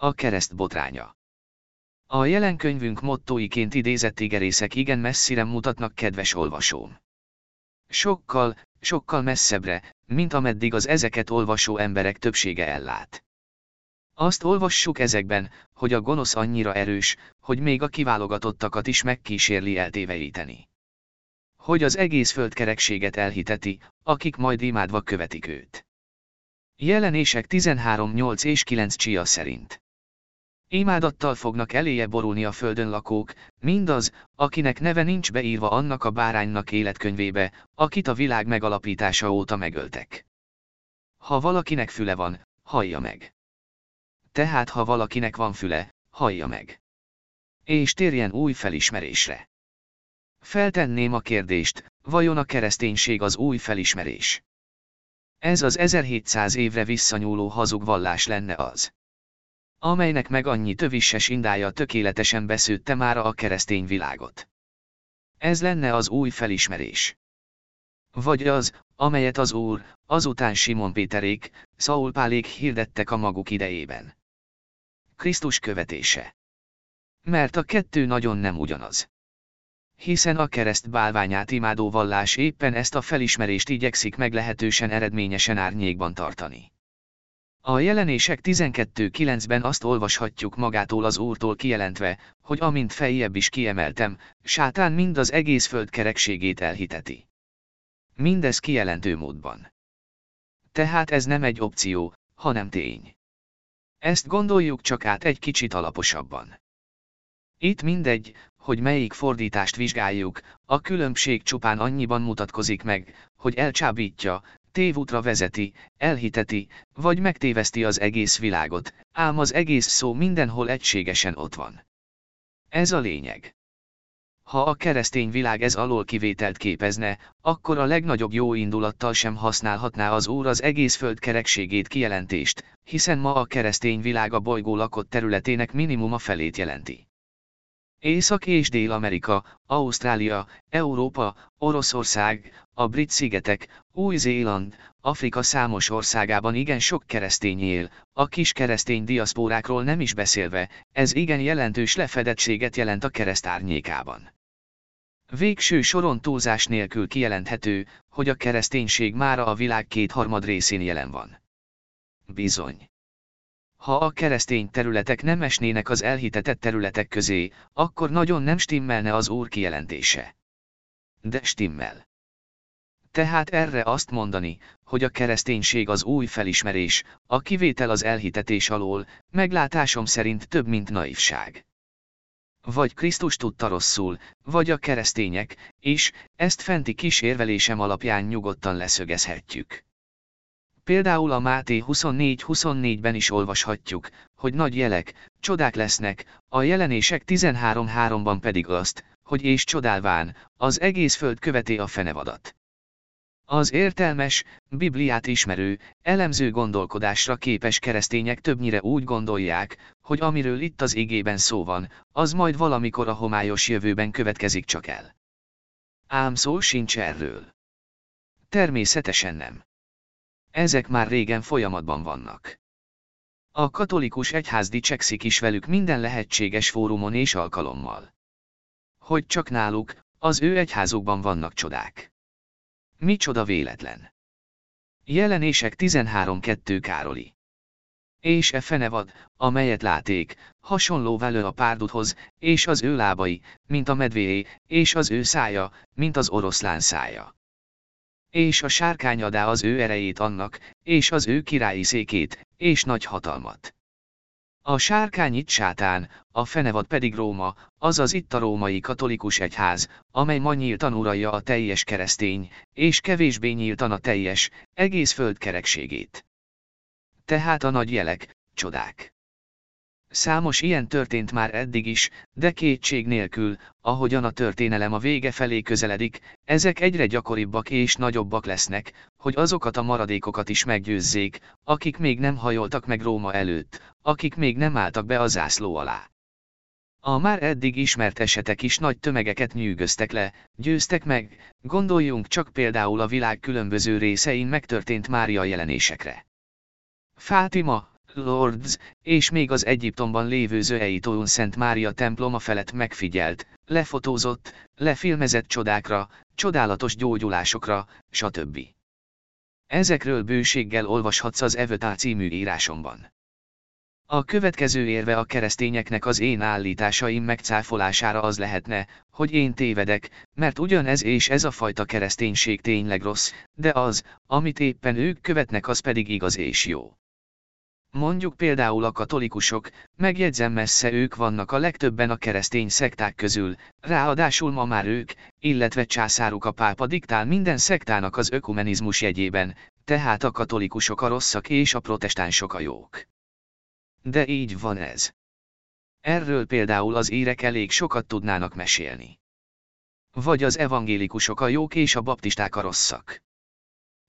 A kereszt botránya. A jelen könyvünk mottóiként idézett igerészek igen messzire mutatnak kedves olvasóm. Sokkal, sokkal messzebbre, mint ameddig az ezeket olvasó emberek többsége ellát. Azt olvassuk ezekben, hogy a gonosz annyira erős, hogy még a kiválogatottakat is megkísérli eltéveíteni. Hogy az egész földkerekséget elhiteti, akik majd imádva követik őt. Jelenések 13, 8 és 9 csia szerint. Imádattal fognak eléje borulni a földön lakók, mindaz, akinek neve nincs beírva annak a báránynak életkönyvébe, akit a világ megalapítása óta megöltek. Ha valakinek füle van, hallja meg. Tehát ha valakinek van füle, hallja meg. És térjen új felismerésre. Feltenném a kérdést, vajon a kereszténység az új felismerés? Ez az 1700 évre visszanyúló hazug vallás lenne az amelynek meg annyi tövisses indája tökéletesen beszőtte már a keresztény világot. Ez lenne az új felismerés. Vagy az, amelyet az Úr, azután Simon Péterék, Szaul Pálék hirdettek a maguk idejében. Krisztus követése. Mert a kettő nagyon nem ugyanaz. Hiszen a kereszt bálványát imádó vallás éppen ezt a felismerést igyekszik meglehetősen eredményesen árnyékban tartani. A jelenések 12.9-ben azt olvashatjuk magától az Úrtól kijelentve, hogy amint feljebb is kiemeltem, sátán mind az egész föld kerekségét elhiteti. Mindez kijelentő módban. Tehát ez nem egy opció, hanem tény. Ezt gondoljuk csak át egy kicsit alaposabban. Itt mindegy, hogy melyik fordítást vizsgáljuk, a különbség csupán annyiban mutatkozik meg, hogy elcsábítja, tévútra vezeti, elhiteti, vagy megtéveszti az egész világot, ám az egész szó mindenhol egységesen ott van. Ez a lényeg. Ha a keresztény világ ez alól kivételt képezne, akkor a legnagyobb jó indulattal sem használhatná az Úr az egész föld kerekségét kijelentést, hiszen ma a keresztény világ a bolygó lakott területének minimum a felét jelenti. Észak- és Dél-Amerika, Ausztrália, Európa, Oroszország, a Brit-szigetek, Új-Zéland, Afrika számos országában igen sok keresztény él, a kis keresztény diaszpórákról nem is beszélve, ez igen jelentős lefedettséget jelent a kereszt árnyékában. Végső soron túlzás nélkül kijelenthető, hogy a kereszténység mára a világ kétharmad részén jelen van. Bizony. Ha a keresztény területek nem esnének az elhitetett területek közé, akkor nagyon nem stimmelne az Úr kijelentése. De stimmel. Tehát erre azt mondani, hogy a kereszténység az új felismerés, a kivétel az elhitetés alól, meglátásom szerint több mint naivság. Vagy Krisztus tudta rosszul, vagy a keresztények, és ezt fenti kis érvelésem alapján nyugodtan leszögezhetjük. Például a Máté 24-24-ben is olvashatjuk, hogy nagy jelek, csodák lesznek, a jelenések 13-3-ban pedig azt, hogy és csodálván, az egész föld követi a fenevadat. Az értelmes, Bibliát ismerő, elemző gondolkodásra képes keresztények többnyire úgy gondolják, hogy amiről itt az igében szó van, az majd valamikor a homályos jövőben következik csak el. Ám szó sincs erről. Természetesen nem. Ezek már régen folyamatban vannak. A katolikus egyház dicsekszik is velük minden lehetséges fórumon és alkalommal. Hogy csak náluk, az ő egyházukban vannak csodák. Micsoda véletlen. Jelenések 13.2 Károli. És e fenevad, amelyet láték, hasonló velő a párdudhoz, és az ő lábai, mint a medvéé, és az ő szája, mint az oroszlán szája. És a sárkány adá az ő erejét annak, és az ő királyi székét, és nagy hatalmat. A sárkány itt sátán, a fenevad pedig Róma, azaz itt a római katolikus egyház, amely ma nyíltan uralja a teljes keresztény, és kevésbé nyíltan a teljes, egész föld kerekségét. Tehát a nagy jelek, csodák. Számos ilyen történt már eddig is, de kétség nélkül, ahogyan a történelem a vége felé közeledik, ezek egyre gyakoribbak és nagyobbak lesznek, hogy azokat a maradékokat is meggyőzzék, akik még nem hajoltak meg Róma előtt, akik még nem álltak be a zászló alá. A már eddig ismert esetek is nagy tömegeket nyűgöztek le, győztek meg, gondoljunk csak például a világ különböző részein megtörtént Mária jelenésekre. Fátima, Lords, és még az Egyiptomban lévő Zöeitoun Szent Mária temploma felett megfigyelt, lefotózott, lefilmezett csodákra, csodálatos gyógyulásokra, stb. Ezekről bőséggel olvashatsz az Evötá című írásomban. A következő érve a keresztényeknek az én állításaim megcáfolására az lehetne, hogy én tévedek, mert ugyanez és ez a fajta kereszténység tényleg rossz, de az, amit éppen ők követnek az pedig igaz és jó. Mondjuk például a katolikusok, megjegyzem messze ők vannak a legtöbben a keresztény szekták közül, ráadásul ma már ők, illetve császáruk a pápa diktál minden szektának az ökumenizmus jegyében, tehát a katolikusok a rosszak és a protestánsok a jók. De így van ez. Erről például az írek elég sokat tudnának mesélni. Vagy az evangélikusok a jók és a baptisták a rosszak.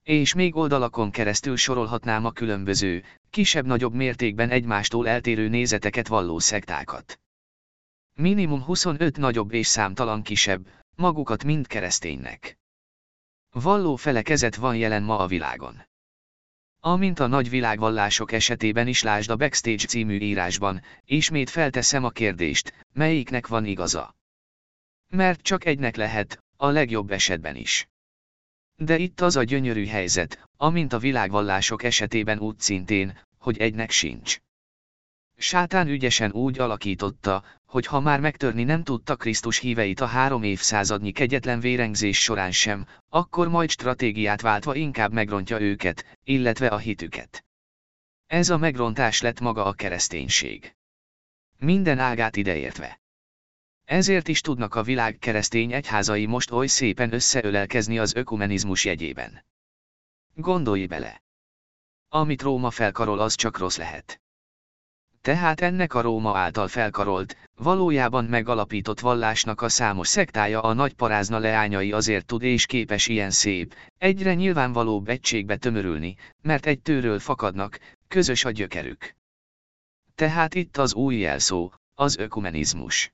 És még oldalakon keresztül sorolhatnám a különböző, kisebb-nagyobb mértékben egymástól eltérő nézeteket valló szektákat. Minimum 25 nagyobb és számtalan kisebb, magukat mind kereszténynek. Valló felekezet van jelen ma a világon. Amint a nagy világvallások esetében is lásd a Backstage című írásban, ismét felteszem a kérdést, melyiknek van igaza. Mert csak egynek lehet, a legjobb esetben is. De itt az a gyönyörű helyzet, amint a világvallások esetében úgy szintén, hogy egynek sincs. Sátán ügyesen úgy alakította, hogy ha már megtörni nem tudta Krisztus híveit a három évszázadnyi kegyetlen vérengzés során sem, akkor majd stratégiát váltva inkább megrontja őket, illetve a hitüket. Ez a megrontás lett maga a kereszténység. Minden ágát ideértve. Ezért is tudnak a világ keresztény egyházai most oly szépen összeölelkezni az ökumenizmus jegyében. Gondolj bele! Amit Róma felkarol az csak rossz lehet. Tehát ennek a Róma által felkarolt, valójában megalapított vallásnak a számos szektája a nagy parázna leányai azért tud és képes ilyen szép, egyre nyilvánvalóbb egységbe tömörülni, mert egy tőről fakadnak, közös a gyökerük. Tehát itt az új jelszó, az ökumenizmus.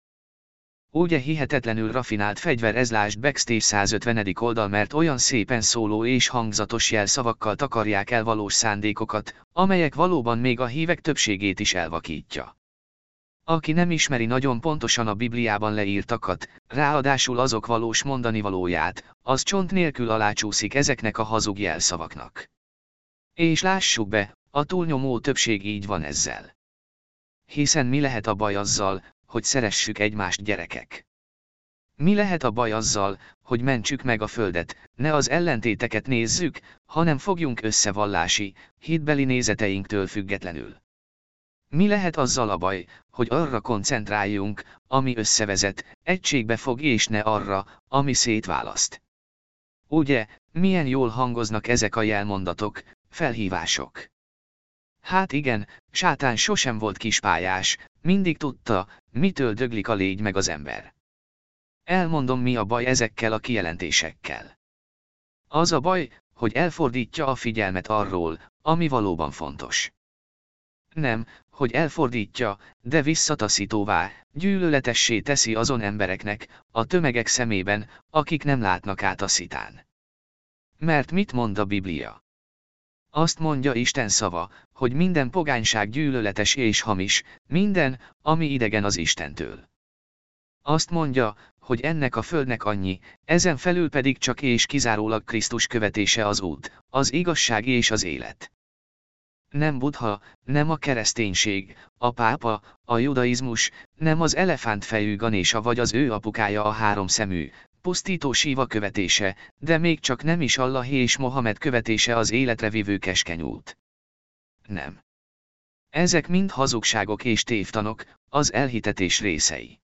Ugye hihetetlenül rafinált fegyver ez lásd Backstage 150. oldal mert olyan szépen szóló és hangzatos jelszavakkal takarják el valós szándékokat, amelyek valóban még a hívek többségét is elvakítja. Aki nem ismeri nagyon pontosan a Bibliában leírtakat, ráadásul azok valós mondani valóját, az csont nélkül alácsúszik ezeknek a hazug jelszavaknak. És lássuk be, a túlnyomó többség így van ezzel. Hiszen mi lehet a baj azzal, hogy szeressük egymást gyerekek. Mi lehet a baj azzal, hogy mentsük meg a földet, ne az ellentéteket nézzük, hanem fogjunk összevallási, hitbeli nézeteinktől függetlenül. Mi lehet azzal a baj, hogy arra koncentráljunk, ami összevezet, egységbe fog és ne arra, ami szétválaszt. Ugye, milyen jól hangoznak ezek a jelmondatok, felhívások. Hát igen, sátán sosem volt kispályás, mindig tudta, mitől döglik a légy meg az ember. Elmondom mi a baj ezekkel a kijelentésekkel. Az a baj, hogy elfordítja a figyelmet arról, ami valóban fontos. Nem, hogy elfordítja, de visszataszítóvá, gyűlöletessé teszi azon embereknek, a tömegek szemében, akik nem látnak át a szitán. Mert mit mond a Biblia? Azt mondja Isten szava, hogy minden pogányság gyűlöletes és hamis, minden, ami idegen az Istentől. Azt mondja, hogy ennek a földnek annyi, ezen felül pedig csak és kizárólag Krisztus követése az út, az igazság és az élet. Nem Buddha, nem a kereszténység, a pápa, a judaizmus, nem az elefántfejű Ganésa vagy az ő apukája a három szemű, pusztító síva követése, de még csak nem is Allah és Mohamed követése az életre vívő keskeny út. Nem. Ezek mind hazugságok és tévtanok, az elhitetés részei.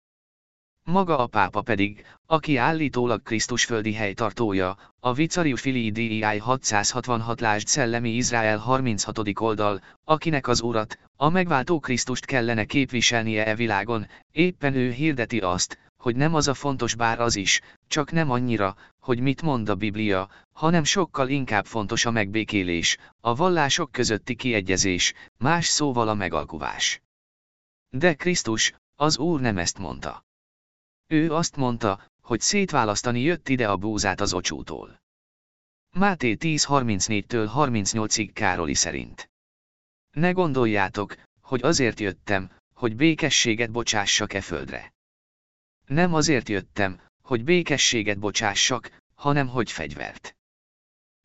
Maga a pápa pedig, aki állítólag Krisztus földi helytartója, a Vicariu Filii DI 666 lásd szellemi Izrael 36. oldal, akinek az urat, a megváltó Krisztust kellene képviselnie e világon, éppen ő hirdeti azt, hogy nem az a fontos bár az is, csak nem annyira, hogy mit mond a Biblia, hanem sokkal inkább fontos a megbékélés, a vallások közötti kiegyezés, más szóval a megalkuvás. De Krisztus, az Úr nem ezt mondta. Ő azt mondta, hogy szétválasztani jött ide a búzát az ocsútól. Máté 10.34-től 38-ig Károli szerint. Ne gondoljátok, hogy azért jöttem, hogy békességet bocsássak e földre. Nem azért jöttem, hogy békességet bocsássak, hanem hogy fegyvert.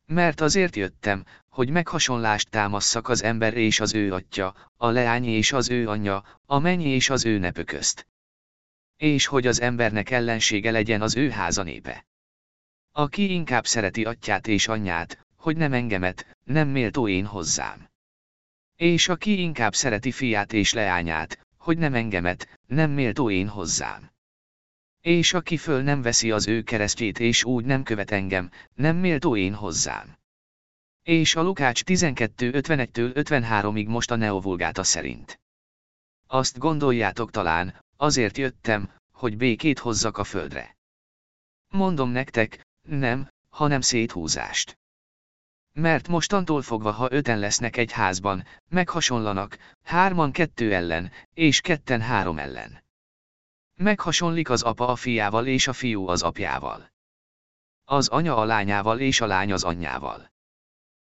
Mert azért jöttem, hogy meghasonlást támasszak az ember és az ő atya, a leány és az ő anyja, a mennyi és az ő nepe közt. És hogy az embernek ellensége legyen az ő háza népe. Aki inkább szereti atyát és anyját, hogy nem engemet, nem méltó én hozzám. És aki inkább szereti fiát és leányát, hogy nem engemet, nem méltó én hozzám. És aki föl nem veszi az ő keresztjét és úgy nem követ engem, nem méltó én hozzám. És a Lukács 12.51-től 53-ig most a neovulgáta szerint. Azt gondoljátok talán, azért jöttem, hogy békét hozzak a földre. Mondom nektek, nem, hanem széthúzást. Mert mostantól fogva ha öten lesznek egy házban, meghasonlanak, hárman kettő ellen, és ketten három ellen. Meghasonlik az apa a fiával és a fiú az apjával. Az anya a lányával és a lány az anyjával.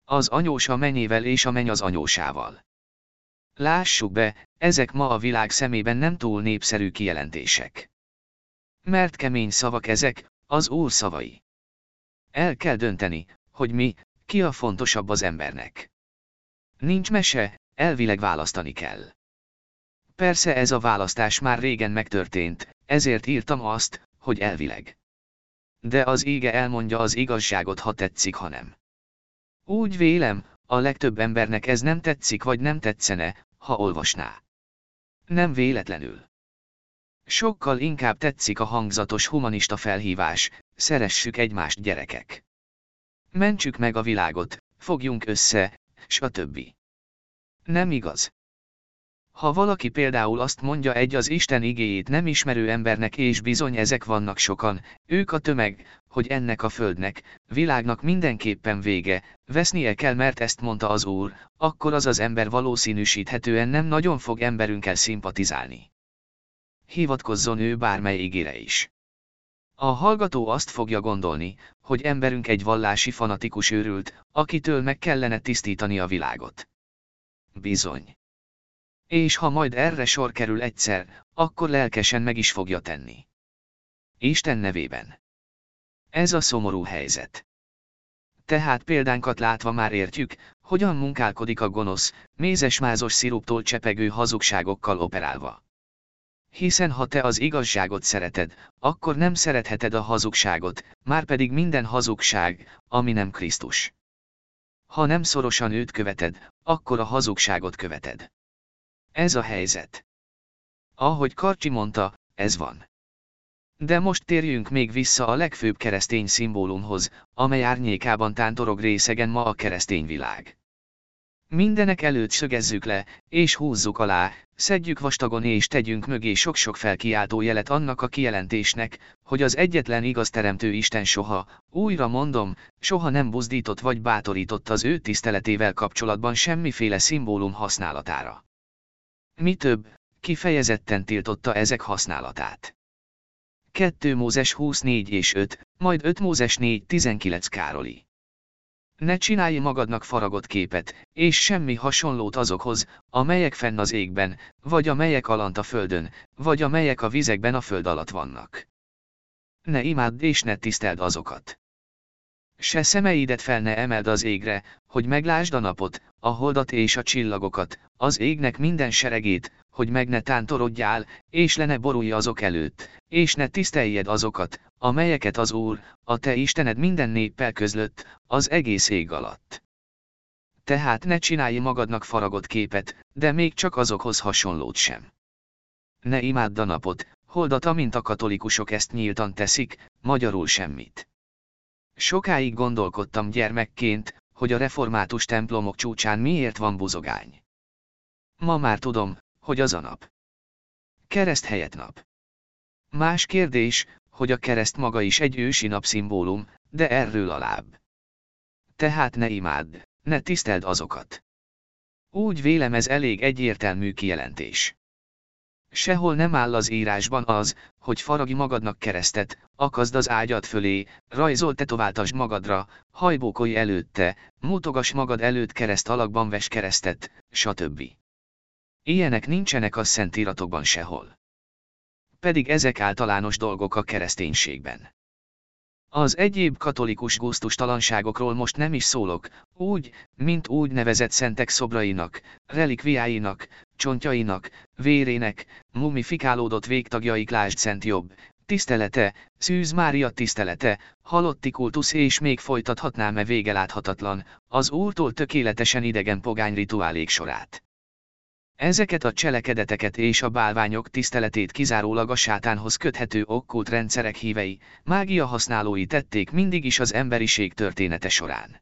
Az anyós a menyével és a menny az anyósával. Lássuk be, ezek ma a világ szemében nem túl népszerű kijelentések. Mert kemény szavak ezek, az Úr szavai. El kell dönteni, hogy mi, ki a fontosabb az embernek. Nincs mese, elvileg választani kell. Persze ez a választás már régen megtörtént, ezért írtam azt, hogy elvileg. De az ége elmondja az igazságot ha tetszik, ha nem. Úgy vélem, a legtöbb embernek ez nem tetszik vagy nem tetszene, ha olvasná. Nem véletlenül. Sokkal inkább tetszik a hangzatos humanista felhívás, szeressük egymást gyerekek. Mentsük meg a világot, fogjunk össze, stb. Nem igaz. Ha valaki például azt mondja egy az Isten igéjét nem ismerő embernek és bizony ezek vannak sokan, ők a tömeg, hogy ennek a földnek, világnak mindenképpen vége, vesznie kell mert ezt mondta az Úr, akkor az az ember valószínűsíthetően nem nagyon fog emberünkkel szimpatizálni. Hivatkozzon ő bármely ígére is. A hallgató azt fogja gondolni, hogy emberünk egy vallási fanatikus őrült, akitől meg kellene tisztítani a világot. Bizony. És ha majd erre sor kerül egyszer, akkor lelkesen meg is fogja tenni. Isten nevében. Ez a szomorú helyzet. Tehát példánkat látva már értjük, hogyan munkálkodik a gonosz, mézes-mázos sziruptól csepegő hazugságokkal operálva. Hiszen ha te az igazságot szereted, akkor nem szeretheted a hazugságot, már pedig minden hazugság, ami nem Krisztus. Ha nem szorosan őt követed, akkor a hazugságot követed. Ez a helyzet. Ahogy Karcsi mondta, ez van. De most térjünk még vissza a legfőbb keresztény szimbólumhoz, amely árnyékában tántorog részegen ma a keresztény világ. Mindenek előtt szögezzük le, és húzzuk alá, szedjük vastagon és tegyünk mögé sok-sok felkiáltó jelet annak a kijelentésnek, hogy az egyetlen igaz teremtő Isten soha, újra mondom, soha nem buzdított vagy bátorított az ő tiszteletével kapcsolatban semmiféle szimbólum használatára. Mi több, kifejezetten tiltotta ezek használatát. 2 Mózes 24 és 5, majd 5 Mózes 4 19 Károli. Ne csinálj magadnak faragott képet, és semmi hasonlót azokhoz, amelyek fenn az égben, vagy amelyek alant a földön, vagy amelyek a vizekben a föld alatt vannak. Ne imádd és ne tiszteld azokat. Se szemeidet fel ne emeld az égre, hogy meglásd a napot, a holdat és a csillagokat, az égnek minden seregét, hogy meg ne tántorodjál, és le ne borulj azok előtt, és ne tiszteljed azokat, amelyeket az Úr, a te Istened minden néppel közlött, az egész ég alatt. Tehát ne csinálj magadnak faragott képet, de még csak azokhoz hasonlót sem. Ne imádd a napot, holdat amint a katolikusok ezt nyíltan teszik, magyarul semmit. Sokáig gondolkodtam gyermekként, hogy a református templomok csúcsán miért van buzogány. Ma már tudom, hogy az a nap. Kereszt helyett nap. Más kérdés, hogy a kereszt maga is egy ősi napszimbólum, de erről alább. Tehát ne imádd, ne tiszteld azokat. Úgy vélem ez elég egyértelmű kijelentés. Sehol nem áll az írásban az, hogy faragi magadnak keresztet, akazd az ágyad fölé, rajzol tetováltasd magadra, hajbókolj előtte, mutogas magad előtt kereszt alakban ves keresztet, stb. Ilyenek nincsenek a szentíratokban sehol. Pedig ezek általános dolgok a kereszténységben. Az egyéb katolikus gusztustalanságokról most nem is szólok, úgy, mint úgy nevezett szentek szobrainak, relikviáinak, csontjainak, vérének, mumifikálódott végtagjaik lásd Szent Jobb, tisztelete, Szűz Mária tisztelete, halotti kultusz és még folytathatnám-e vége láthatatlan, az Úrtól tökéletesen idegen pogány rituálék sorát. Ezeket a cselekedeteket és a bálványok tiszteletét kizárólag a sátánhoz köthető okkult rendszerek hívei, mágia használói tették mindig is az emberiség története során.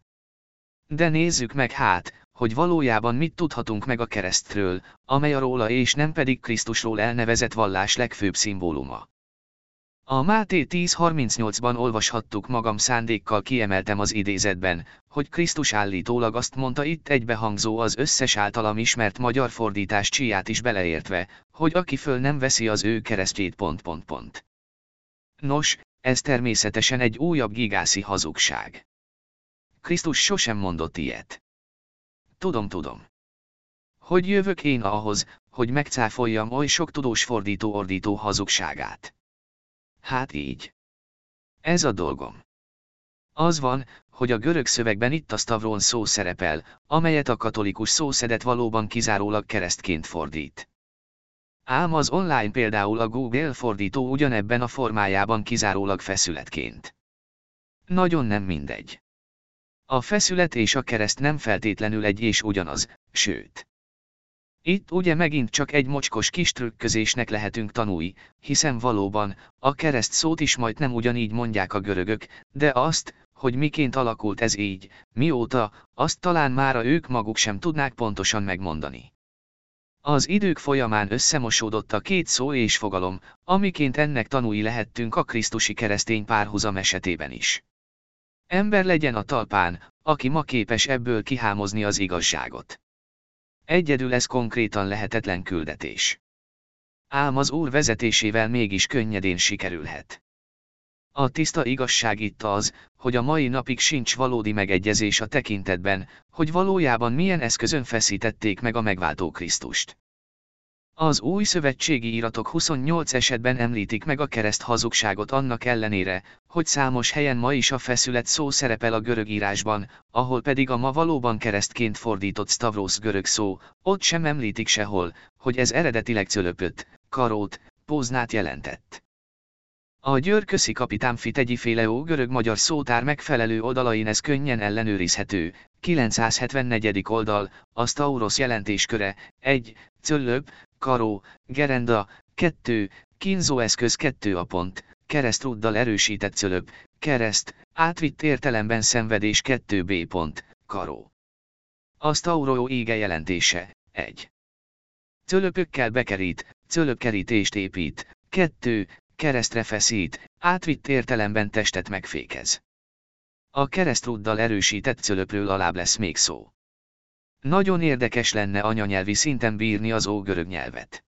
De nézzük meg hát, hogy valójában mit tudhatunk meg a keresztről, amely a róla és nem pedig Krisztusról elnevezett vallás legfőbb szimbóluma. A Máté 10.38-ban olvashattuk magam szándékkal kiemeltem az idézetben, hogy Krisztus állítólag azt mondta itt egybehangzó az összes általam ismert magyar fordítás csiát is beleértve, hogy aki föl nem veszi az ő keresztjét pont pont pont. Nos, ez természetesen egy újabb gigászi hazugság. Krisztus sosem mondott ilyet. Tudom tudom. Hogy jövök én ahhoz, hogy megcáfoljam oly sok tudós fordító-ordító hazugságát. Hát így. Ez a dolgom. Az van, hogy a görög szövegben itt a stavron szó szerepel, amelyet a katolikus szószedet valóban kizárólag keresztként fordít. Ám az online például a Google fordító ugyanebben a formájában kizárólag feszületként. Nagyon nem mindegy. A feszület és a kereszt nem feltétlenül egy és ugyanaz, sőt. Itt ugye megint csak egy mocskos kis trükközésnek lehetünk tanúi, hiszen valóban, a kereszt szót is majd nem ugyanígy mondják a görögök, de azt, hogy miként alakult ez így, mióta, azt talán mára ők maguk sem tudnák pontosan megmondani. Az idők folyamán összemosódott a két szó és fogalom, amiként ennek tanúi lehettünk a krisztusi keresztény párhuzam esetében is. Ember legyen a talpán, aki ma képes ebből kihámozni az igazságot. Egyedül ez konkrétan lehetetlen küldetés. Ám az Úr vezetésével mégis könnyedén sikerülhet. A tiszta igazság itt az, hogy a mai napig sincs valódi megegyezés a tekintetben, hogy valójában milyen eszközön feszítették meg a megváltó Krisztust. Az új szövetségi iratok 28 esetben említik meg a kereszt hazugságot annak ellenére, hogy számos helyen ma is a feszület szó szerepel a görög írásban, ahol pedig a ma valóban keresztként fordított Stavros görög szó, ott sem említik sehol, hogy ez eredetileg cölöpött, karót, póznát jelentett. A győrköszi kapitán Fitegyiféle görög-magyar szótár megfelelő oldalain ez könnyen ellenőrizhető. 974. oldal, a Stauros jelentésköre, 1, cöllöb, karó, gerenda, 2, kínzóeszköz 2 a pont, keresztrúddal erősített cölöp, kereszt, átvitt értelemben szenvedés 2b pont, karó. A Stauro ége jelentése, 1. Cölöpökkel bekerít, cölöpkerítést épít, 2 keresztre feszít, átvitt értelemben testet megfékez. A keresztrúddal erősített cölöpről alább lesz még szó. Nagyon érdekes lenne anyanyelvi szinten bírni az ógörög nyelvet.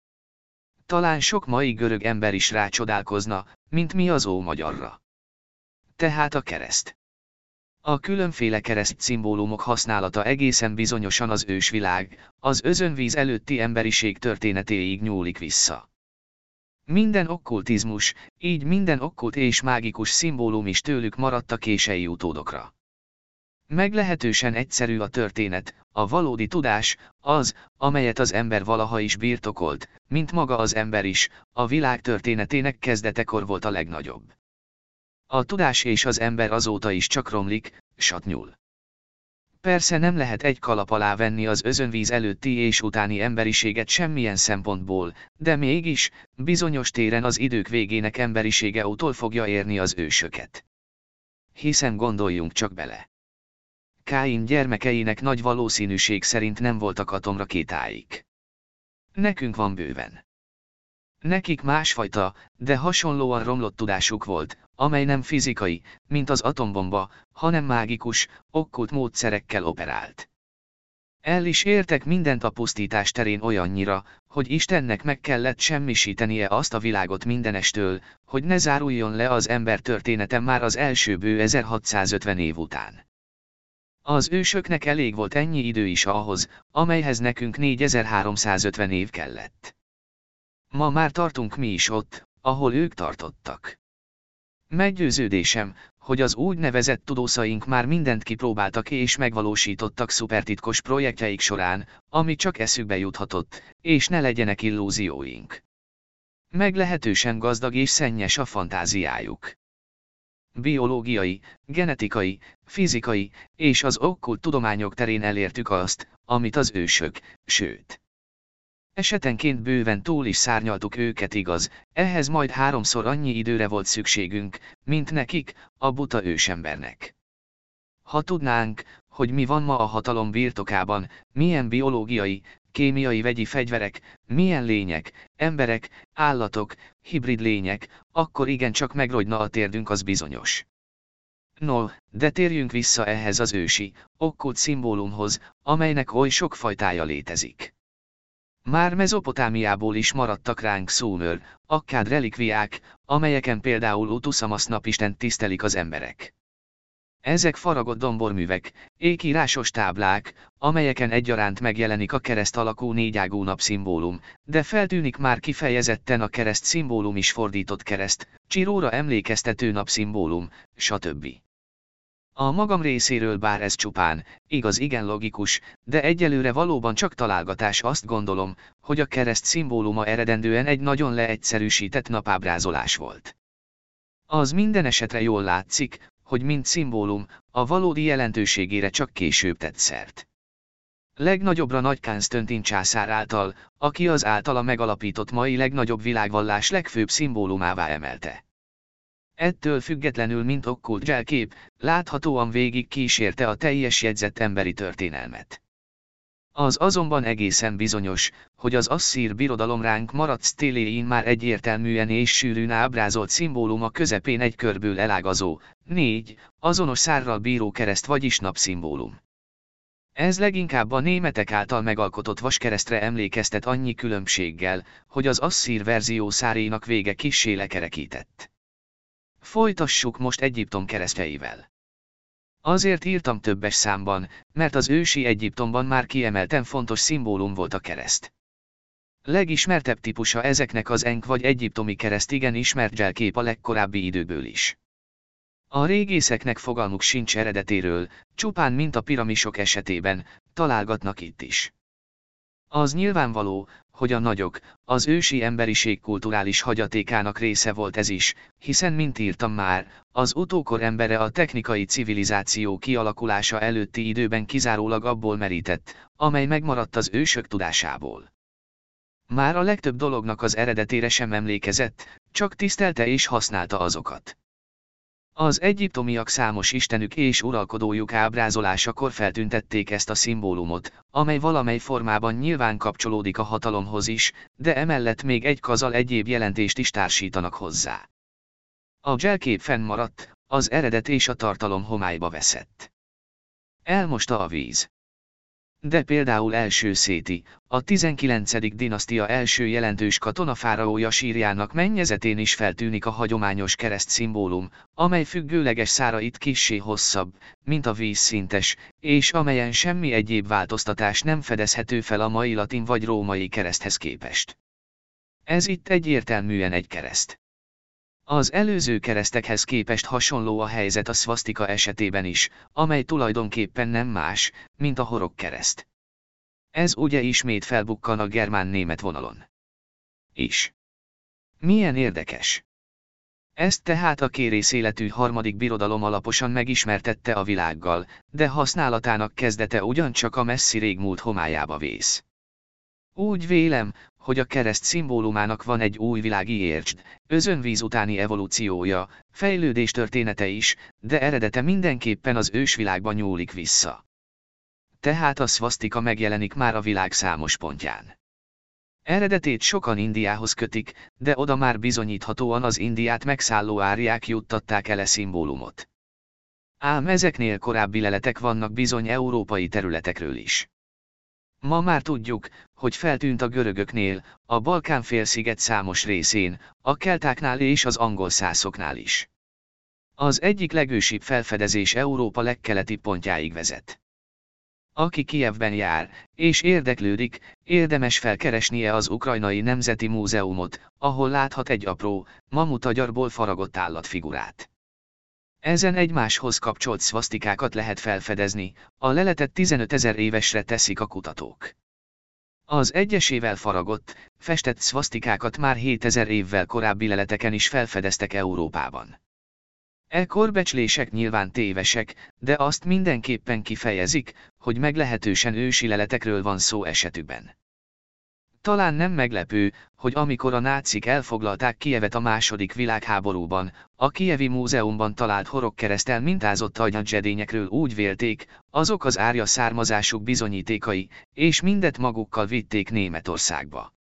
Talán sok mai görög ember is rácsodálkozna, mint mi az ó magyarra. Tehát a kereszt. A különféle kereszt szimbólumok használata egészen bizonyosan az ősvilág, az özönvíz előtti emberiség történetéig nyúlik vissza. Minden okkultizmus, így minden okkult és mágikus szimbólum is tőlük maradt a kései utódokra. Meglehetősen egyszerű a történet, a valódi tudás, az, amelyet az ember valaha is birtokolt, mint maga az ember is, a világ történetének kezdetekor volt a legnagyobb. A tudás és az ember azóta is csak romlik, satnyul. Persze nem lehet egy kalap alá venni az özönvíz előtti és utáni emberiséget semmilyen szempontból, de mégis, bizonyos téren az idők végének emberisége utol fogja érni az ősöket. Hiszen gondoljunk csak bele. Káin gyermekeinek nagy valószínűség szerint nem voltak atomrakétáik. Nekünk van bőven. Nekik másfajta, de hasonlóan romlott tudásuk volt, amely nem fizikai, mint az atombomba, hanem mágikus, okkult módszerekkel operált. El is értek mindent a pusztítás terén olyannyira, hogy Istennek meg kellett semmisítenie azt a világot mindenestől, hogy ne záruljon le az ember története már az első bő 1650 év után. Az ősöknek elég volt ennyi idő is ahhoz, amelyhez nekünk 4350 év kellett. Ma már tartunk mi is ott, ahol ők tartottak. Meggyőződésem, hogy az úgynevezett tudószaink már mindent kipróbáltak és megvalósítottak szupertitkos projektjeik során, ami csak eszükbe juthatott, és ne legyenek illúzióink. Meglehetősen gazdag és szennyes a fantáziájuk. Biológiai, genetikai, fizikai, és az okkult tudományok terén elértük azt, amit az ősök, sőt. Esetenként bőven túl is szárnyaltuk őket igaz, ehhez majd háromszor annyi időre volt szükségünk, mint nekik, a buta ősembernek. Ha tudnánk, hogy mi van ma a hatalom birtokában, milyen biológiai, kémiai vegyi fegyverek, milyen lények, emberek, állatok, hibrid lények, akkor igencsak megrogyna a térdünk az bizonyos. No, de térjünk vissza ehhez az ősi, okkult szimbólumhoz, amelynek oly sok fajtája létezik. Már Mezopotámiából is maradtak ránk Szúmör, akkád relikviák, amelyeken például Utuszamasz napistent tisztelik az emberek. Ezek faragott domborművek, ékírásos táblák, amelyeken egyaránt megjelenik a kereszt alakú négyágú napszimbólum, de feltűnik már kifejezetten a kereszt szimbólum is fordított kereszt, csiróra emlékeztető napszimbólum, stb. A magam részéről bár ez csupán, igaz igen logikus, de egyelőre valóban csak találgatás azt gondolom, hogy a kereszt szimbóluma eredendően egy nagyon leegyszerűsített napábrázolás volt. Az minden esetre jól látszik, hogy mint szimbólum, a valódi jelentőségére csak később tett szert. Legnagyobbra Nagy Kánztöntin császár által, aki az általa megalapított mai legnagyobb világvallás legfőbb szimbólumává emelte. Ettől függetlenül mint okkult zselkép, láthatóan végig kísérte a teljes jegyzett emberi történelmet. Az azonban egészen bizonyos, hogy az asszír birodalom ránk maradt stéléin már egyértelműen és sűrűn ábrázolt szimbólum a közepén egy körből elágazó, négy, azonos szárral bíró kereszt vagyis napszimbólum. Ez leginkább a németek által megalkotott vaskeresztre emlékeztet annyi különbséggel, hogy az asszír verzió szárénak vége kissé lekerekített. Folytassuk most Egyiptom keresztjeivel. Azért írtam többes számban, mert az ősi Egyiptomban már kiemelten fontos szimbólum volt a kereszt. Legismertebb típusa ezeknek az enk vagy egyiptomi kereszt igen ismert zselkép a legkorábbi időből is. A régészeknek fogalmuk sincs eredetéről, csupán mint a piramisok esetében, találgatnak itt is. Az nyilvánvaló, hogy a nagyok, az ősi emberiség kulturális hagyatékának része volt ez is, hiszen mint írtam már, az utókor embere a technikai civilizáció kialakulása előtti időben kizárólag abból merített, amely megmaradt az ősök tudásából. Már a legtöbb dolognak az eredetére sem emlékezett, csak tisztelte és használta azokat. Az egyiptomiak számos istenük és uralkodójuk ábrázolásakor feltüntették ezt a szimbólumot, amely valamely formában nyilván kapcsolódik a hatalomhoz is, de emellett még egy kazal egyéb jelentést is társítanak hozzá. A zselkép fennmaradt, az eredet és a tartalom homályba veszett. Elmosta a víz. De például első Széti, a 19. dinasztia első jelentős katona fáraója sírjának mennyezetén is feltűnik a hagyományos kereszt szimbólum, amely függőleges szárait kissé hosszabb, mint a vízszintes, és amelyen semmi egyéb változtatás nem fedezhető fel a mai latin vagy római kereszthez képest. Ez itt egyértelműen egy kereszt. Az előző keresztekhez képest hasonló a helyzet a szvasztika esetében is, amely tulajdonképpen nem más, mint a horog kereszt. Ez ugye ismét felbukkan a germán-német vonalon. Is. Milyen érdekes. Ezt tehát a kérész életű harmadik birodalom alaposan megismertette a világgal, de használatának kezdete ugyancsak a messzi régmúlt homályába vész. Úgy vélem, hogy a kereszt szimbólumának van egy új világi értsd, özönvíz utáni evolúciója, fejlődés története is, de eredete mindenképpen az ősvilágban nyúlik vissza. Tehát a szvasztika megjelenik már a világ számos pontján. Eredetét sokan Indiához kötik, de oda már bizonyíthatóan az Indiát megszálló áriák juttatták ele szimbólumot. Ám ezeknél korábbi leletek vannak bizony európai területekről is. Ma már tudjuk, hogy feltűnt a görögöknél, a Balkán-félsziget számos részén, a keltáknál és az angol szászoknál is. Az egyik legősibb felfedezés Európa legkeleti pontjáig vezet. Aki Kijevben jár, és érdeklődik, érdemes felkeresnie az Ukrajnai Nemzeti Múzeumot, ahol láthat egy apró, mamutagyarból faragott állatfigurát. Ezen egymáshoz kapcsolt szvasztikákat lehet felfedezni, a leletet 15 ezer évesre teszik a kutatók. Az egyesével faragott, festett szvasztikákat már 7000 évvel korábbi leleteken is felfedeztek Európában. E korbecslések nyilván tévesek, de azt mindenképpen kifejezik, hogy meglehetősen ősi leletekről van szó esetükben. Talán nem meglepő, hogy amikor a nácik elfoglalták Kijevet a második világháborúban, a Kijevi Múzeumban talált horogkeresztel mintázott agyadzsedényekről úgy vélték, azok az árja származásuk bizonyítékai, és mindet magukkal vitték Németországba.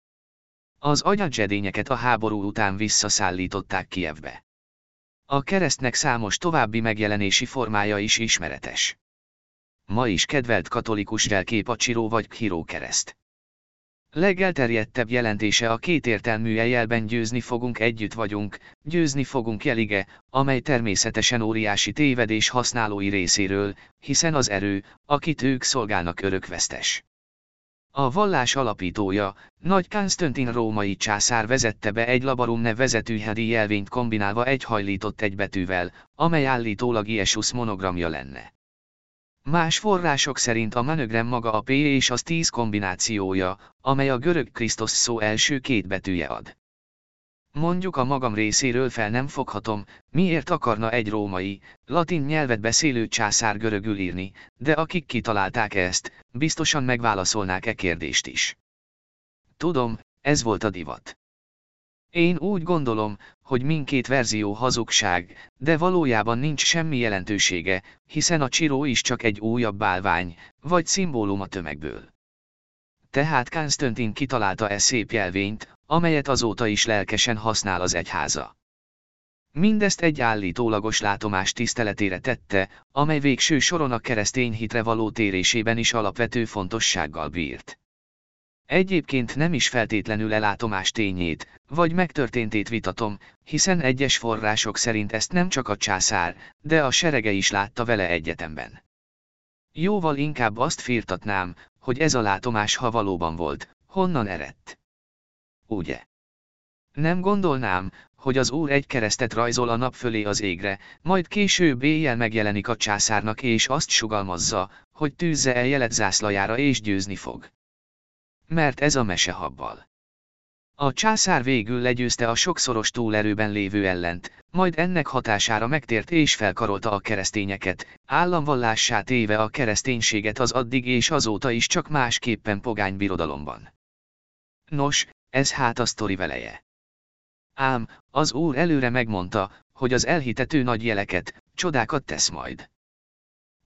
Az agyadzsedényeket a háború után visszaszállították Kijevbe. A keresztnek számos további megjelenési formája is ismeretes. Ma is kedvelt katolikus jelkép a csiró vagy khiró kereszt. Legelterjedtebb jelentése a kétértelmű jelben győzni fogunk együtt vagyunk, győzni fogunk jelige, amely természetesen óriási tévedés használói részéről, hiszen az erő, akit ők szolgálnak örökvesztes. A vallás alapítója, Nagy Konstantin római császár vezette be egy labarum nevezetű hedi jelvényt kombinálva egy betűvel, amely állítólag Iesus monogramja lenne. Más források szerint a manögram maga a P és az 10 kombinációja, amely a görög Krisztus szó első két betűje ad. Mondjuk a magam részéről fel nem foghatom, miért akarna egy római, latin nyelvet beszélő császár görögül írni, de akik kitalálták ezt, biztosan megválaszolnák e kérdést is. Tudom, ez volt a divat. Én úgy gondolom, hogy mindkét verzió hazugság, de valójában nincs semmi jelentősége, hiszen a csiró is csak egy újabb bálvány, vagy szimbólum a tömegből. Tehát Konstantin kitalálta e szép jelvényt, amelyet azóta is lelkesen használ az egyháza. Mindezt egy állítólagos látomás tiszteletére tette, amely végső soron a keresztény hitre való térésében is alapvető fontossággal bírt. Egyébként nem is feltétlenül elátomás tényét, vagy megtörténtét vitatom, hiszen egyes források szerint ezt nem csak a császár, de a serege is látta vele egyetemben. Jóval inkább azt firtatnám, hogy ez a látomás ha valóban volt, honnan eredt. Ugye? Nem gondolnám, hogy az úr egy keresztet rajzol a nap fölé az égre, majd később éjjel megjelenik a császárnak és azt sugalmazza, hogy tűzze el jelet zászlajára és győzni fog mert ez a mese habbal. A császár végül legyőzte a sokszoros túlerőben lévő ellent, majd ennek hatására megtért és felkarolta a keresztényeket, államvallássá téve a kereszténységet az addig és azóta is csak másképpen pogány birodalomban. Nos, ez hát a sztori veleje. Ám, az úr előre megmondta, hogy az elhitető nagy jeleket, csodákat tesz majd.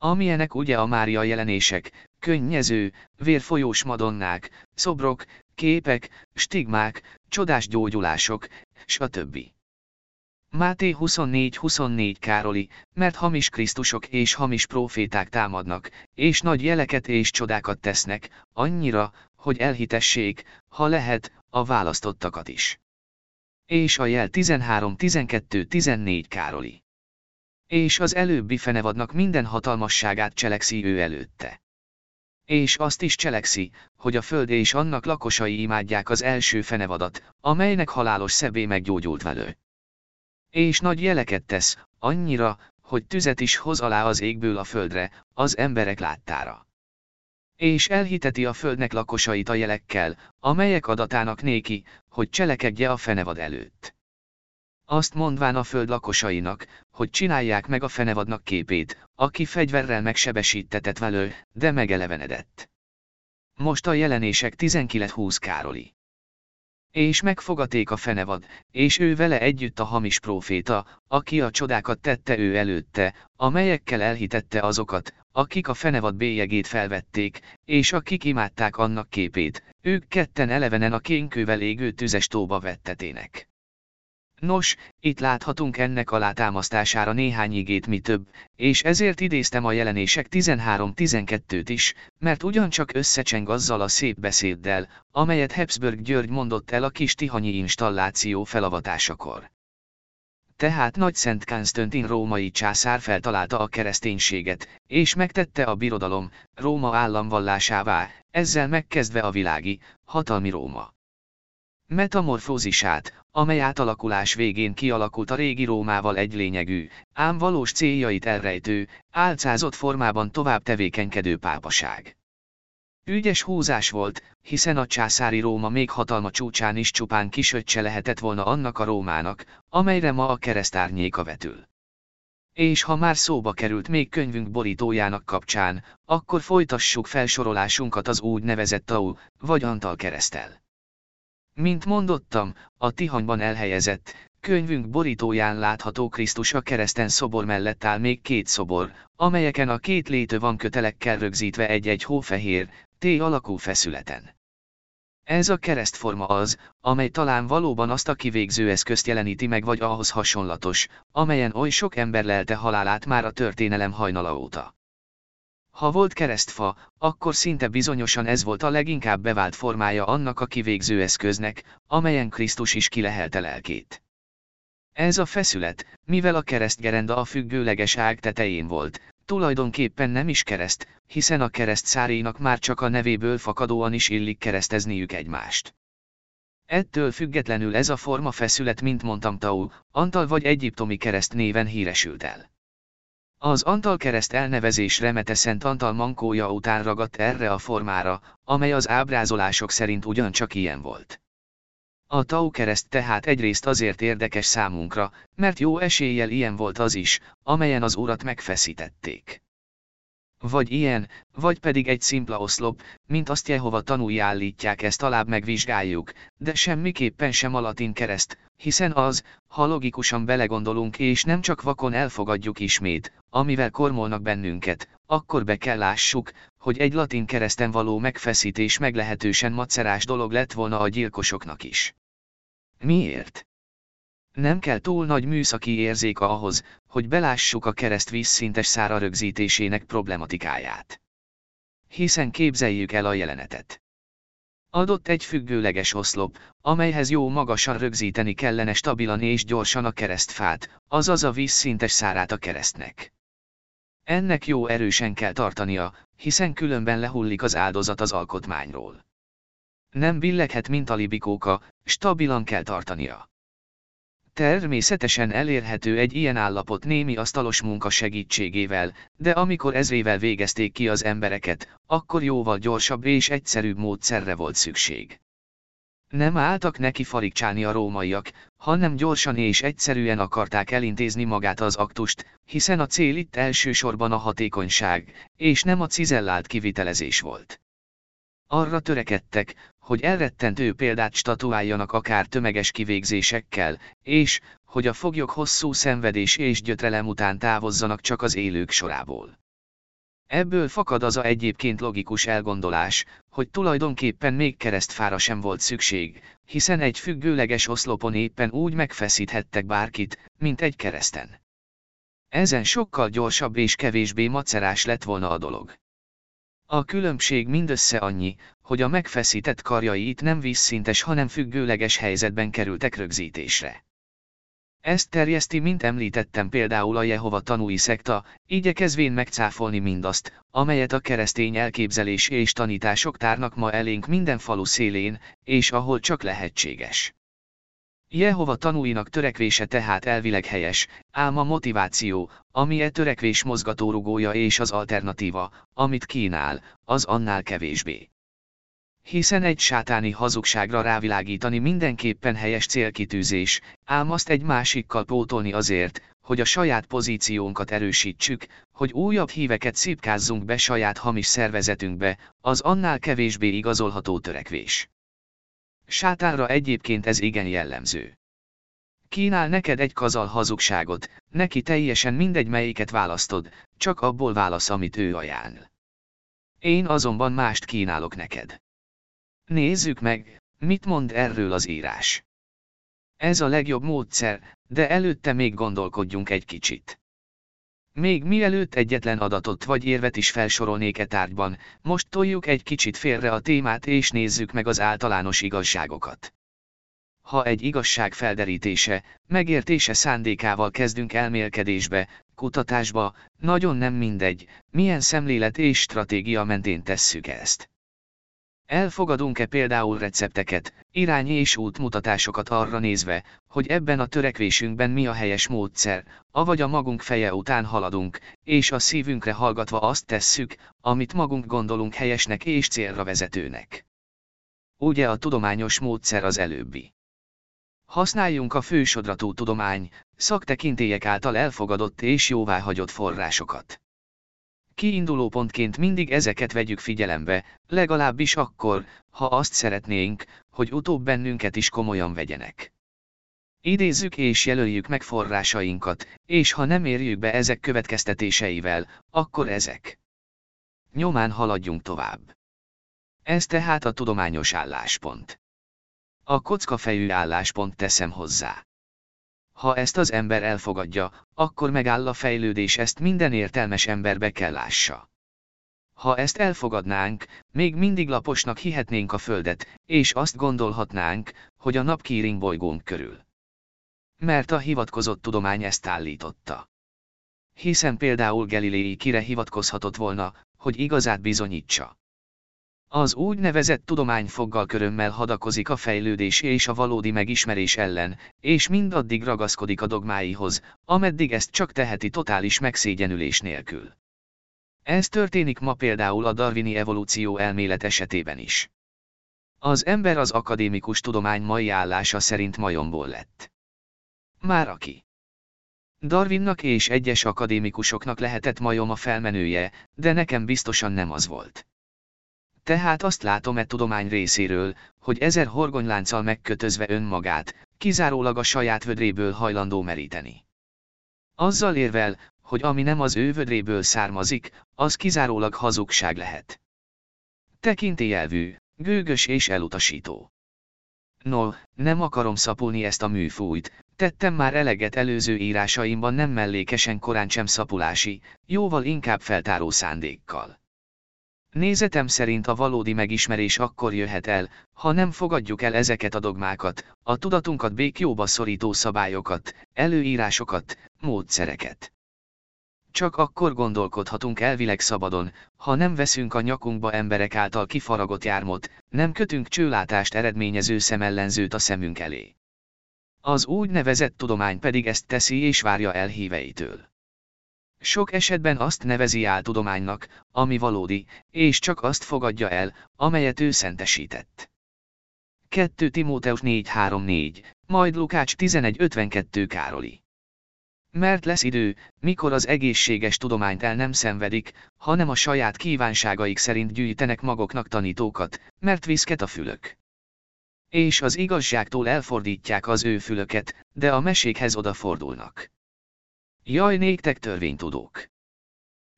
Amilyenek ugye a Mária jelenések, könnyező, vérfolyós madonnák, szobrok, képek, stigmák, csodás gyógyulások, stb. Máté 24-24 Károli, mert hamis Krisztusok és hamis proféták támadnak, és nagy jeleket és csodákat tesznek, annyira, hogy elhitessék, ha lehet, a választottakat is. És a jel 13-12-14 Károli. És az előbbi fenevadnak minden hatalmasságát cselekszi ő előtte. És azt is cselekszi, hogy a föld és annak lakosai imádják az első fenevadat, amelynek halálos szebé meggyógyult velő. És nagy jeleket tesz, annyira, hogy tüzet is hoz alá az égből a földre, az emberek láttára. És elhiteti a földnek lakosait a jelekkel, amelyek adatának néki, hogy cselekedje a fenevad előtt. Azt mondván a föld lakosainak, hogy csinálják meg a fenevadnak képét, aki fegyverrel megsebesítetett velő, de megelevenedett. Most a jelenések 19-20 Károli. És megfogaték a fenevad, és ő vele együtt a hamis próféta, aki a csodákat tette ő előtte, amelyekkel elhitette azokat, akik a fenevad bélyegét felvették, és akik imádták annak képét, ők ketten elevenen a kénkővel égő tüzes tóba vettetének. Nos, itt láthatunk ennek alátámasztására néhány igét mi több, és ezért idéztem a jelenések 13-12-t is, mert ugyancsak összecseng azzal a szép beszéddel, amelyet Habsburg György mondott el a kis tihanyi installáció felavatásakor. Tehát Nagy Szent Konstantin római császár feltalálta a kereszténységet, és megtette a birodalom, Róma államvallásává, ezzel megkezdve a világi, hatalmi Róma. Metamorfózisát, amely átalakulás végén kialakult a régi Rómával egy lényegű, ám valós céljait elrejtő, álcázott formában tovább tevékenykedő pápaság. Ügyes húzás volt, hiszen a császári Róma még hatalma csúcsán is csupán kisöccse lehetett volna annak a Rómának, amelyre ma a keresztárnyéka vetül. És ha már szóba került még könyvünk borítójának kapcsán, akkor folytassuk felsorolásunkat az úgynevezett Tau, vagy Antal keresztel. Mint mondottam, a Tihanyban elhelyezett, könyvünk borítóján látható Krisztus a kereszten szobor mellett áll még két szobor, amelyeken a két létő van kötelekkel rögzítve egy-egy hófehér, T alakú feszületen. Ez a keresztforma az, amely talán valóban azt a kivégző eszközt jeleníti meg vagy ahhoz hasonlatos, amelyen oly sok ember lelte halálát már a történelem hajnala óta. Ha volt keresztfa, akkor szinte bizonyosan ez volt a leginkább bevált formája annak a kivégző eszköznek, amelyen Krisztus is kilehelte lelkét. Ez a feszület, mivel a keresztgerenda a függőleges ág tetején volt, tulajdonképpen nem is kereszt, hiszen a kereszt szárénak már csak a nevéből fakadóan is illik keresztezniük egymást. Ettől függetlenül ez a forma feszület mint mondtam Tau, Antal vagy egyiptomi kereszt néven híresült el. Az Antal kereszt elnevezés remete Szent Antal mankója után ragadt erre a formára, amely az ábrázolások szerint ugyancsak ilyen volt. A Tau kereszt tehát egyrészt azért érdekes számunkra, mert jó eséllyel ilyen volt az is, amelyen az urat megfeszítették. Vagy ilyen, vagy pedig egy szimpla oszlop, mint azt Jehova tanúi állítják ezt alább megvizsgáljuk, de semmiképpen sem a latin kereszt, hiszen az, ha logikusan belegondolunk és nem csak vakon elfogadjuk ismét, amivel kormolnak bennünket, akkor be kell lássuk, hogy egy latin kereszten való megfeszítés meglehetősen macerás dolog lett volna a gyilkosoknak is. Miért? Nem kell túl nagy műszaki érzéka ahhoz, hogy belássuk a kereszt vízszintes szára rögzítésének problematikáját. Hiszen képzeljük el a jelenetet. Adott egy függőleges oszlop, amelyhez jó magasan rögzíteni kellene stabilan és gyorsan a keresztfát, azaz a vízszintes szárát a keresztnek. Ennek jó erősen kell tartania, hiszen különben lehullik az áldozat az alkotmányról. Nem billeghet mint a libikóka, stabilan kell tartania. Természetesen elérhető egy ilyen állapot némi asztalos munka segítségével, de amikor ezrével végezték ki az embereket, akkor jóval gyorsabb és egyszerűbb módszerre volt szükség. Nem álltak neki farigcsálni a rómaiak, hanem gyorsan és egyszerűen akarták elintézni magát az aktust, hiszen a cél itt elsősorban a hatékonyság, és nem a cizellált kivitelezés volt. Arra törekedtek, hogy elrettentő példát statuáljanak akár tömeges kivégzésekkel, és, hogy a foglyok hosszú szenvedés és gyötrelem után távozzanak csak az élők sorából. Ebből fakad az a egyébként logikus elgondolás, hogy tulajdonképpen még keresztfára sem volt szükség, hiszen egy függőleges oszlopon éppen úgy megfeszíthettek bárkit, mint egy kereszten. Ezen sokkal gyorsabb és kevésbé macerás lett volna a dolog. A különbség mindössze annyi, hogy a megfeszített karjai itt nem vízszintes hanem függőleges helyzetben kerültek rögzítésre. Ezt terjeszti, mint említettem például a Jehova tanúi szekta, igyekezvén megcáfolni mindazt, amelyet a keresztény elképzelés és tanítások tárnak ma elénk minden falu szélén, és ahol csak lehetséges. Jehova tanúinak törekvése tehát elvileg helyes, ám a motiváció, ami e törekvés mozgatórugója és az alternatíva, amit kínál, az annál kevésbé. Hiszen egy sátáni hazugságra rávilágítani mindenképpen helyes célkitűzés, ám azt egy másikkal pótolni azért, hogy a saját pozíciónkat erősítsük, hogy újabb híveket szipkázzunk be saját hamis szervezetünkbe, az annál kevésbé igazolható törekvés. Sátánra egyébként ez igen jellemző. Kínál neked egy kazal hazugságot, neki teljesen mindegy melyiket választod, csak abból válasz, amit ő ajánl. Én azonban mást kínálok neked. Nézzük meg, mit mond erről az írás. Ez a legjobb módszer, de előtte még gondolkodjunk egy kicsit. Még mielőtt egyetlen adatot vagy érvet is felsorolnék e tárgyban, most toljuk egy kicsit félre a témát és nézzük meg az általános igazságokat. Ha egy igazság felderítése, megértése szándékával kezdünk elmélkedésbe, kutatásba, nagyon nem mindegy, milyen szemlélet és stratégia mentén tesszük ezt. Elfogadunk-e például recepteket, irány és útmutatásokat arra nézve, hogy ebben a törekvésünkben mi a helyes módszer, avagy a magunk feje után haladunk, és a szívünkre hallgatva azt tesszük, amit magunk gondolunk helyesnek és célra vezetőnek. Ugye a tudományos módszer az előbbi. Használjunk a fősodratú tudomány, szaktekintélyek által elfogadott és jóváhagyott forrásokat. Kiinduló pontként mindig ezeket vegyük figyelembe, legalábbis akkor, ha azt szeretnénk, hogy utóbb bennünket is komolyan vegyenek. Idézzük és jelöljük meg forrásainkat, és ha nem érjük be ezek következtetéseivel, akkor ezek. Nyomán haladjunk tovább. Ez tehát a tudományos álláspont. A kockafejű álláspont teszem hozzá. Ha ezt az ember elfogadja, akkor megáll a fejlődés ezt minden értelmes emberbe kell lássa. Ha ezt elfogadnánk, még mindig laposnak hihetnénk a Földet, és azt gondolhatnánk, hogy a nap kíring bolygón körül. Mert a hivatkozott tudomány ezt állította. Hiszen például Galilei kire hivatkozhatott volna, hogy igazát bizonyítsa. Az úgynevezett tudomány foggal körömmel hadakozik a fejlődés és a valódi megismerés ellen, és mindaddig ragaszkodik a dogmáihoz, ameddig ezt csak teheti totális megszégyenülés nélkül. Ez történik ma például a darwini evolúció elmélet esetében is. Az ember az akadémikus tudomány mai állása szerint majomból lett. Már aki. Darwinnak és egyes akadémikusoknak lehetett majom a felmenője, de nekem biztosan nem az volt. Tehát azt látom-e tudomány részéről, hogy ezer horgonylánccal megkötözve önmagát, kizárólag a saját vödréből hajlandó meríteni. Azzal érvel, hogy ami nem az ő vödréből származik, az kizárólag hazugság lehet. Tekintélyelvű, gőgös és elutasító. No, nem akarom szapulni ezt a műfújt, tettem már eleget előző írásaimban nem mellékesen korán sem szapulási, jóval inkább feltáró szándékkal. Nézetem szerint a valódi megismerés akkor jöhet el, ha nem fogadjuk el ezeket a dogmákat, a tudatunkat békjóba szorító szabályokat, előírásokat, módszereket. Csak akkor gondolkodhatunk elvileg szabadon, ha nem veszünk a nyakunkba emberek által kifaragott jármot, nem kötünk csőlátást eredményező szemellenzőt a szemünk elé. Az úgynevezett tudomány pedig ezt teszi és várja el híveitől. Sok esetben azt nevezi tudománynak, ami valódi, és csak azt fogadja el, amelyet ő szentesített. 2 Timóteus 4.3.4, majd Lukács 11.52 Károli. Mert lesz idő, mikor az egészséges tudományt el nem szenvedik, hanem a saját kívánságaik szerint gyűjtenek magoknak tanítókat, mert viszket a fülök. És az igazságtól elfordítják az ő fülöket, de a mesékhez odafordulnak. Jaj néktek törvénytudók!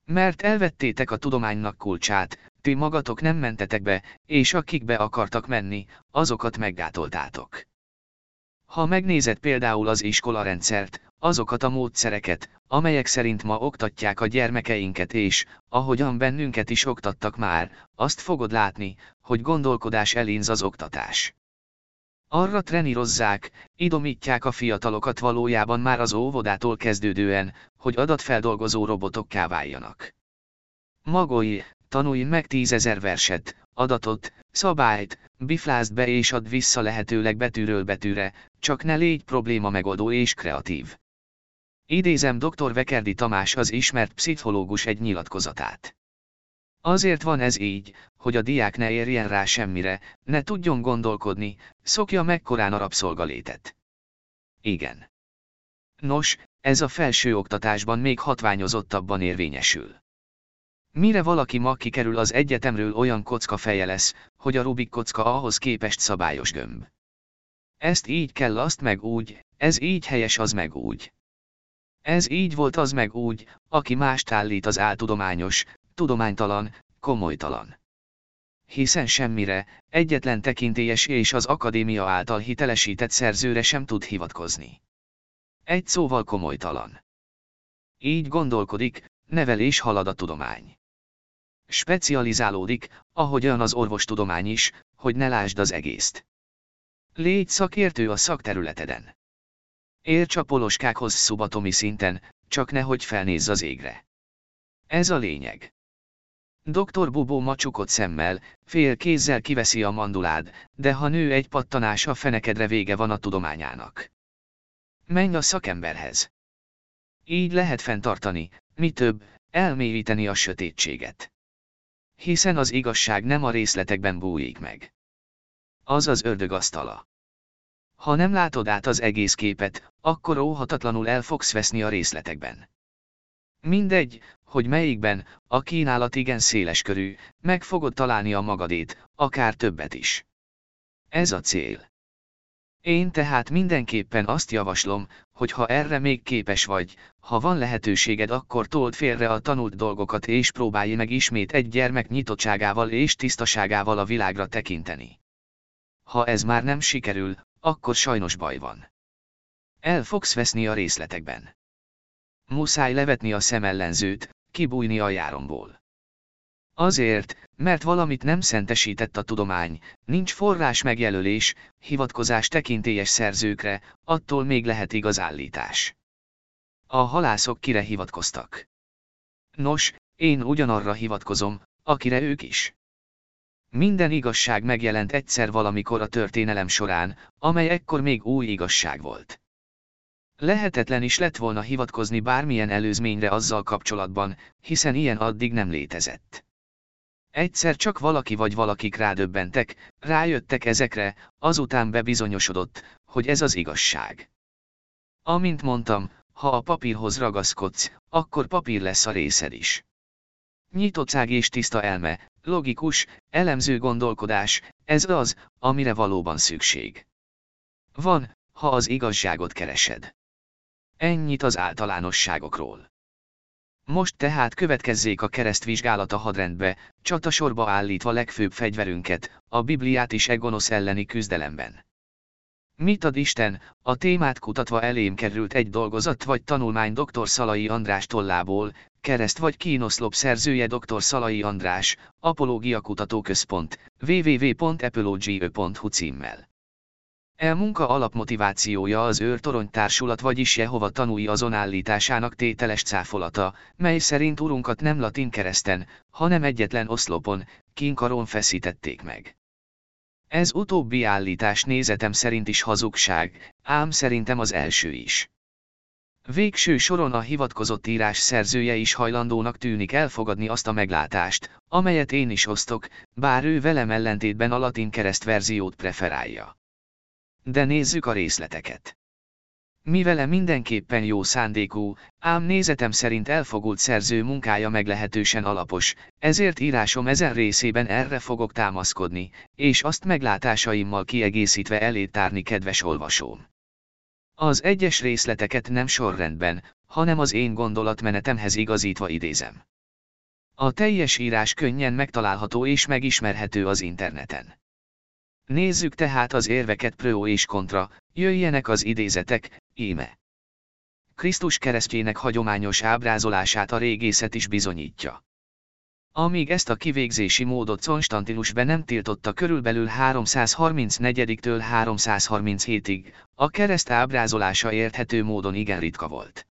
Mert elvettétek a tudománynak kulcsát, ti magatok nem mentetek be, és akik be akartak menni, azokat meggátoltátok. Ha megnézed például az iskolarendszert, azokat a módszereket, amelyek szerint ma oktatják a gyermekeinket és, ahogyan bennünket is oktattak már, azt fogod látni, hogy gondolkodás elinz az oktatás. Arra trenírozzák, idomítják a fiatalokat valójában már az óvodától kezdődően, hogy adatfeldolgozó robotokká váljanak. Magolj, tanulj meg tízezer verset, adatot, szabályt, biflázd be és add vissza lehetőleg betűről betűre, csak ne légy probléma megoldó és kreatív. Idézem dr. Vekerdi Tamás az ismert pszichológus egy nyilatkozatát. Azért van ez így, hogy a diák ne érjen rá semmire, ne tudjon gondolkodni, szokja meg korán a rabszolgalétet. Igen. Nos, ez a felső oktatásban még hatványozottabban érvényesül. Mire valaki ma kikerül az egyetemről olyan kocka feje lesz, hogy a Rubik kocka ahhoz képest szabályos gömb. Ezt így kell azt meg úgy, ez így helyes az meg úgy. Ez így volt az meg úgy, aki mást állít az áltudományos, tudománytalan, komolytalan. hiszen semmire, egyetlen tekintélyes és az akadémia által hitelesített szerzőre sem tud hivatkozni. Egy szóval komolytalan. Így gondolkodik, nevel és halad a tudomány. Specializálódik, ahogyan az orvostudomány is, hogy ne lásd az egészt. Légy szakértő a szakterületeden. Érts a poloskákhoz szubatomi szinten, csak nehogy felnézz az égre. Ez a lényeg. Dr. Bubó macsukott szemmel, fél kézzel kiveszi a mandulád, de ha nő egy pattanás a fenekedre vége van a tudományának. Menj a szakemberhez. Így lehet fenntartani, mi több, elmélyíteni a sötétséget. Hiszen az igazság nem a részletekben bújik meg. Az az ördög asztala. Ha nem látod át az egész képet, akkor óhatatlanul el fogsz veszni a részletekben. Mindegy, hogy melyikben, a kínálat igen széles körű, meg fogod találni a magadét, akár többet is. Ez a cél. Én tehát mindenképpen azt javaslom, hogy ha erre még képes vagy, ha van lehetőséged akkor told félre a tanult dolgokat és próbálj meg ismét egy gyermek nyitottságával és tisztaságával a világra tekinteni. Ha ez már nem sikerül, akkor sajnos baj van. El fogsz veszni a részletekben. Muszáj levetni a szemellenzőt, kibújni a járomból. Azért, mert valamit nem szentesített a tudomány, nincs forrás megjelölés, hivatkozás tekintélyes szerzőkre, attól még lehet igaz állítás. A halászok kire hivatkoztak? Nos, én ugyanarra hivatkozom, akire ők is. Minden igazság megjelent egyszer valamikor a történelem során, amely ekkor még új igazság volt. Lehetetlen is lett volna hivatkozni bármilyen előzményre azzal kapcsolatban, hiszen ilyen addig nem létezett. Egyszer csak valaki vagy valakik rádöbbentek, rájöttek ezekre, azután bebizonyosodott, hogy ez az igazság. Amint mondtam, ha a papírhoz ragaszkodsz, akkor papír lesz a részed is. Nyitottság és tiszta elme, logikus, elemző gondolkodás, ez az, amire valóban szükség. Van, ha az igazságot keresed. Ennyit az általánosságokról. Most tehát következzék a keresztvizsgálata hadrendbe, csatasorba állítva legfőbb fegyverünket, a Bibliát is Egonosz elleni küzdelemben. Mit ad Isten, a témát kutatva elém került egy dolgozat vagy tanulmány dr. Szalai András tollából, kereszt vagy kínoszlop szerzője dr. Szalai András, Apológia Kutatóközpont, www.epology.hu címmel. E munka alapmotivációja az őrtorony társulat vagyis Jehova tanúi azon állításának tételes cáfolata, mely szerint urunkat nem latin kereszten, hanem egyetlen oszlopon, kinkaron feszítették meg. Ez utóbbi állítás nézetem szerint is hazugság, ám szerintem az első is. Végső soron a hivatkozott írás szerzője is hajlandónak tűnik elfogadni azt a meglátást, amelyet én is osztok, bár ő velem ellentétben a latin kereszt verziót preferálja. De nézzük a részleteket. Mivele mindenképpen jó szándékú, ám nézetem szerint elfogult szerző munkája meglehetősen alapos, ezért írásom ezen részében erre fogok támaszkodni, és azt meglátásaimmal kiegészítve elétárni kedves olvasóm. Az egyes részleteket nem sorrendben, hanem az én gondolatmenetemhez igazítva idézem. A teljes írás könnyen megtalálható és megismerhető az interneten. Nézzük tehát az érveket pro és kontra, jöjjenek az idézetek, íme. Krisztus keresztjének hagyományos ábrázolását a régészet is bizonyítja. Amíg ezt a kivégzési módot Konstantinus be nem tiltotta körülbelül 334-től 337-ig, a kereszt ábrázolása érthető módon igen ritka volt.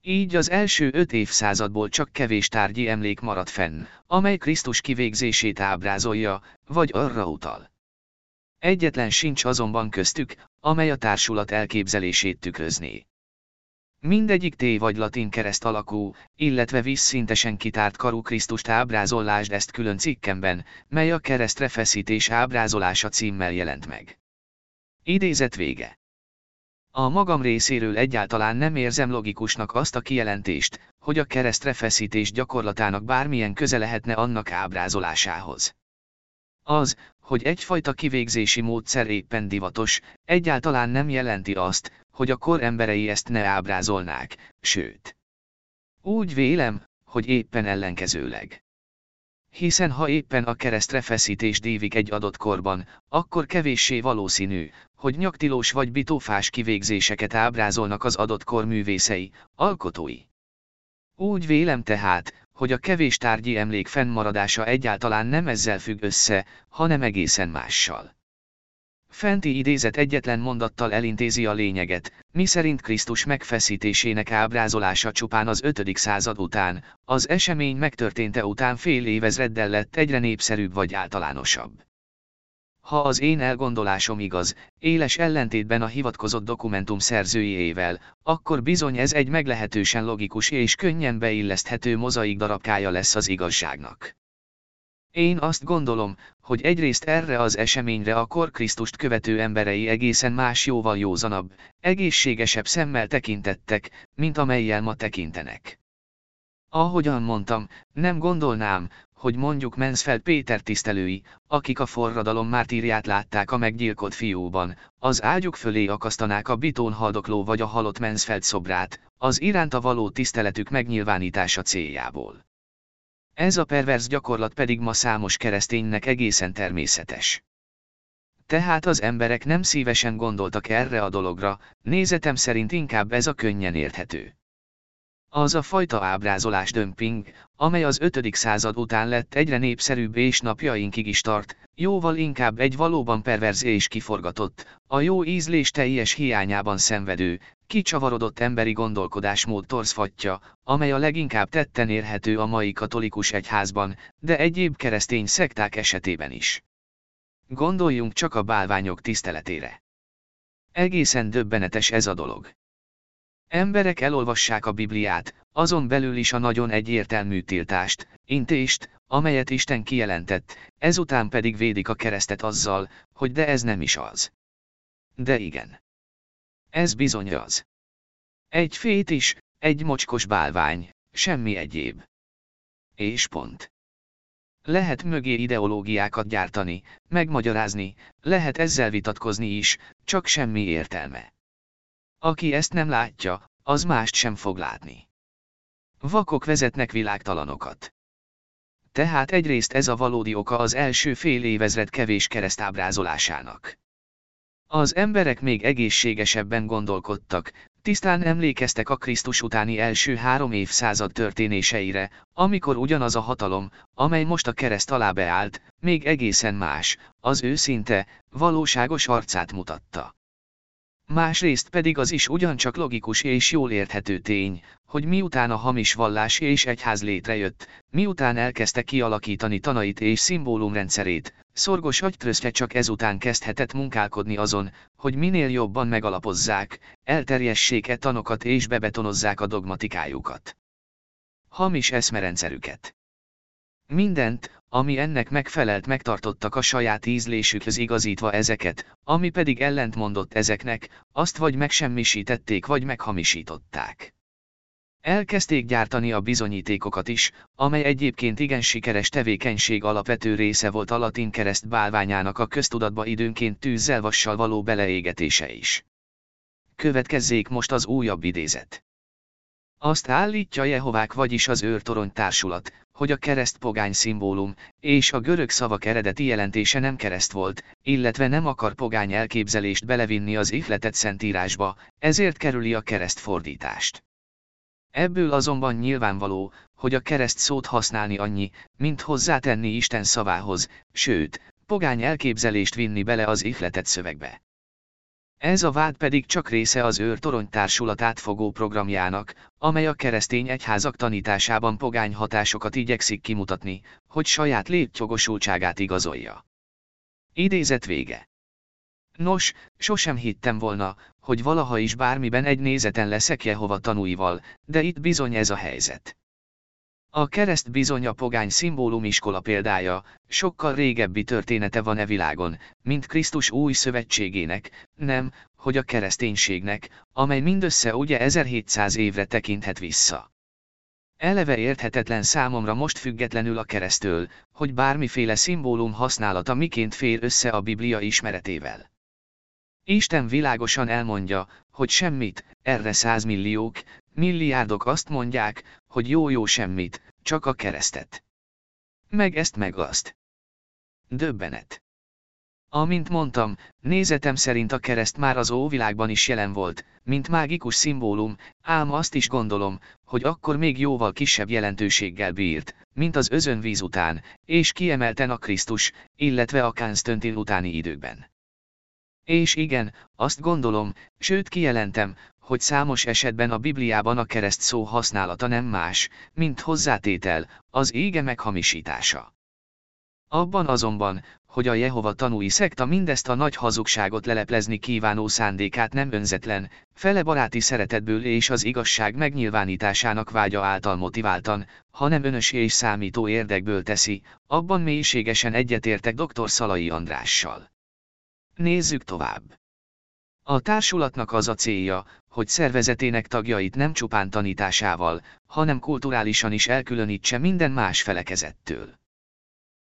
Így az első öt évszázadból csak kevés tárgyi emlék maradt fenn, amely Krisztus kivégzését ábrázolja, vagy arra utal. Egyetlen sincs azonban köztük, amely a társulat elképzelését tükrözné. Mindegyik T vagy latin kereszt alakú, illetve vízszintesen kitárt karú Krisztust ábrázolásd ezt külön cikkemben, mely a keresztre feszítés ábrázolása címmel jelent meg. Idézet vége. A magam részéről egyáltalán nem érzem logikusnak azt a kijelentést, hogy a keresztre feszítés gyakorlatának bármilyen köze lehetne annak ábrázolásához. Az, hogy egyfajta kivégzési módszer éppen divatos, egyáltalán nem jelenti azt, hogy a kor emberei ezt ne ábrázolnák, sőt. Úgy vélem, hogy éppen ellenkezőleg. Hiszen ha éppen a keresztre feszítés dévik egy adott korban, akkor kevéssé valószínű, hogy nyaktilós vagy bitófás kivégzéseket ábrázolnak az adott kor művészei, alkotói. Úgy vélem tehát, hogy a kevés tárgyi emlék fennmaradása egyáltalán nem ezzel függ össze, hanem egészen mással. Fenti idézet egyetlen mondattal elintézi a lényeget, miszerint Krisztus megfeszítésének ábrázolása csupán az 5. század után, az esemény megtörténte után fél évezreddel lett egyre népszerűbb vagy általánosabb. Ha az én elgondolásom igaz, éles ellentétben a hivatkozott dokumentum szerzőjével, akkor bizony ez egy meglehetősen logikus és könnyen beilleszthető mozaik darabkája lesz az igazságnak. Én azt gondolom, hogy egyrészt erre az eseményre a kor Krisztust követő emberei egészen más jóval józanabb, egészségesebb szemmel tekintettek, mint amelyel ma tekintenek. Ahogyan mondtam, nem gondolnám, hogy mondjuk Mansfeld Péter tisztelői, akik a forradalom mártírját látták a meggyilkolt fiúban, az ágyuk fölé akasztanák a haldokló vagy a halott Mansfeld szobrát, az iránta való tiszteletük megnyilvánítása céljából. Ez a perverz gyakorlat pedig ma számos kereszténynek egészen természetes. Tehát az emberek nem szívesen gondoltak erre a dologra, nézetem szerint inkább ez a könnyen érthető. Az a fajta ábrázolás dömping, amely az 5. század után lett egyre népszerűbb és napjainkig is tart, jóval inkább egy valóban perverz és kiforgatott, a jó ízlés teljes hiányában szenvedő, kicsavarodott emberi gondolkodásmód torzfatja, amely a leginkább tetten érhető a mai katolikus egyházban, de egyéb keresztény szekták esetében is. Gondoljunk csak a bálványok tiszteletére. Egészen döbbenetes ez a dolog. Emberek elolvassák a Bibliát, azon belül is a nagyon egyértelmű tiltást, intést, amelyet Isten kijelentett, ezután pedig védik a keresztet azzal, hogy de ez nem is az. De igen. Ez bizony az. Egy fét is, egy mocskos bálvány, semmi egyéb. És pont. Lehet mögé ideológiákat gyártani, megmagyarázni, lehet ezzel vitatkozni is, csak semmi értelme. Aki ezt nem látja, az mást sem fog látni. Vakok vezetnek világtalanokat. Tehát egyrészt ez a valódi oka az első fél évezred kevés keresztábrázolásának. Az emberek még egészségesebben gondolkodtak, tisztán emlékeztek a Krisztus utáni első három évszázad történéseire, amikor ugyanaz a hatalom, amely most a kereszt alá beállt, még egészen más, az őszinte, valóságos arcát mutatta. Másrészt pedig az is ugyancsak logikus és jól érthető tény, hogy miután a hamis vallás és egyház létrejött, miután elkezdte kialakítani tanait és szimbólumrendszerét, szorgos agytröztje csak ezután kezdhetett munkálkodni azon, hogy minél jobban megalapozzák, elterjessék-e tanokat és bebetonozzák a dogmatikájukat. Hamis eszmerendszerüket. Mindent, ami ennek megfelelt megtartottak a saját ízlésükhöz igazítva ezeket, ami pedig ellentmondott ezeknek, azt vagy megsemmisítették vagy meghamisították. Elkezdték gyártani a bizonyítékokat is, amely egyébként igen sikeres tevékenység alapvető része volt a latin kereszt bálványának a köztudatba időnként tűzzel vassal való beleégetése is. Következzék most az újabb idézet. Azt állítja Jehovák vagyis az őrtorony társulat, hogy a kereszt pogány szimbólum, és a görög szavak eredeti jelentése nem kereszt volt, illetve nem akar pogány elképzelést belevinni az ihletet szentírásba, ezért kerüli a kereszt fordítást. Ebből azonban nyilvánvaló, hogy a kereszt szót használni annyi, mint hozzátenni Isten szavához, sőt, pogány elképzelést vinni bele az ihletet szövegbe. Ez a vád pedig csak része az őr toronytársulat átfogó programjának, amely a keresztény egyházak tanításában pogány hatásokat igyekszik kimutatni, hogy saját létjogosultságát igazolja. Idézet vége. Nos, sosem hittem volna, hogy valaha is bármiben egy nézeten leszek Jehova tanúival, de itt bizony ez a helyzet. A kereszt bizony a pogány szimbólumiskola példája, sokkal régebbi története van e világon, mint Krisztus új szövetségének, nem, hogy a kereszténységnek, amely mindössze ugye 1700 évre tekinthet vissza. Eleve érthetetlen számomra most függetlenül a keresztől, hogy bármiféle szimbólum használata miként fér össze a Biblia ismeretével. Isten világosan elmondja, hogy semmit, erre meg ezt meg azt. Döbbenet. Amint mondtam, nézetem szerint a kereszt már az óvilágban is jelen volt, mint mágikus szimbólum, ám azt is gondolom, hogy akkor még jóval kisebb jelentőséggel bírt, mint az özönvíz után, és kiemelten a Krisztus, illetve a Kánztöntin utáni időkben. És igen, azt gondolom, sőt kijelentem, hogy számos esetben a Bibliában a kereszt szó használata nem más, mint hozzátétel, az ége meghamisítása. Abban azonban, hogy a Jehova tanúi szekta mindezt a nagy hazugságot leleplezni kívánó szándékát nem önzetlen, fele baráti szeretetből és az igazság megnyilvánításának vágya által motiváltan, hanem önös és számító érdekből teszi, abban mélységesen egyetértek dr. Szalai Andrással. Nézzük tovább. A társulatnak az a célja, hogy szervezetének tagjait nem csupán tanításával, hanem kulturálisan is elkülönítse minden más felekezettől.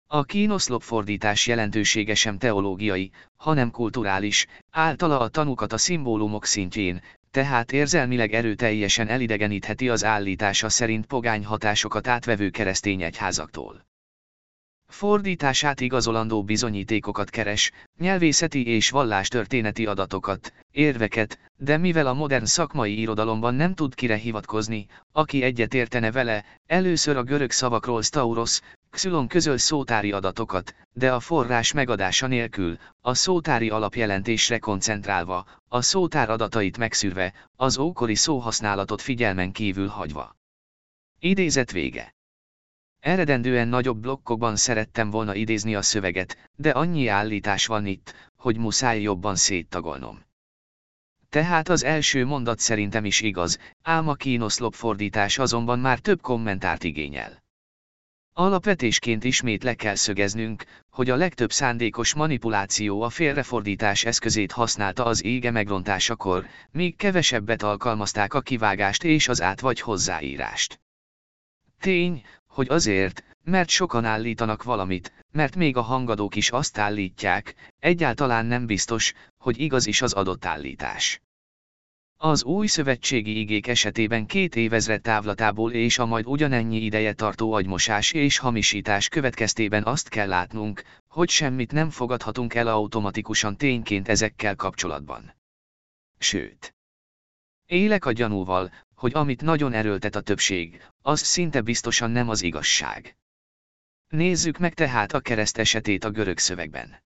A kínoszlop fordítás jelentősége sem teológiai, hanem kulturális, általa a tanukat a szimbólumok szintjén, tehát érzelmileg erőteljesen elidegenítheti az állítása szerint pogány hatásokat átvevő keresztény egyházaktól. Fordítását igazolandó bizonyítékokat keres, nyelvészeti és vallástörténeti adatokat, érveket, de mivel a modern szakmai irodalomban nem tud kire hivatkozni, aki egyet értene vele, először a görög szavakról stauros, xylon közöl szótári adatokat, de a forrás megadása nélkül, a szótári alapjelentésre koncentrálva, a szótár adatait megszűrve, az ókori szóhasználatot figyelmen kívül hagyva. Idézet vége. Eredendően nagyobb blokkokban szerettem volna idézni a szöveget, de annyi állítás van itt, hogy muszáj jobban széttagolnom. Tehát az első mondat szerintem is igaz, ám a kínoszlop fordítás azonban már több kommentárt igényel. Alapvetésként ismét le kell szögeznünk, hogy a legtöbb szándékos manipuláció a félrefordítás eszközét használta az ége megrontásakor, míg kevesebbet alkalmazták a kivágást és az át vagy hozzáírást. Tény, hogy azért, mert sokan állítanak valamit, mert még a hangadók is azt állítják, egyáltalán nem biztos, hogy igaz is az adott állítás. Az új szövetségi igék esetében két évezred távlatából és a majd ugyanennyi ideje tartó agymosás és hamisítás következtében azt kell látnunk, hogy semmit nem fogadhatunk el automatikusan tényként ezekkel kapcsolatban. Sőt, élek a gyanúval, hogy amit nagyon erőltet a többség, az szinte biztosan nem az igazság. Nézzük meg tehát a kereszt esetét a görög szövegben.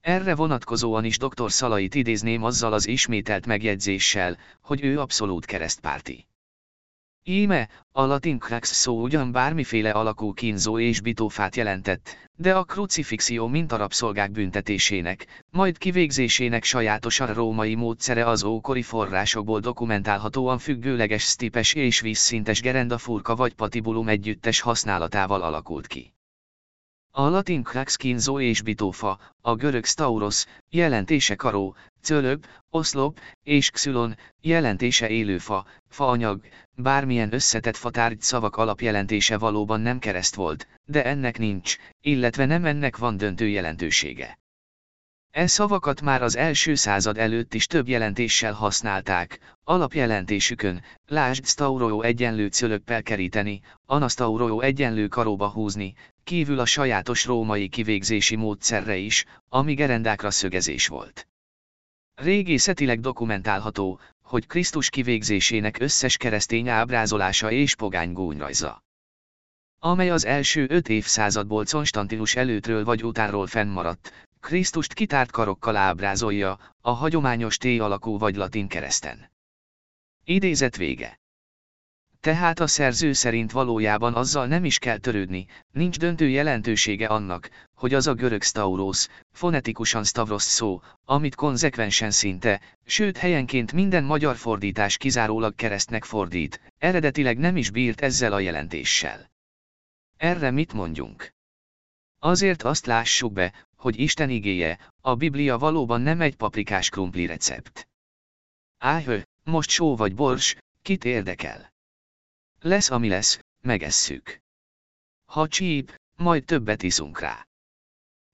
Erre vonatkozóan is dr. Szalait idézném azzal az ismételt megjegyzéssel, hogy ő abszolút keresztpárti. Íme, a latin crax szó ugyan bármiféle alakú kínzó és bitófát jelentett, de a krucifixió rabszolgák büntetésének, majd kivégzésének sajátosan római módszere az ókori forrásokból dokumentálhatóan függőleges stipes és vízszintes gerendafurka vagy patibulum együttes használatával alakult ki. A latin crax kínzó és bitófa, a görög stauros, jelentése karó, cölöp, oszlop, és xylon, jelentése élőfa, faanyag, bármilyen összetett fatárgy szavak alapjelentése valóban nem kereszt volt, de ennek nincs, illetve nem ennek van döntő jelentősége. E szavakat már az első század előtt is több jelentéssel használták, alapjelentésükön, lásd stauró egyenlő cölöppel keríteni, anasztauró egyenlő karóba húzni, kívül a sajátos római kivégzési módszerre is, ami gerendákra szögezés volt. Régészetileg dokumentálható, hogy Krisztus kivégzésének összes keresztény ábrázolása és pogány gúnyrajza. Amely az első öt évszázadból Konstantinus előtről vagy utánról fennmaradt, Krisztust kitárt karokkal ábrázolja, a hagyományos T alakú vagy latin kereszten. Idézet vége. Tehát a szerző szerint valójában azzal nem is kell törődni, nincs döntő jelentősége annak, hogy az a görög stauros, fonetikusan stavros szó, amit konzekvensen szinte, sőt helyenként minden magyar fordítás kizárólag keresztnek fordít, eredetileg nem is bírt ezzel a jelentéssel. Erre mit mondjunk? Azért azt lássuk be, hogy Isten igéje, a Biblia valóban nem egy paprikás krumpli recept. Áhő, most só vagy bors, kit érdekel? Lesz ami lesz, megesszük. Ha csíp, majd többet iszunk rá.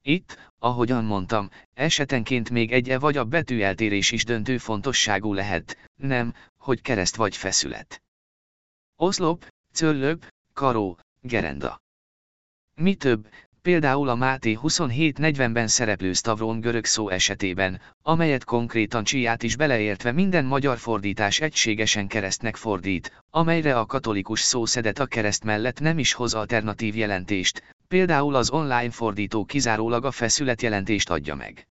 Itt, ahogyan mondtam, esetenként még egy -e vagy a betűeltérés is döntő fontosságú lehet, nem, hogy kereszt vagy feszület. Oszlop, cöllöp, karó, gerenda. Mi több, például a Máté 27.40-ben szereplő Stavron görög szó esetében, amelyet konkrétan csiát is beleértve minden magyar fordítás egységesen keresztnek fordít, amelyre a katolikus szószedet a kereszt mellett nem is hoz alternatív jelentést, például az online fordító kizárólag a feszület jelentést adja meg.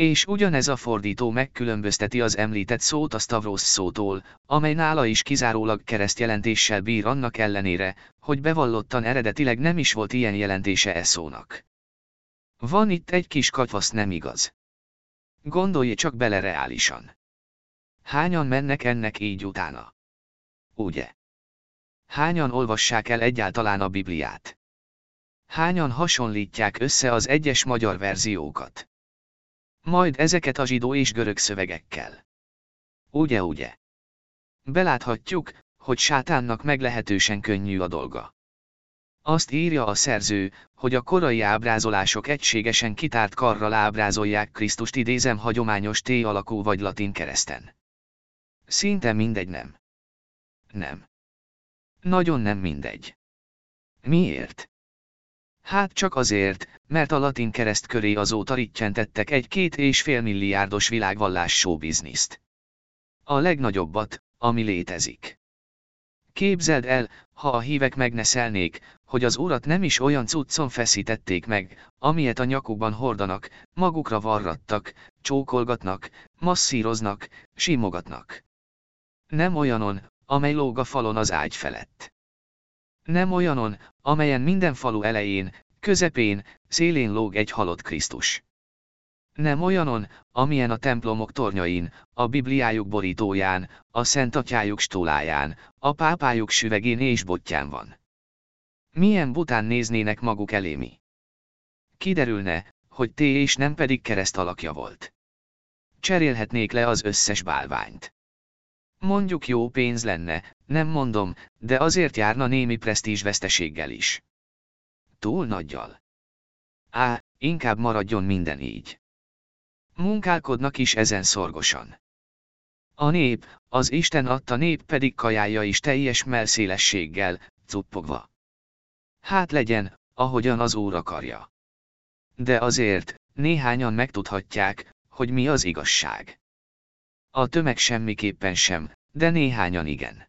És ugyanez a fordító megkülönbözteti az említett szót a Stavros szótól, amely nála is kizárólag keresztjelentéssel bír annak ellenére, hogy bevallottan eredetileg nem is volt ilyen jelentése e szónak. Van itt egy kis katvasz nem igaz. Gondolj csak bele reálisan. Hányan mennek ennek így utána? Ugye? Hányan olvassák el egyáltalán a Bibliát? Hányan hasonlítják össze az egyes magyar verziókat? Majd ezeket a zsidó és görög szövegekkel. Ugye ugye? Beláthatjuk, hogy sátánnak meglehetősen könnyű a dolga. Azt írja a szerző, hogy a korai ábrázolások egységesen kitárt karral ábrázolják Krisztust idézem hagyományos T alakú vagy latin kereszten. Szinte mindegy nem. Nem. Nagyon nem mindegy. Miért? Hát csak azért, mert a latin kereszt köré azóta rittyentettek egy két és fél milliárdos világvallás bizniszt. A legnagyobbat, ami létezik. Képzeld el, ha a hívek megneszelnék, hogy az urat nem is olyan cuccon feszítették meg, amilyet a nyakukban hordanak, magukra varrattak, csókolgatnak, masszíroznak, simogatnak. Nem olyanon, amely lóg a falon az ágy felett. Nem olyanon, amelyen minden falu elején, közepén, szélén lóg egy halott Krisztus. Nem olyanon, amilyen a templomok tornyain, a Bibliájuk borítóján, a Szent Atyájuk stóláján, a pápájuk süvegén és botján van. Milyen bután néznének maguk elé mi? Kiderülne, hogy té és nem pedig kereszt alakja volt. Cserélhetnék le az összes bálványt. Mondjuk jó pénz lenne, nem mondom, de azért járna némi presztízs veszteséggel is. Túl nagyjal. Á, inkább maradjon minden így. Munkálkodnak is ezen szorgosan. A nép, az Isten adta nép pedig kajálja is teljes melszélességgel, cuppogva. Hát legyen, ahogyan az Úr akarja. De azért, néhányan megtudhatják, hogy mi az igazság. A tömeg semmiképpen sem, de néhányan igen.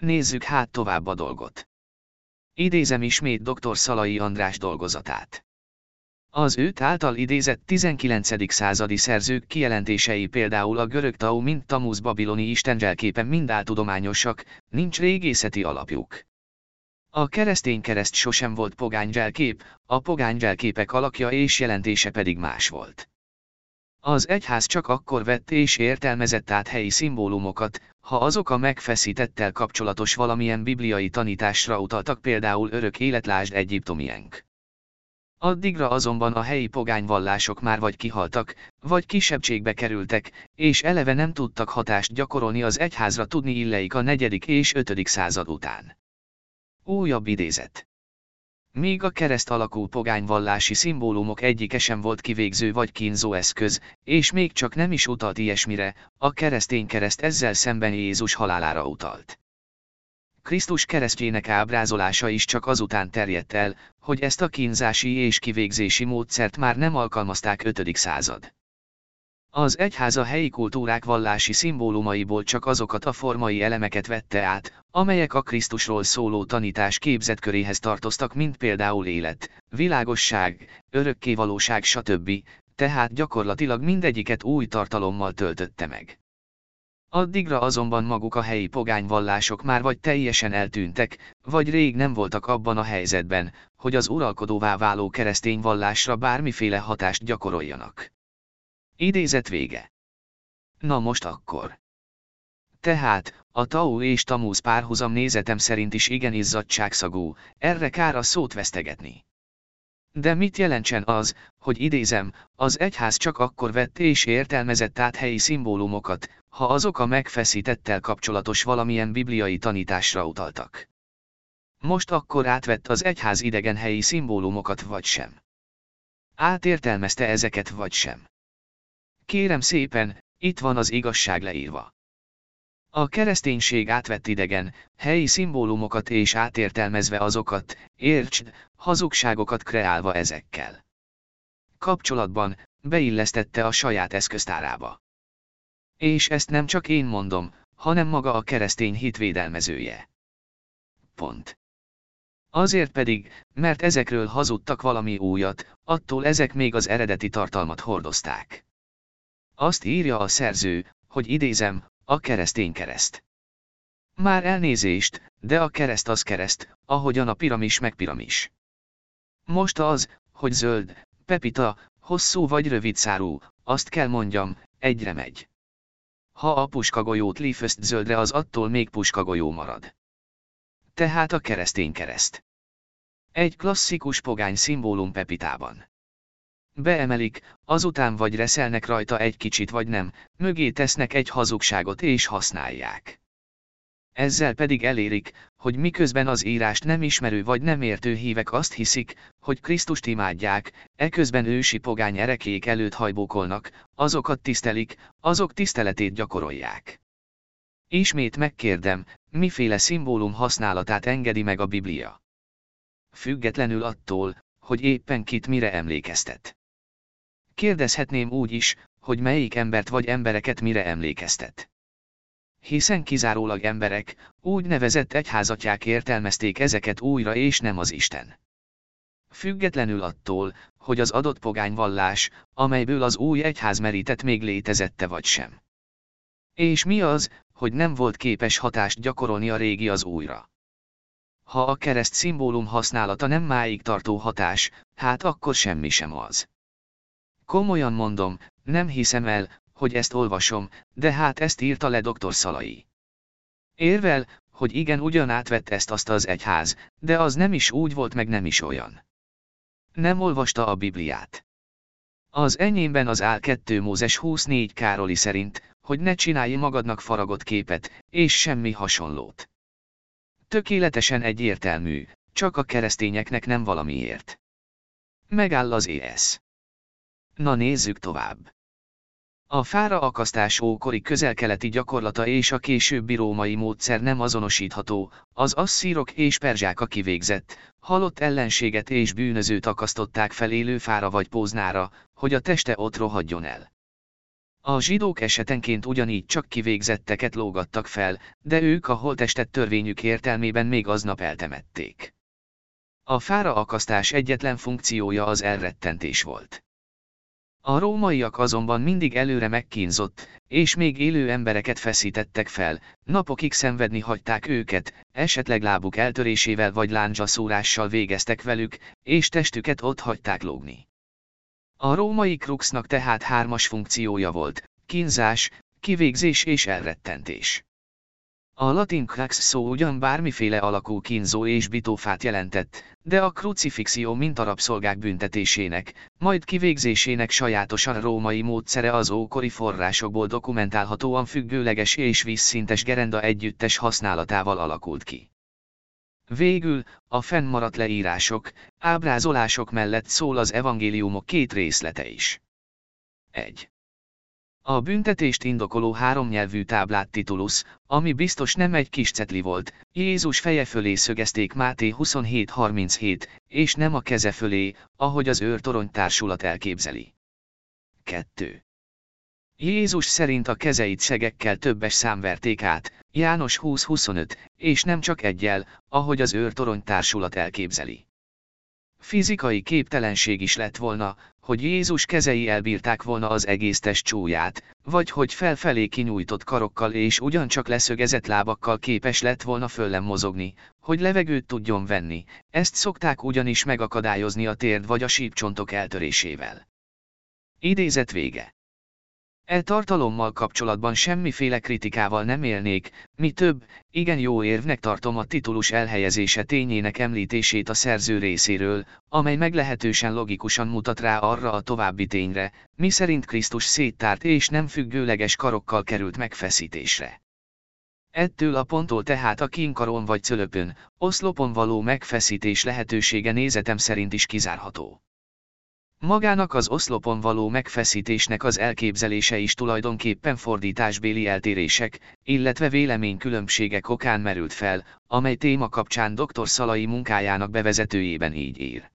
Nézzük hát tovább a dolgot. Idézem ismét dr. Szalai András dolgozatát. Az őt által idézett 19. századi szerzők kijelentései például a görög Tau mint Tamuz babiloni istenjelképen mind áltudományosak, nincs régészeti alapjuk. A keresztény kereszt sosem volt pogány zselkép, a pogány zselképek alakja és jelentése pedig más volt. Az egyház csak akkor vett és értelmezett át helyi szimbólumokat, ha azok a megfeszítettel kapcsolatos valamilyen bibliai tanításra utaltak például örök életlásd egyiptomienk. Addigra azonban a helyi pogányvallások már vagy kihaltak, vagy kisebbségbe kerültek, és eleve nem tudtak hatást gyakorolni az egyházra tudni illeik a negyedik és ötödik század után. Újabb idézet. Míg a kereszt alakú pogányvallási szimbólumok egyike sem volt kivégző vagy kínzó eszköz, és még csak nem is utalt ilyesmire, a keresztény kereszt ezzel szemben Jézus halálára utalt. Krisztus keresztjének ábrázolása is csak azután terjedt el, hogy ezt a kínzási és kivégzési módszert már nem alkalmazták 5. század. Az egyháza helyi kultúrák vallási szimbólumaiból csak azokat a formai elemeket vette át, amelyek a Krisztusról szóló tanítás képzetköréhez tartoztak, mint például élet, világosság, örökkévalóság stb., tehát gyakorlatilag mindegyiket új tartalommal töltötte meg. Addigra azonban maguk a helyi pogányvallások már vagy teljesen eltűntek, vagy rég nem voltak abban a helyzetben, hogy az uralkodóvá váló keresztény vallásra bármiféle hatást gyakoroljanak. Idézet vége. Na most akkor. Tehát, a Tau és Tamuz párhuzam nézetem szerint is igen izzadságszagú, erre kár a szót vesztegetni. De mit jelentsen az, hogy idézem, az egyház csak akkor vett és értelmezett át helyi szimbólumokat, ha azok a megfeszítettel kapcsolatos valamilyen bibliai tanításra utaltak. Most akkor átvett az egyház idegen helyi szimbólumokat vagy sem. Átértelmezte ezeket vagy sem. Kérem szépen, itt van az igazság leírva. A kereszténység átvett idegen, helyi szimbólumokat és átértelmezve azokat, értsd, hazugságokat kreálva ezekkel. Kapcsolatban, beillesztette a saját eszköztárába. És ezt nem csak én mondom, hanem maga a keresztény hitvédelmezője. Pont. Azért pedig, mert ezekről hazudtak valami újat, attól ezek még az eredeti tartalmat hordozták. Azt írja a szerző, hogy idézem, a keresztény kereszt. Már elnézést, de a kereszt az kereszt, ahogyan a piramis meg piramis. Most az, hogy zöld, pepita, hosszú vagy rövid szárú, azt kell mondjam, egyre megy. Ha a puskagolyót lífözt zöldre az attól még puskagolyó marad. Tehát a keresztény kereszt. Egy klasszikus pogány szimbólum pepitában. Beemelik, azután vagy reszelnek rajta egy kicsit vagy nem, mögé tesznek egy hazugságot és használják. Ezzel pedig elérik, hogy miközben az írást nem ismerő vagy nem értő hívek azt hiszik, hogy Krisztust imádják, eközben ősi pogány erekék előtt hajbókolnak, azokat tisztelik, azok tiszteletét gyakorolják. Ismét megkérdem, miféle szimbólum használatát engedi meg a Biblia. Függetlenül attól, hogy éppen kit mire emlékeztet. Kérdezhetném úgy is, hogy melyik embert vagy embereket mire emlékeztet. Hiszen kizárólag emberek, úgy nevezett egyházatják értelmezték ezeket újra és nem az Isten. Függetlenül attól, hogy az adott pogány vallás, amelyből az új egyház merített még létezette vagy sem. És mi az, hogy nem volt képes hatást gyakorolni a régi az újra? Ha a kereszt szimbólum használata nem máig tartó hatás, hát akkor semmi sem az. Komolyan mondom, nem hiszem el, hogy ezt olvasom, de hát ezt írta le dr. Szalai. Érvel, hogy igen ugyan átvett ezt azt az egyház, de az nem is úgy volt meg nem is olyan. Nem olvasta a Bibliát. Az enyémben az áll 2 Mózes 24 Károli szerint, hogy ne csinálj magadnak faragott képet, és semmi hasonlót. Tökéletesen egyértelmű, csak a keresztényeknek nem valamiért. Megáll az ES. Na nézzük tovább. A fára akasztás ókori közelkeleti gyakorlata és a későbbi római módszer nem azonosítható, az asszírok és perzsák a kivégzett, halott ellenséget és bűnözőt akasztották fel élő fára vagy póznára, hogy a teste ott rohadjon el. A zsidók esetenként ugyanígy csak kivégzetteket lógattak fel, de ők a holtestet törvényük értelmében még aznap eltemették. A fára akasztás egyetlen funkciója az elrettentés volt. A rómaiak azonban mindig előre megkínzott, és még élő embereket feszítettek fel, napokig szenvedni hagyták őket, esetleg lábuk eltörésével vagy lándzsaszúrással végeztek velük, és testüket ott hagyták lógni. A római kruxnak tehát hármas funkciója volt, kínzás, kivégzés és elrettentés. A latin crux szó ugyan bármiféle alakú kínzó és bitófát jelentett, de a krucifixió mint a rabszolgák büntetésének, majd kivégzésének sajátosan római módszere az ókori forrásokból dokumentálhatóan függőleges és vízszintes gerenda együttes használatával alakult ki. Végül, a fennmaradt leírások, ábrázolások mellett szól az evangéliumok két részlete is. 1. A büntetést indokoló háromnyelvű táblát titulusz, ami biztos nem egy kis cetli volt, Jézus feje fölé szögezték Máté 27.37, és nem a keze fölé, ahogy az őrtorony társulat elképzeli. 2. Jézus szerint a kezeit szegekkel többes számverték át, János 20.25, és nem csak egyel, ahogy az őrtorony társulat elképzeli. Fizikai képtelenség is lett volna, hogy Jézus kezei elbírták volna az egész test csúlyát, vagy hogy felfelé kinyújtott karokkal és ugyancsak leszögezett lábakkal képes lett volna föllem mozogni, hogy levegőt tudjon venni, ezt szokták ugyanis megakadályozni a térd vagy a sípcsontok eltörésével. Idézet vége. E tartalommal kapcsolatban semmiféle kritikával nem élnék, mi több, igen jó érvnek tartom a titulus elhelyezése tényének említését a szerző részéről, amely meglehetősen logikusan mutat rá arra a további tényre, mi szerint Krisztus széttárt és nem függőleges karokkal került megfeszítésre. Ettől a ponttól tehát a kínkaron vagy cölöpön, oszlopon való megfeszítés lehetősége nézetem szerint is kizárható. Magának az oszlopon való megfeszítésnek az elképzelése is tulajdonképpen fordításbéli eltérések, illetve véleménykülönbségek okán merült fel, amely téma kapcsán dr. Szalai munkájának bevezetőjében így ír.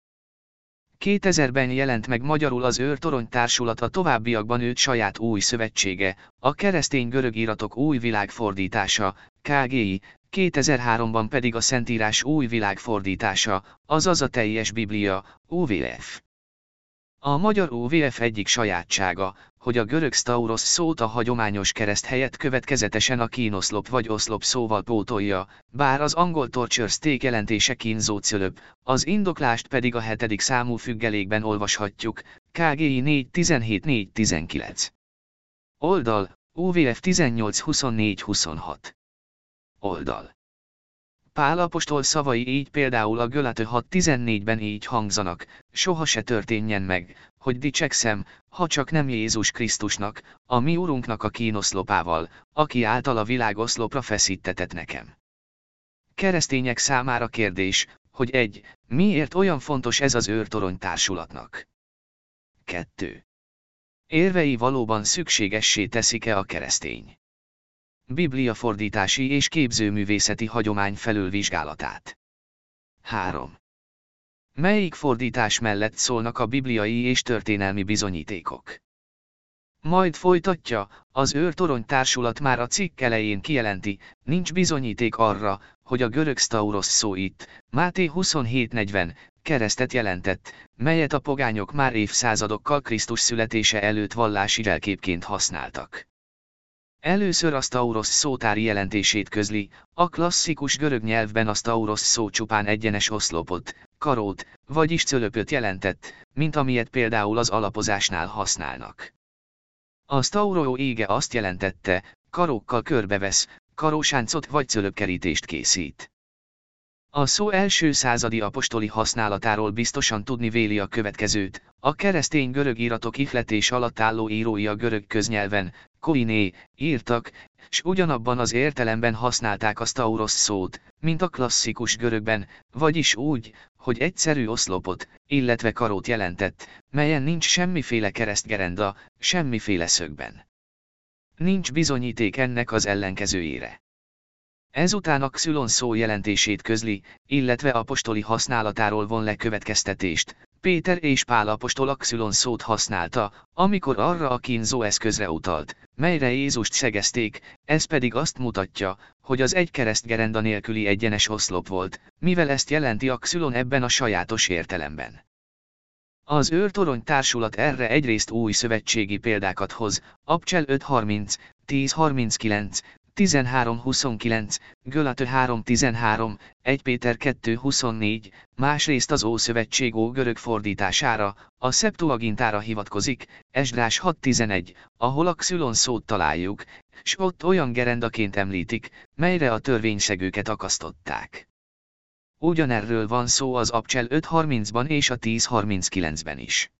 2000-ben jelent meg magyarul az Őrtorony Társulat a továbbiakban őt saját új szövetsége, a keresztény görög iratok új világfordítása, KGI, 2003-ban pedig a Szentírás új világfordítása, azaz a teljes Biblia, UVF. A magyar OVF egyik sajátsága, hogy a görög stauros szót a hagyományos kereszt helyett következetesen a kínoszlop vagy oszlop szóval pótolja, bár az angol torture steak jelentése kínzó cölöp, az indoklást pedig a hetedik számú függelékben olvashatjuk, KGI 4.17.4.19. Oldal, OVF 18.24.26. Oldal. Pál apostol szavai így például a Gölatő 6.14-ben így hangzanak, soha se történjen meg, hogy dicsekszem, ha csak nem Jézus Krisztusnak, a mi Urunknak a kínoszlopával, aki által a világ oszlopra feszítetett nekem. Keresztények számára kérdés, hogy egy, miért olyan fontos ez az őrtorony társulatnak? 2. Érvei valóban szükségessé teszik-e a keresztény? Bibliafordítási és képzőművészeti hagyomány felülvizsgálatát. 3. Melyik fordítás mellett szólnak a bibliai és történelmi bizonyítékok? Majd folytatja, az őrtorony társulat már a cikk elején kijelenti, nincs bizonyíték arra, hogy a görög stauros szó itt, Máté 27.40, keresztet jelentett, melyet a pogányok már évszázadokkal Krisztus születése előtt vallási jelképként használtak. Először a Stauros szótári jelentését közli, a klasszikus görög nyelvben a Stauros szó csupán egyenes oszlopot, karót, vagyis cölöpöt jelentett, mint amilyet például az alapozásnál használnak. A Stauro ége azt jelentette, karókkal körbevesz, karósáncot vagy cölöpkerítést készít. A szó első századi apostoli használatáról biztosan tudni véli a következőt, a keresztény görög iratok ihletés alatt álló írói a görög köznyelven, koiné, írtak, s ugyanabban az értelemben használták a stauros szót, mint a klasszikus görögben, vagyis úgy, hogy egyszerű oszlopot, illetve karót jelentett, melyen nincs semmiféle keresztgerenda, semmiféle szögben. Nincs bizonyíték ennek az ellenkezőjére. Ezután a xylon szó jelentését közli, illetve apostoli használatáról von le következtetést. Péter és Pál apostol a xylon szót használta, amikor arra a kínzó eszközre utalt, melyre Jézust szegezték, ez pedig azt mutatja, hogy az egy keresztgerenda nélküli egyenes oszlop volt, mivel ezt jelenti a xylon ebben a sajátos értelemben. Az őrtorony társulat erre egyrészt új szövetségi példákat hoz, Abcsel 530, 1039, 13-29, Gölatő 3-13, 1 Péter 2-24, másrészt az Ószövetség ó-görög fordítására, a Septuagintára hivatkozik, Esdrás 6-11, ahol a xylon szót találjuk, s ott olyan gerendaként említik, melyre a törvényszegőket akasztották. Ugyanerről van szó az Abcsel 5.30-ban és a 10.39-ben is.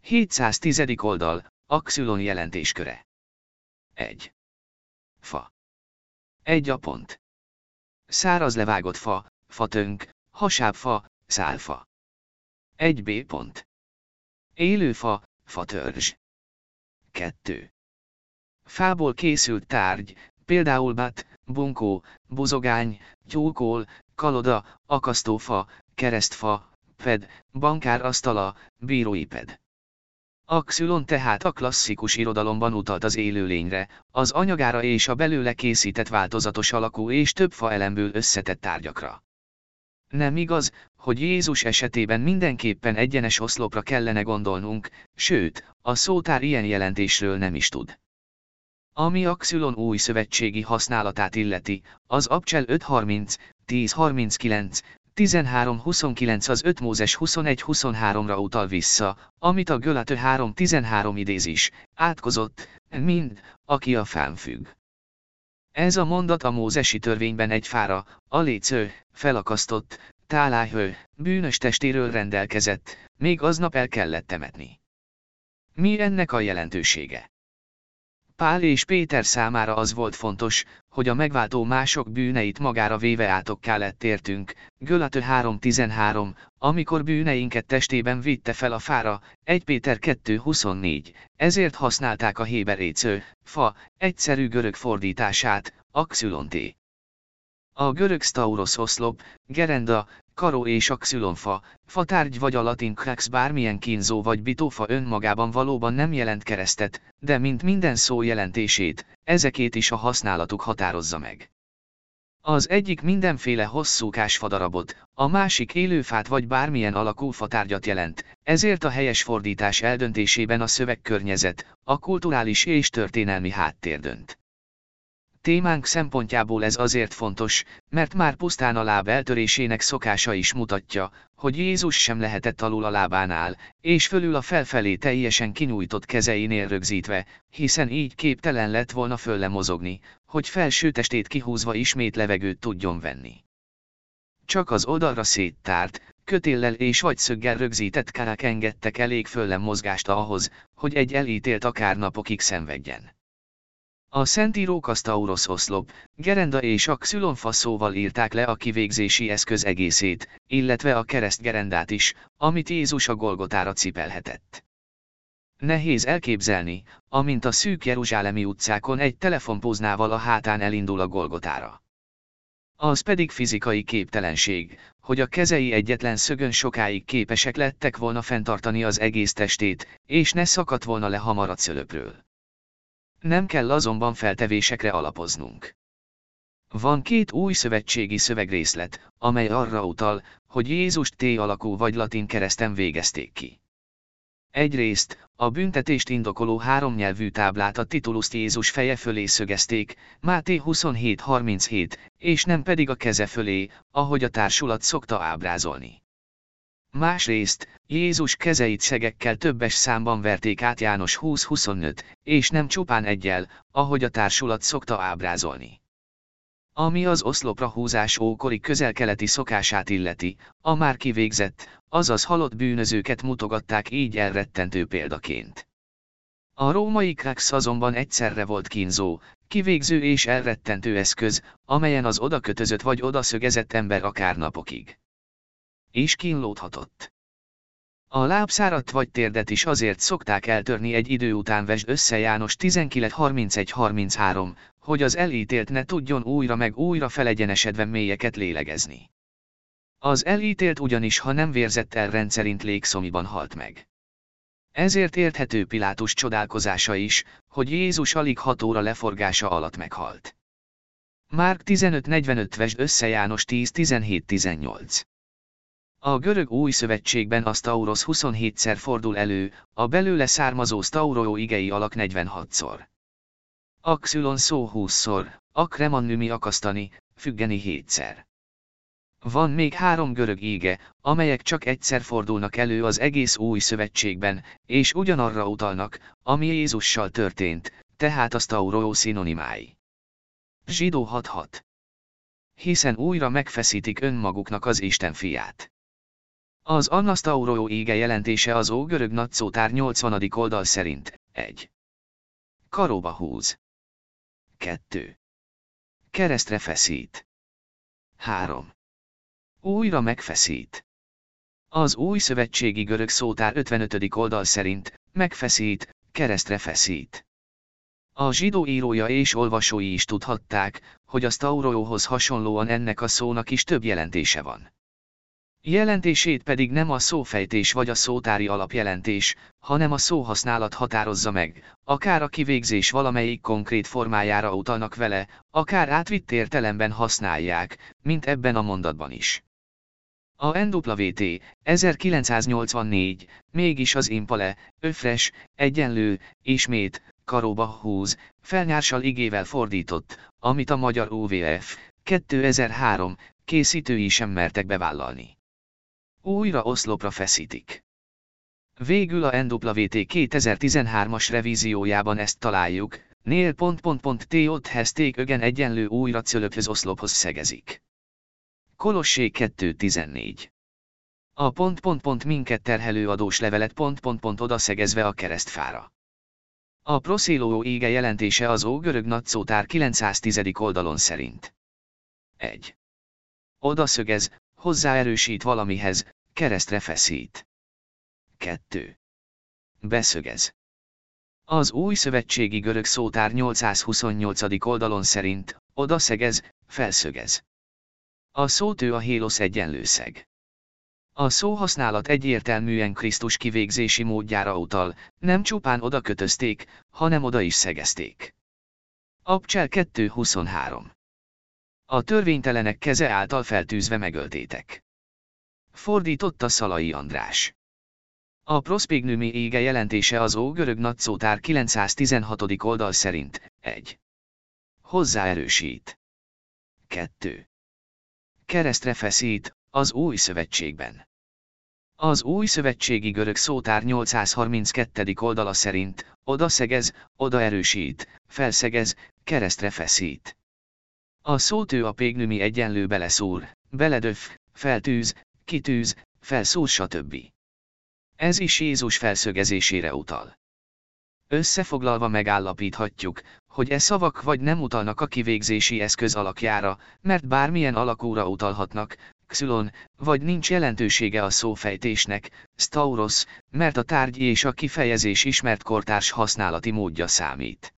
710. oldal, Axylon jelentésköre. 1. Fa. Egy a pont. Száraz levágott fa, fatönk, hasábfa, szálfa. Egy B pont. Élőfa, fatörzs. 2. Fából készült tárgy, például bat, bunkó, buzogány, tyúkól, kaloda, akasztófa, keresztfa, ped, bankárasztala, bírói ped. A xylon tehát a klasszikus irodalomban utalt az élőlényre, az anyagára és a belőle készített változatos alakú és több faelemből összetett tárgyakra. Nem igaz, hogy Jézus esetében mindenképpen egyenes oszlopra kellene gondolnunk, sőt, a szótár ilyen jelentésről nem is tud. Ami a xylon új szövetségi használatát illeti, az Abcsel 530, 1039, 13-29 az 5 Mózes 21-23-ra utal vissza, amit a Gölatő 3-13 idézis, átkozott, mind, aki a fán függ. Ez a mondat a mózesi törvényben egy fára, a lécő, felakasztott, táláhő, bűnös testéről rendelkezett, még aznap el kellett temetni. Mi ennek a jelentősége? Pál és Péter számára az volt fontos, hogy a megváltó mások bűneit magára véve átokká lett értünk. Gölatő 3.13, amikor bűneinket testében vitte fel a fára, 1 Péter 2.24, ezért használták a héberécő, fa, egyszerű görög fordítását, axülonté. A görög stauros oszlop, gerenda, karó és a xülonfa, fatárgy vagy a latin krax bármilyen kínzó vagy bitófa önmagában valóban nem jelent keresztet, de mint minden szó jelentését, ezekét is a használatuk határozza meg. Az egyik mindenféle hosszúkás fadarabot, a másik élőfát vagy bármilyen alakú fatárgyat jelent, ezért a helyes fordítás eldöntésében a szövegkörnyezet, a kulturális és történelmi háttér dönt. Témánk szempontjából ez azért fontos, mert már pusztán a láb eltörésének szokása is mutatja, hogy Jézus sem lehetett alul a lábánál, és fölül a felfelé teljesen kinyújtott kezeinél rögzítve, hiszen így képtelen lett volna fölle mozogni, hogy felső testét kihúzva ismét levegőt tudjon venni. Csak az oldalra széttárt, kötéllel és vagy szöggel rögzített kárák engedtek elég fölle mozgást ahhoz, hogy egy elítélt akár napokig szenvedjen. A Szentírók a Tauros oszlop, gerenda és a xülonfa szóval írták le a kivégzési eszköz egészét, illetve a kereszt gerendát is, amit Jézus a Golgotára cipelhetett. Nehéz elképzelni, amint a szűk Jeruzsálemi utcákon egy telefonpóznával a hátán elindul a Golgotára. Az pedig fizikai képtelenség, hogy a kezei egyetlen szögön sokáig képesek lettek volna fenntartani az egész testét, és ne szakadt volna le hamar a cölöpről. Nem kell azonban feltevésekre alapoznunk. Van két új szövetségi szövegrészlet, amely arra utal, hogy Jézust T alakú vagy latin kereszten végezték ki. Egyrészt, a büntetést indokoló háromnyelvű táblát a tituluszt Jézus feje fölé szögezték, Máté 27.37, és nem pedig a keze fölé, ahogy a társulat szokta ábrázolni. Másrészt, Jézus kezeit szegekkel többes számban verték át János 20-25, és nem csupán egyel, ahogy a társulat szokta ábrázolni. Ami az oszlopra húzás ókori közelkeleti szokását illeti, a már kivégzett, azaz halott bűnözőket mutogatták így elrettentő példaként. A római krax azonban egyszerre volt kínzó, kivégző és elrettentő eszköz, amelyen az odakötözött vagy odaszögezett ember akár napokig és kínlódhatott. A lábszárat vagy térdet is azért szokták eltörni egy idő után vesd össze János 19.31.33, hogy az elítélt ne tudjon újra meg újra felegyenesedve mélyeket lélegezni. Az elítélt ugyanis ha nem vérzett el rendszerint légszomiban halt meg. Ezért érthető Pilátus csodálkozása is, hogy Jézus alig hat óra leforgása alatt meghalt. Márk 15.45 vesd össze János 10.17.18 a görög új szövetségben a Stauros 27-szer fordul elő, a belőle származó Stauró igei alak 46-szor. Axülon szó 20-szor, akremannümi akasztani, függeni 7-szer. Van még három görög ége, amelyek csak egyszer fordulnak elő az egész új szövetségben, és ugyanarra utalnak, ami Jézussal történt, tehát a Stauró szinonimái. Zsidó 6.6 Hiszen újra megfeszítik önmaguknak az Isten fiát. Az Annastauro ége jelentése az ógörög nagyszótár 80. oldal szerint 1. Karóba húz. 2. Keresztre feszít. 3. Újra megfeszít. Az új szövetségi görög szótár 55. oldal szerint megfeszít, keresztre feszít. A zsidó írója és olvasói is tudhatták, hogy a stauróhoz hasonlóan ennek a szónak is több jelentése van. Jelentését pedig nem a szófejtés vagy a szótári alapjelentés, hanem a szóhasználat határozza meg, akár a kivégzés valamelyik konkrét formájára utalnak vele, akár átvitt értelemben használják, mint ebben a mondatban is. A NWT 1984, mégis az impale, öfres, egyenlő, ismét, karóba húz, felnyársal igével fordított, amit a magyar UVF 2003 készítői sem mertek bevállalni újra oszlopra feszítik. Végül a NWT 2013-as revíziójában ezt találjuk, nél pont pont pont t ott hezték ögen egyenlő újra cölöphöz oszlophoz szegezik. Kolossé 2.14 A pont pont pont minket terhelő adós levelet pont pont pont oda szegezve a keresztfára. A proszéló ége jelentése az ógörög nagyszótár 910. oldalon szerint. 1. Odaszögez, hozzáerősít valamihez, keresztre feszít. 2. Beszögez. Az új szövetségi görög szótár 828. oldalon szerint, odaszegez, felszögez. A szótő a hélosz egyenlőszeg. A szóhasználat egyértelműen Krisztus kivégzési módjára utal, nem csupán oda kötözték, hanem oda is szegezték. Abcsel 2.23 A törvénytelenek keze által feltűzve megöltétek. Fordította Szalai András. A proszpégnőmi ége jelentése az ógörög nagyszótár 916. oldal szerint 1. Hozzáerősít. 2. Keresztre feszít, az új szövetségben. Az új szövetségi görög szótár 832. oldala szerint, oda szegez, oda erősít, felszegez, keresztre feszít. A szótő a pégnümi egyenlő beleszúr, beledöf, feltűz, kitűz, felszúr stb. Ez is Jézus felszögezésére utal. Összefoglalva megállapíthatjuk, hogy e szavak vagy nem utalnak a kivégzési eszköz alakjára, mert bármilyen alakúra utalhatnak, xylon, vagy nincs jelentősége a szófejtésnek, stauros, mert a tárgy és a kifejezés ismert kortárs használati módja számít.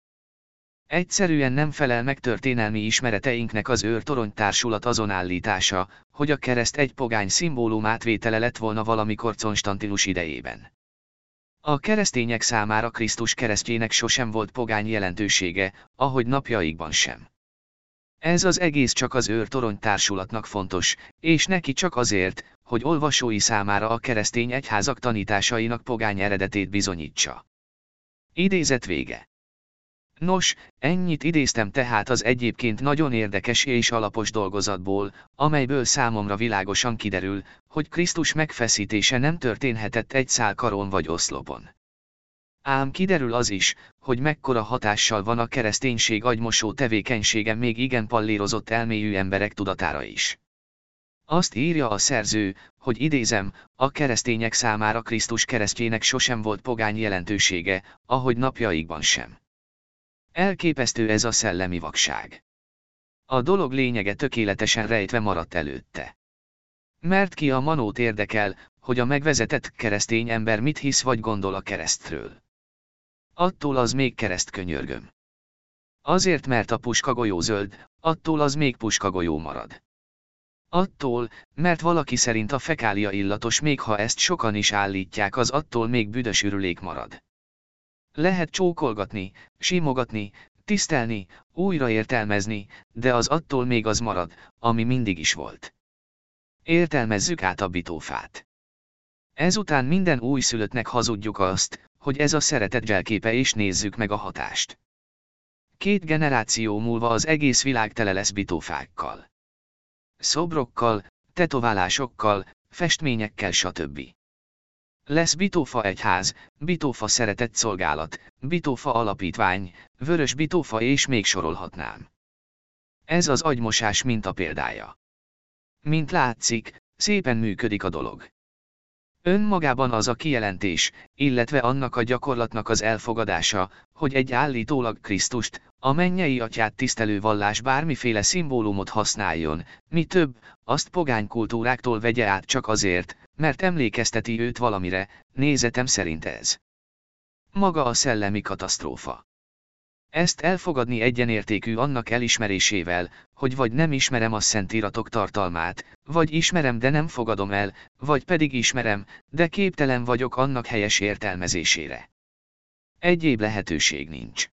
Egyszerűen nem felel meg történelmi ismereteinknek az őrtorony társulat azon állítása, hogy a kereszt egy pogány szimbólum átvétele lett volna valamikor Konstantinus idejében. A keresztények számára Krisztus keresztjének sosem volt pogány jelentősége, ahogy napjaikban sem. Ez az egész csak az őrtorony társulatnak fontos, és neki csak azért, hogy olvasói számára a keresztény egyházak tanításainak pogány eredetét bizonyítsa. Idézet vége. Nos, ennyit idéztem tehát az egyébként nagyon érdekes és alapos dolgozatból, amelyből számomra világosan kiderül, hogy Krisztus megfeszítése nem történhetett egy szál karon vagy oszlopon. Ám kiderül az is, hogy mekkora hatással van a kereszténység agymosó tevékenysége még igen pallírozott elmélyű emberek tudatára is. Azt írja a szerző, hogy idézem, a keresztények számára Krisztus keresztjének sosem volt pogány jelentősége, ahogy napjaikban sem. Elképesztő ez a szellemi vakság. A dolog lényege tökéletesen rejtve maradt előtte. Mert ki a manót érdekel, hogy a megvezetett keresztény ember mit hisz vagy gondol a keresztről. Attól az még kereszt könyörgöm. Azért mert a puskagolyó zöld, attól az még puskagolyó marad. Attól, mert valaki szerint a fekália illatos még ha ezt sokan is állítják az attól még büdös ürülék marad. Lehet csókolgatni, simogatni, tisztelni, újraértelmezni, de az attól még az marad, ami mindig is volt. Értelmezzük át a bitófát. Ezután minden újszülöttnek hazudjuk azt, hogy ez a szeretet zselképe és nézzük meg a hatást. Két generáció múlva az egész világ tele lesz bitófákkal. Szobrokkal, tetoválásokkal, festményekkel stb. Lesz Bitófa egyház, Bitófa szeretett szolgálat, Bitófa alapítvány, Vörös Bitófa és még sorolhatnám. Ez az agymosás minta példája. Mint látszik, szépen működik a dolog. Önmagában az a kijelentés, illetve annak a gyakorlatnak az elfogadása, hogy egy állítólag Krisztust, a mennyei atyát tisztelő vallás bármiféle szimbólumot használjon, mi több, azt pogány kultúráktól vegye át csak azért, mert emlékezteti őt valamire, nézetem szerint ez. Maga a szellemi katasztrófa. Ezt elfogadni egyenértékű annak elismerésével, hogy vagy nem ismerem a szentiratok tartalmát, vagy ismerem de nem fogadom el, vagy pedig ismerem, de képtelen vagyok annak helyes értelmezésére. Egyéb lehetőség nincs.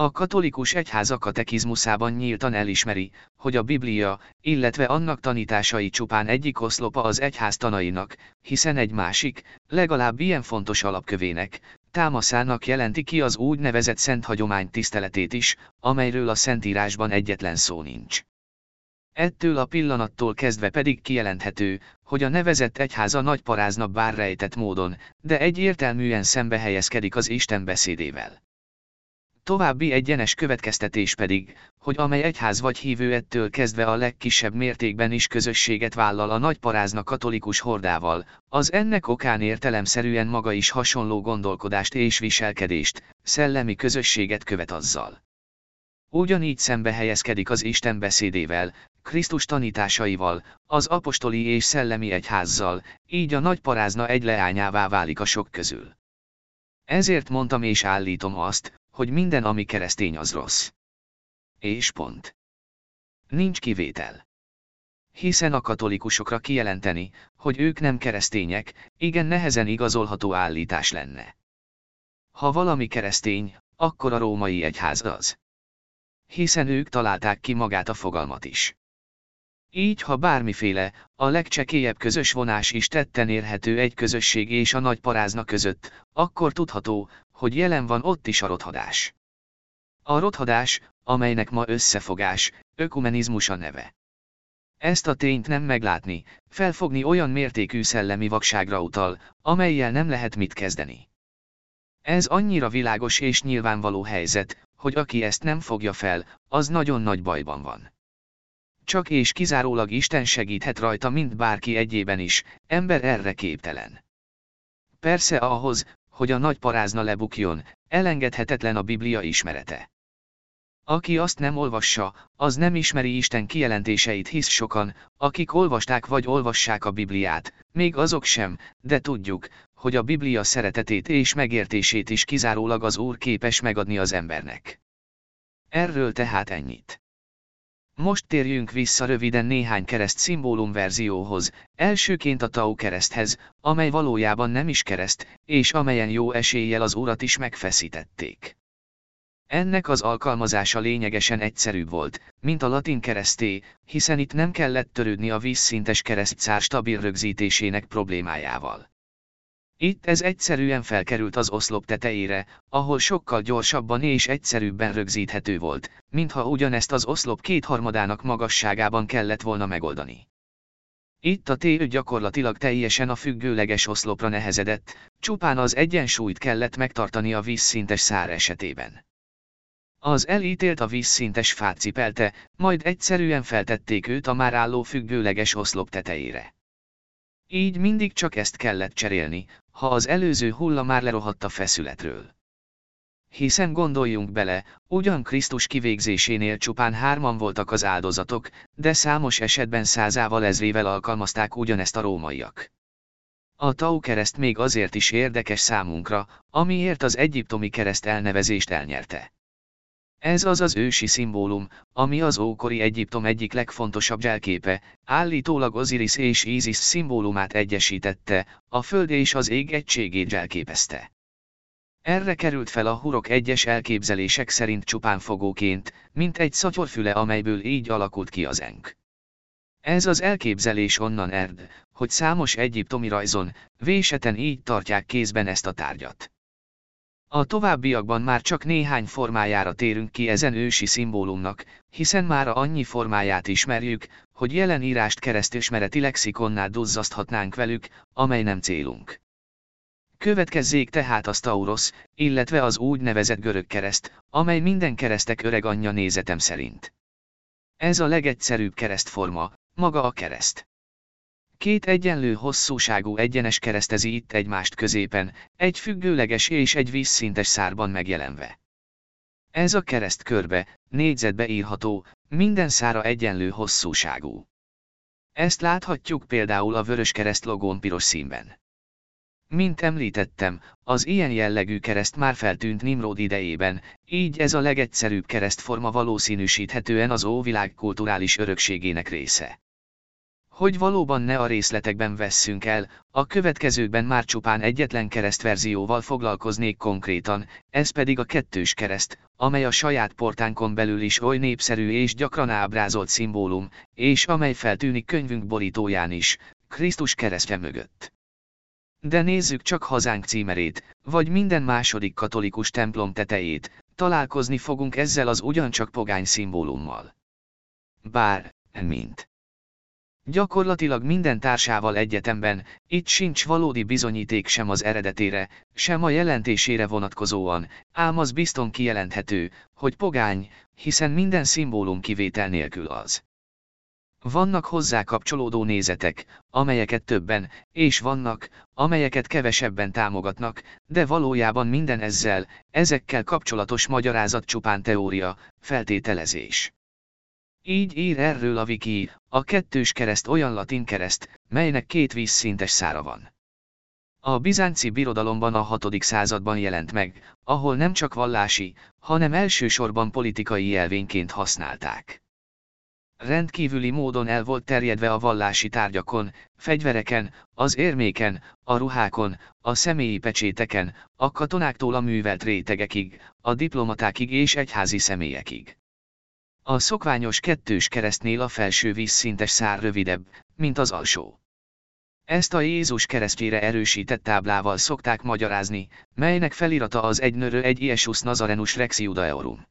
A katolikus egyház a katekizmuszában nyíltan elismeri, hogy a Biblia, illetve annak tanításai csupán egyik oszlopa az egyház tanainak, hiszen egy másik, legalább ilyen fontos alapkövének, támaszának jelenti ki az úgynevezett szent hagyomány tiszteletét is, amelyről a Szentírásban egyetlen szó nincs. Ettől a pillanattól kezdve pedig kijelenthető, hogy a nevezett egyháza nagy parázna bár rejtett módon, de egyértelműen szembe helyezkedik az Isten beszédével. További egyenes következtetés pedig, hogy amely egyház vagy hívő ettől kezdve a legkisebb mértékben is közösséget vállal a nagyparázna katolikus hordával, az ennek okán értelemszerűen maga is hasonló gondolkodást és viselkedést, szellemi közösséget követ azzal. Ugyanígy szembe helyezkedik az Isten beszédével, Krisztus tanításaival, az apostoli és szellemi egyházzal, így a nagy parázna egy leányává válik a sok közül. Ezért mondtam és állítom azt, hogy minden, ami keresztény az rossz. És pont. Nincs kivétel. Hiszen a katolikusokra kijelenteni, hogy ők nem keresztények, igen nehezen igazolható állítás lenne. Ha valami keresztény, akkor a római egyház az. Hiszen ők találták ki magát a fogalmat is. Így ha bármiféle, a legcsekélyebb közös vonás is tetten érhető egy közösség és a nagy parázna között, akkor tudható, hogy jelen van ott is a rothadás. A rothadás, amelynek ma összefogás, ökumenizmus a neve. Ezt a tényt nem meglátni, felfogni olyan mértékű szellemi vakságra utal, amelyel nem lehet mit kezdeni. Ez annyira világos és nyilvánvaló helyzet, hogy aki ezt nem fogja fel, az nagyon nagy bajban van. Csak és kizárólag Isten segíthet rajta, mint bárki egyében is, ember erre képtelen. Persze ahhoz, hogy a nagy parázna lebukjon, elengedhetetlen a Biblia ismerete. Aki azt nem olvassa, az nem ismeri Isten kijelentéseit hisz sokan, akik olvasták vagy olvassák a Bibliát, még azok sem, de tudjuk, hogy a Biblia szeretetét és megértését is kizárólag az Úr képes megadni az embernek. Erről tehát ennyit. Most térjünk vissza röviden néhány kereszt szimbólum verzióhoz, elsőként a Tau kereszthez, amely valójában nem is kereszt, és amelyen jó eséllyel az urat is megfeszítették. Ennek az alkalmazása lényegesen egyszerűbb volt, mint a latin kereszté, hiszen itt nem kellett törődni a vízszintes keresztszár stabil rögzítésének problémájával. Itt ez egyszerűen felkerült az oszlop tetejére, ahol sokkal gyorsabban és egyszerűbben rögzíthető volt, mintha ugyanezt az oszlop kétharmadának magasságában kellett volna megoldani. Itt a T gyakorlatilag teljesen a függőleges oszlopra nehezedett, csupán az egyensúlyt kellett megtartani a vízszintes szár esetében. Az elítélt a vízszintes fát cipelte, majd egyszerűen feltették őt a már álló függőleges oszlop tetejére. Így mindig csak ezt kellett cserélni, ha az előző hulla már lerohadt a feszületről. Hiszen gondoljunk bele, ugyan Krisztus kivégzésénél csupán hárman voltak az áldozatok, de számos esetben százával ezrével alkalmazták ugyanezt a rómaiak. A Tau kereszt még azért is érdekes számunkra, amiért az egyiptomi kereszt elnevezést elnyerte. Ez az az ősi szimbólum, ami az ókori Egyiptom egyik legfontosabb zselképe, állítólag Osiris és Isis szimbólumát egyesítette, a föld és az ég egységét zselképezte. Erre került fel a hurok egyes elképzelések szerint csupán fogóként, mint egy szatyorfüle amelyből így alakult ki az enk. Ez az elképzelés onnan erd, hogy számos egyiptomi rajzon, véseten így tartják kézben ezt a tárgyat. A továbbiakban már csak néhány formájára térünk ki ezen ősi szimbólumnak, hiszen már annyi formáját ismerjük, hogy jelen írást keresztésmereti lexikonnál duzzaszthatnánk velük, amely nem célunk. Következzék tehát a Stauros, illetve az úgynevezett görög kereszt, amely minden keresztek öreg anyja nézetem szerint. Ez a legegyszerűbb keresztforma, maga a kereszt. Két egyenlő hosszúságú egyenes keresztezi itt egymást középen, egy függőleges és egy vízszintes szárban megjelenve. Ez a kereszt körbe, négyzetbe írható, minden szára egyenlő hosszúságú. Ezt láthatjuk például a vörös kereszt logón piros színben. Mint említettem, az ilyen jellegű kereszt már feltűnt Nimrod idejében, így ez a legegyszerűbb keresztforma valószínűsíthetően az óvilág kulturális örökségének része. Hogy valóban ne a részletekben vesszünk el, a következőkben már csupán egyetlen keresztverzióval foglalkoznék konkrétan, ez pedig a kettős kereszt, amely a saját portánkon belül is oly népszerű és gyakran ábrázolt szimbólum, és amely feltűnik könyvünk borítóján is, Krisztus keresztje mögött. De nézzük csak hazánk címerét, vagy minden második katolikus templom tetejét, találkozni fogunk ezzel az ugyancsak pogány szimbólummal. Bár, mint Gyakorlatilag minden társával egyetemben, itt sincs valódi bizonyíték sem az eredetére, sem a jelentésére vonatkozóan, ám az bizton kijelenthető, hogy pogány, hiszen minden szimbólum kivétel nélkül az. Vannak hozzá kapcsolódó nézetek, amelyeket többen, és vannak, amelyeket kevesebben támogatnak, de valójában minden ezzel, ezekkel kapcsolatos magyarázat csupán teória, feltételezés. Így ír erről a wiki, a kettős kereszt olyan latin kereszt, melynek két vízszintes szára van. A bizánci birodalomban a 6. században jelent meg, ahol nem csak vallási, hanem elsősorban politikai jelvényként használták. Rendkívüli módon el volt terjedve a vallási tárgyakon, fegyvereken, az érméken, a ruhákon, a személyi pecséteken, a katonáktól a művelt rétegekig, a diplomatákig és egyházi személyekig. A szokványos kettős keresztnél a felső vízszintes szár rövidebb, mint az alsó. Ezt a Jézus keresztjére erősített táblával szokták magyarázni, melynek felirata az egynörő egy Iesus Nazarenus Rex Judaeorum.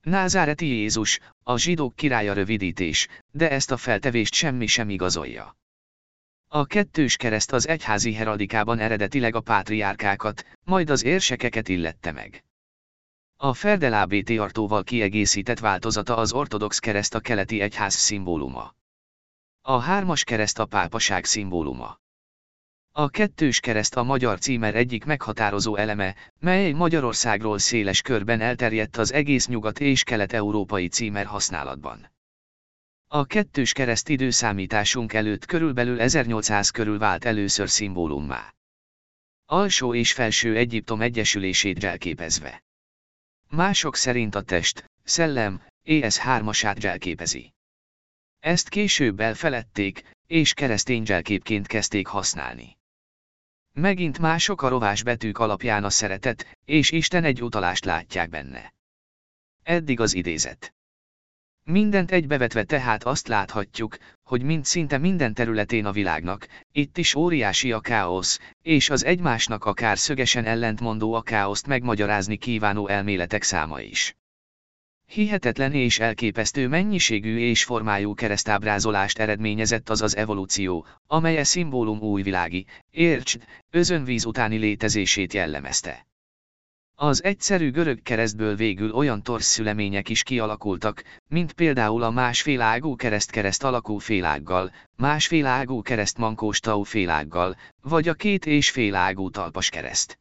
Názáreti Jézus, a zsidók királya rövidítés, de ezt a feltevést semmi sem igazolja. A kettős kereszt az egyházi heraldikában eredetileg a pátriárkákat, majd az érsekeket illette meg. A Ferdelábéti artóval kiegészített változata az ortodox kereszt a keleti egyház szimbóluma. A hármas kereszt a pápaság szimbóluma. A kettős kereszt a magyar címer egyik meghatározó eleme, mely Magyarországról széles körben elterjedt az egész nyugat- és kelet-európai címer használatban. A kettős kereszt időszámításunk előtt körülbelül 1800 körül vált először szimbólummá. Alsó és felső Egyiptom egyesülését jelképezve. Mások szerint a test, szellem, ES3-asát jelképezi. Ezt később elfeledték, és keresztény jelképként kezdték használni. Megint mások a rovás betűk alapján a szeretet, és Isten egy utalást látják benne. Eddig az idézet. Mindent egybevetve tehát azt láthatjuk, hogy mind szinte minden területén a világnak, itt is óriási a káosz, és az egymásnak akár szögesen ellentmondó a káoszt megmagyarázni kívánó elméletek száma is. Hihetetlen és elképesztő mennyiségű és formájú keresztábrázolást eredményezett az az evolúció, amely a szimbólum újvilági, értsd, özönvíz utáni létezését jellemezte. Az egyszerű görög keresztből végül olyan torszszülemények is kialakultak, mint például a másfél ágú kereszt-kereszt alakú félággal, másfél ágú kereszt mankós tau félággal, vagy a két és fél ágú talpas kereszt.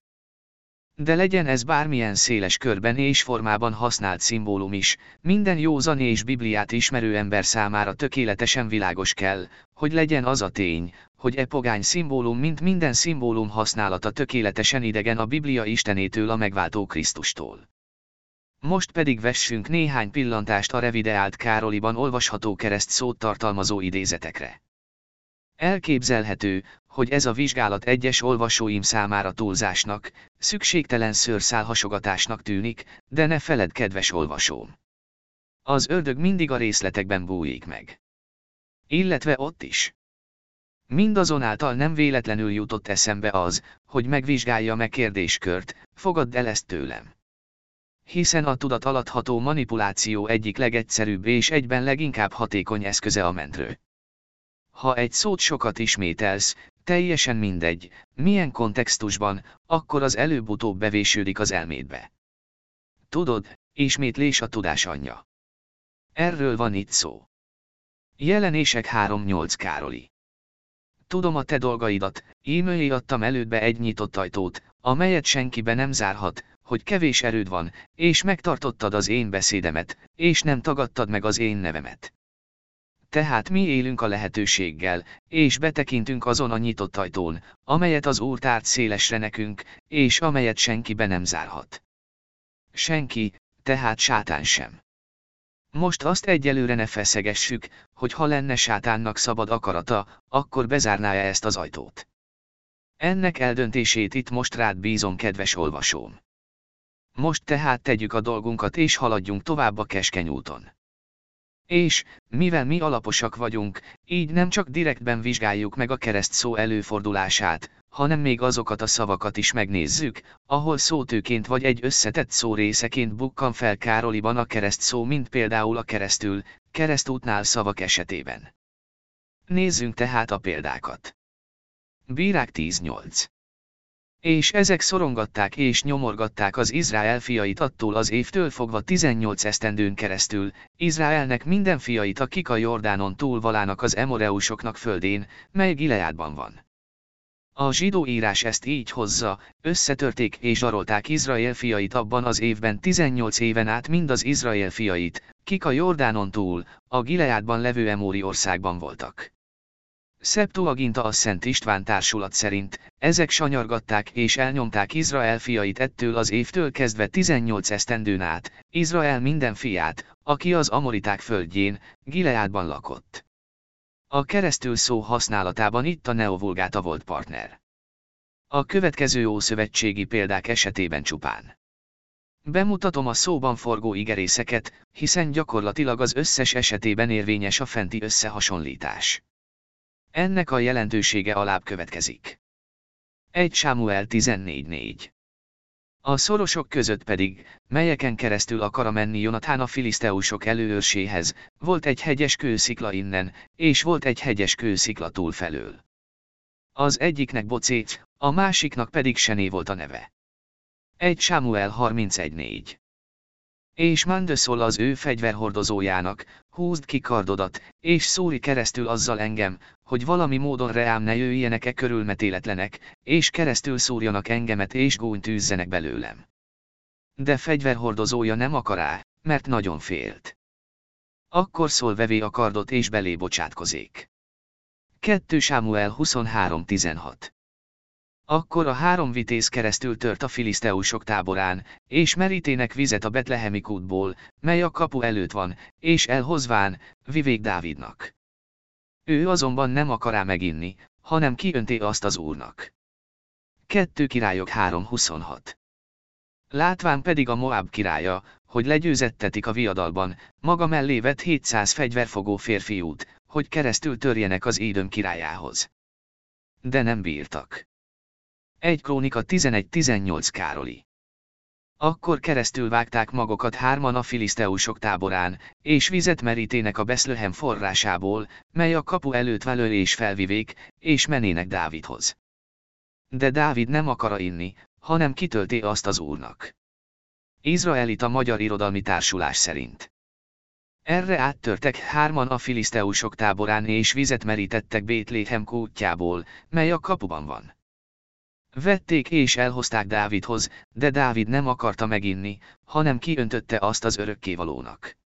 De legyen ez bármilyen széles körben és formában használt szimbólum is, minden józan és Bibliát ismerő ember számára tökéletesen világos kell, hogy legyen az a tény, hogy e pogány szimbólum mint minden szimbólum használata tökéletesen idegen a Biblia Istenétől a megváltó Krisztustól. Most pedig vessünk néhány pillantást a revideált Károliban olvasható kereszt szót tartalmazó idézetekre. Elképzelhető, hogy ez a vizsgálat egyes olvasóim számára túlzásnak, szükségtelen szőrszálhasogatásnak tűnik, de ne feled kedves olvasóm. Az ördög mindig a részletekben bújik meg. Illetve ott is. Mindazonáltal nem véletlenül jutott eszembe az, hogy megvizsgálja meg kérdéskört, fogadd el ezt tőlem. Hiszen a tudat alatható manipuláció egyik legegyszerűbb és egyben leginkább hatékony eszköze a mentrő. Ha egy szót sokat ismételsz, teljesen mindegy, milyen kontextusban, akkor az előbb-utóbb bevésődik az elmédbe. Tudod, ismétlés a tudás anyja. Erről van itt szó. Jelenések 3.8 Károli. Tudom a te dolgaidat, e adtam elődbe egy nyitott ajtót, amelyet senkibe nem zárhat, hogy kevés erőd van, és megtartottad az én beszédemet, és nem tagadtad meg az én nevemet. Tehát mi élünk a lehetőséggel, és betekintünk azon a nyitott ajtón, amelyet az Úr tárt szélesre nekünk, és amelyet senki be nem zárhat. Senki, tehát sátán sem. Most azt egyelőre ne feszegessük, hogy ha lenne sátánnak szabad akarata, akkor bezárná-e ezt az ajtót. Ennek eldöntését itt most rád bízom, kedves olvasóm. Most tehát tegyük a dolgunkat és haladjunk tovább a keskeny úton. És, mivel mi alaposak vagyunk, így nem csak direktben vizsgáljuk meg a kereszt szó előfordulását, hanem még azokat a szavakat is megnézzük, ahol szótőként vagy egy összetett szó részeként bukkan fel Károliban a kereszt szó mint például a keresztül, keresztútnál szavak esetében. Nézzünk tehát a példákat. Bírák 10.8 És ezek szorongatták és nyomorgatták az Izrael fiait attól az évtől fogva 18 esztendőn keresztül, Izraelnek minden fiait akik a Jordánon túlvalának az emoreusoknak földén, mely Gileádban van. A zsidó írás ezt így hozza, összetörték és zsarolták Izrael fiait abban az évben 18 éven át mind az Izrael fiait, kik a Jordánon túl, a Gileádban levő Emóri országban voltak. Szeptuaginta a Szent István társulat szerint, ezek sanyargatták és elnyomták Izrael fiait ettől az évtől kezdve 18 esztendőn át, Izrael minden fiát, aki az Amoriták földjén, Gileádban lakott. A keresztül szó használatában itt a neovulgáta volt partner. A következő ószövetségi példák esetében csupán. Bemutatom a szóban forgó igerészeket, hiszen gyakorlatilag az összes esetében érvényes a fenti összehasonlítás. Ennek a jelentősége alább következik. 1 Sámuel 14.4 A szorosok között pedig, melyeken keresztül akar menni Jonathán a filiszteusok előőrséhez, volt egy hegyes kőszikla innen, és volt egy hegyes kőszikla túlfelől. Az egyiknek Bocét, a másiknak pedig Sené volt a neve. 1 Sámuel 31.4 és Mande szól az ő fegyverhordozójának, húzd ki kardodat, és szúri keresztül azzal engem, hogy valami módon reám ne jöjjenek-e körülmetéletlenek, és keresztül szúrjanak engemet és gúnyt tűzzenek belőlem. De fegyverhordozója nem akará, mert nagyon félt. Akkor szól vevé a kardot és belé bocsátkozik. 2 Sámuel 23.16 akkor a három vitéz keresztül tört a filiszteusok táborán, és merítének vizet a betlehemi kútból, mely a kapu előtt van, és elhozván, vivék Dávidnak. Ő azonban nem akará meginni, hanem kiönté azt az úrnak. 2 királyok 3.26 Látván pedig a Moab királya, hogy legyőzettetik a viadalban, maga mellé vett 700 fegyverfogó férfiút, hogy keresztül törjenek az Édöm királyához. De nem bírtak. 1 Krónika 11-18 Károli. Akkor keresztül vágták magokat hárman a filiszteusok táborán, és vizet merítének a Beszlöhem forrásából, mely a kapu előtt velő és felvivék, és menének Dávidhoz. De Dávid nem akara inni, hanem kitölté azt az úrnak. Izraelita Magyar Irodalmi Társulás szerint. Erre áttörtek hárman a filiszteusok táborán és vizet merítettek Bétléhem kútjából, mely a kapuban van. Vették és elhozták Dávidhoz, de Dávid nem akarta meginni, hanem kiöntötte azt az örökkévalónak.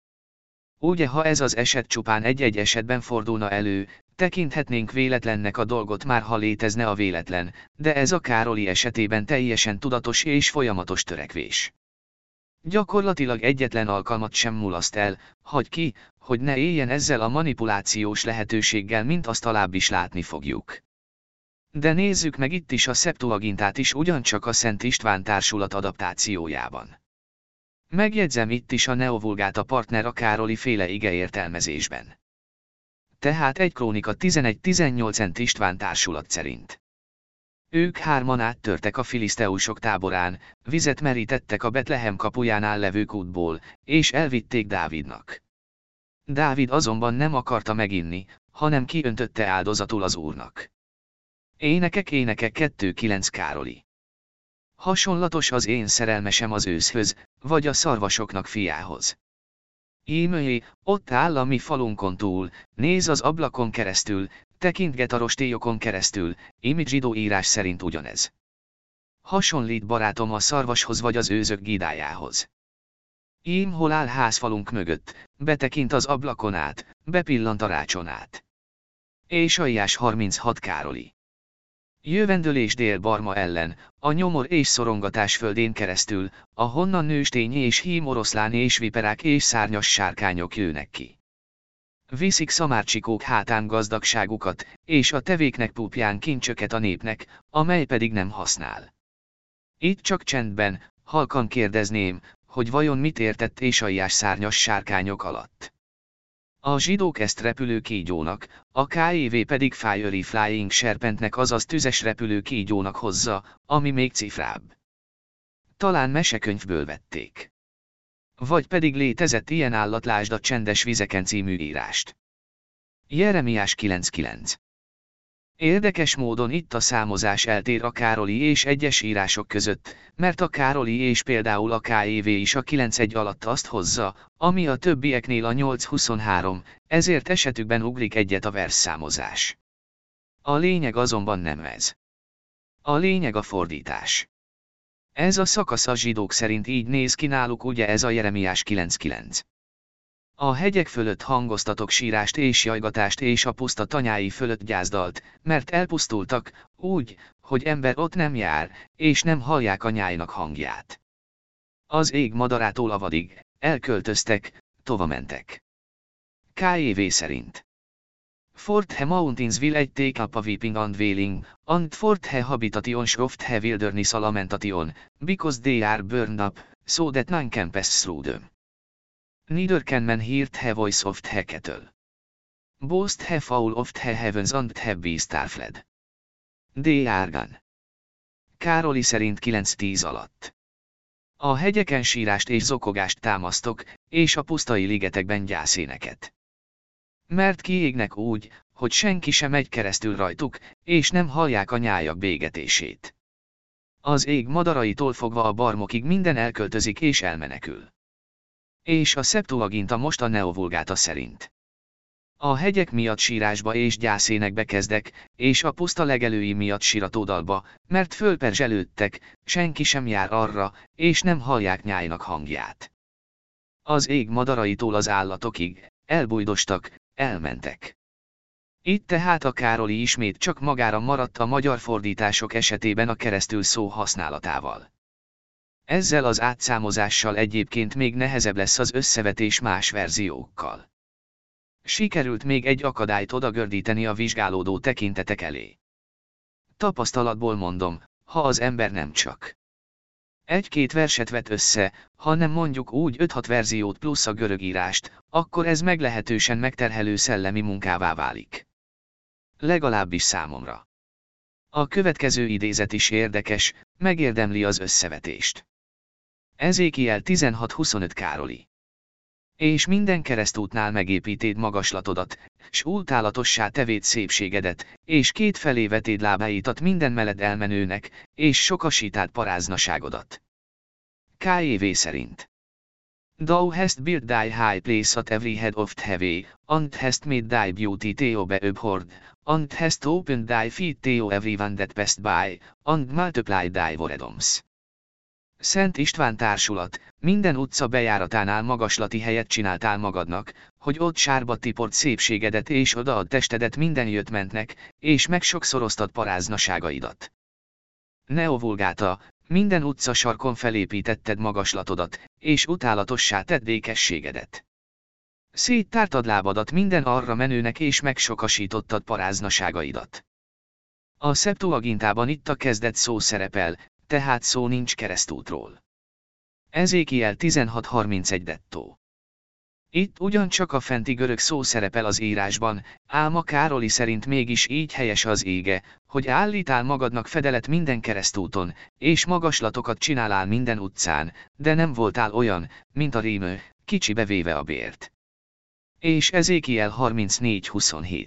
Ugye ha ez az eset csupán egy-egy esetben fordulna elő, tekinthetnénk véletlennek a dolgot már ha létezne a véletlen, de ez a Károli esetében teljesen tudatos és folyamatos törekvés. Gyakorlatilag egyetlen alkalmat sem mulaszt el, hagy ki, hogy ne éljen ezzel a manipulációs lehetőséggel, mint azt alább is látni fogjuk. De nézzük meg itt is a Septuagintát is ugyancsak a Szent István társulat adaptációjában. Megjegyzem itt is a neovulgáta partner a Károli féle ige értelmezésben. Tehát egy krónika 11-18 Szent István társulat szerint. Ők hárman áttörtek a filiszteusok táborán, vizet merítettek a Betlehem kapujánál levő kútból, és elvitték Dávidnak. Dávid azonban nem akarta meginni, hanem kiöntötte áldozatul az úrnak. Énekek éneke 2.9 Károli. Hasonlatos az én szerelmesem az őszhöz, vagy a szarvasoknak fiához. Ímőjé, ott áll a mi falunkon túl, néz az ablakon keresztül, tekintget a rostélyokon keresztül, imi zsidó írás szerint ugyanez. Hasonlít barátom a szarvashoz vagy az őzök gidájához. Ím hol áll házfalunk mögött, betekint az ablakon át, bepillant a rácson át. Éjsaiás 36 Károli. Jövendőlés dél-barma ellen, a nyomor és szorongatás földén keresztül, ahonnan nőstény és hím oroszlán és viperák és szárnyas sárkányok jönnek ki. Viszik szamárcsikók hátán gazdagságukat, és a tevéknek púpján kincsöket a népnek, amely pedig nem használ. Itt csak csendben, halkan kérdezném, hogy vajon mit értett Ésaiás szárnyas sárkányok alatt. A zsidók ezt repülő kígyónak, a KEV pedig Fiery Flying Serpentnek azaz tüzes repülő kígyónak hozza, ami még cifrább. Talán mesekönyvből vették. Vagy pedig létezett ilyen állatlásd a csendes vizeken című írást. Jeremiás 9.9 Érdekes módon itt a számozás eltér a Károli és egyes írások között, mert a Károli és például a KEV is a 9.1 alatt azt hozza, ami a többieknél a 8.23, ezért esetükben ugrik egyet a versszámozás. A lényeg azonban nem ez. A lényeg a fordítás. Ez a szakasz a zsidók szerint így néz ki náluk ugye ez a Jeremiás 9.9. A hegyek fölött hangoztatok sírást és jajgatást és a puszta tanyái fölött gyászdalt, mert elpusztultak, úgy, hogy ember ott nem jár, és nem hallják anyáinak hangját. Az ég madarától a vadig, tova mentek. K.E.V. szerint. Fort he mountains egy take up a weeping and wailing, and fort he habitation schroft he wilderness lamentation, because they are burned up, so that none can pass through them. Neither can man hear the voice of the cattle. Boast he foul of the heavens and the beast are fled. D. Árgan. Károli szerint 9-10 alatt. A hegyeken sírást és zokogást támasztok, és a pusztai ligetekben gyászéneket. Mert kiégnek úgy, hogy senki sem megy keresztül rajtuk, és nem hallják a nyájak bégetését. Az ég madaraitól fogva a barmokig minden elköltözik és elmenekül. És a Septuaginta most a neovulgáta szerint. A hegyek miatt sírásba és gyászénekbe kezdek, és a puszta legelői miatt síratódalba, mert fölperzselődtek, senki sem jár arra, és nem hallják nyájnak hangját. Az ég madaraitól az állatokig, elbújdostak, elmentek. Itt tehát a Károli ismét csak magára maradt a magyar fordítások esetében a keresztül szó használatával. Ezzel az átszámozással egyébként még nehezebb lesz az összevetés más verziókkal. Sikerült még egy akadályt odagördíteni a vizsgálódó tekintetek elé. Tapasztalatból mondom, ha az ember nem csak egy-két verset vet össze, hanem mondjuk úgy 5-6 verziót plusz a görögírást, akkor ez meglehetősen megterhelő szellemi munkává válik. Legalábbis számomra. A következő idézet is érdekes, megérdemli az összevetést. Ezékiel 16-25 Károli. És minden keresztútnál megépítéd magaslatodat, s ultálatossá tevéd szépségedet, és két felé vetéd lábáitat minden meled elmenőnek, és sokasítád paráznaságodat. K.E.V. szerint. Thou hast built thy high place at every head of heavy, and hast made thy beauty Theobe abhorred, and hast opened thy feet Theo everyone that passed by, and multiplied thy whoredoms. Szent István társulat, minden utca bejáratánál magaslati helyet csináltál magadnak, hogy ott sárba tiport szépségedet és odaad testedet minden jött mentnek, és megsokszoroztad paráznaságaidat. Neovulgáta, minden utca sarkon felépítetted magaslatodat, és utálatossá tedd vékességedet. Széttártad lábadat minden arra menőnek és megsokasítottad paráznaságaidat. A Septuagintában itt a kezdet szó szerepel, tehát szó nincs keresztútról. Ezékiel 16.31 dettó. Itt ugyancsak a fenti görög szó szerepel az írásban, ám a Károli szerint mégis így helyes az ége, hogy állítál magadnak fedelet minden keresztúton, és magaslatokat csinálál minden utcán, de nem voltál olyan, mint a rémő, kicsi bevéve a bért. És Ezékiel 34.27.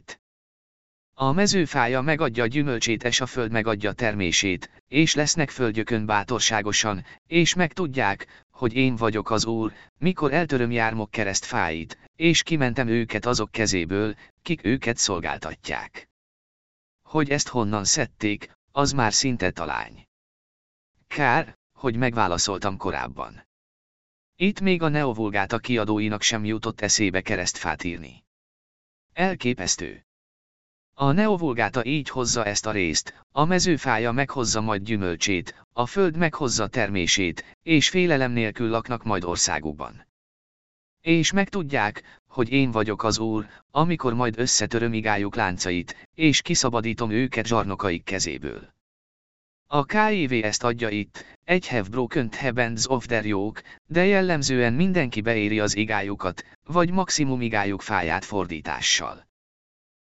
A mezőfája megadja gyümölcsét és a föld megadja termését, és lesznek földjökön bátorságosan, és megtudják, hogy én vagyok az Úr, mikor eltöröm jármok kereszt fáit, és kimentem őket azok kezéből, kik őket szolgáltatják. Hogy ezt honnan szedték, az már szinte talány. Kár, hogy megválaszoltam korábban. Itt még a neovulgáta kiadóinak sem jutott eszébe keresztfát írni. Elképesztő. A neovulgáta így hozza ezt a részt, a mezőfája meghozza majd gyümölcsét, a föld meghozza termését, és félelem nélkül laknak majd országukban. És megtudják, hogy én vagyok az Úr, amikor majd összetöröm igájuk láncait, és kiszabadítom őket zsarnokaik kezéből. A KIV ezt adja itt, egy have broken bands of their yoke, de jellemzően mindenki beéri az igájukat, vagy maximum igájuk fáját fordítással.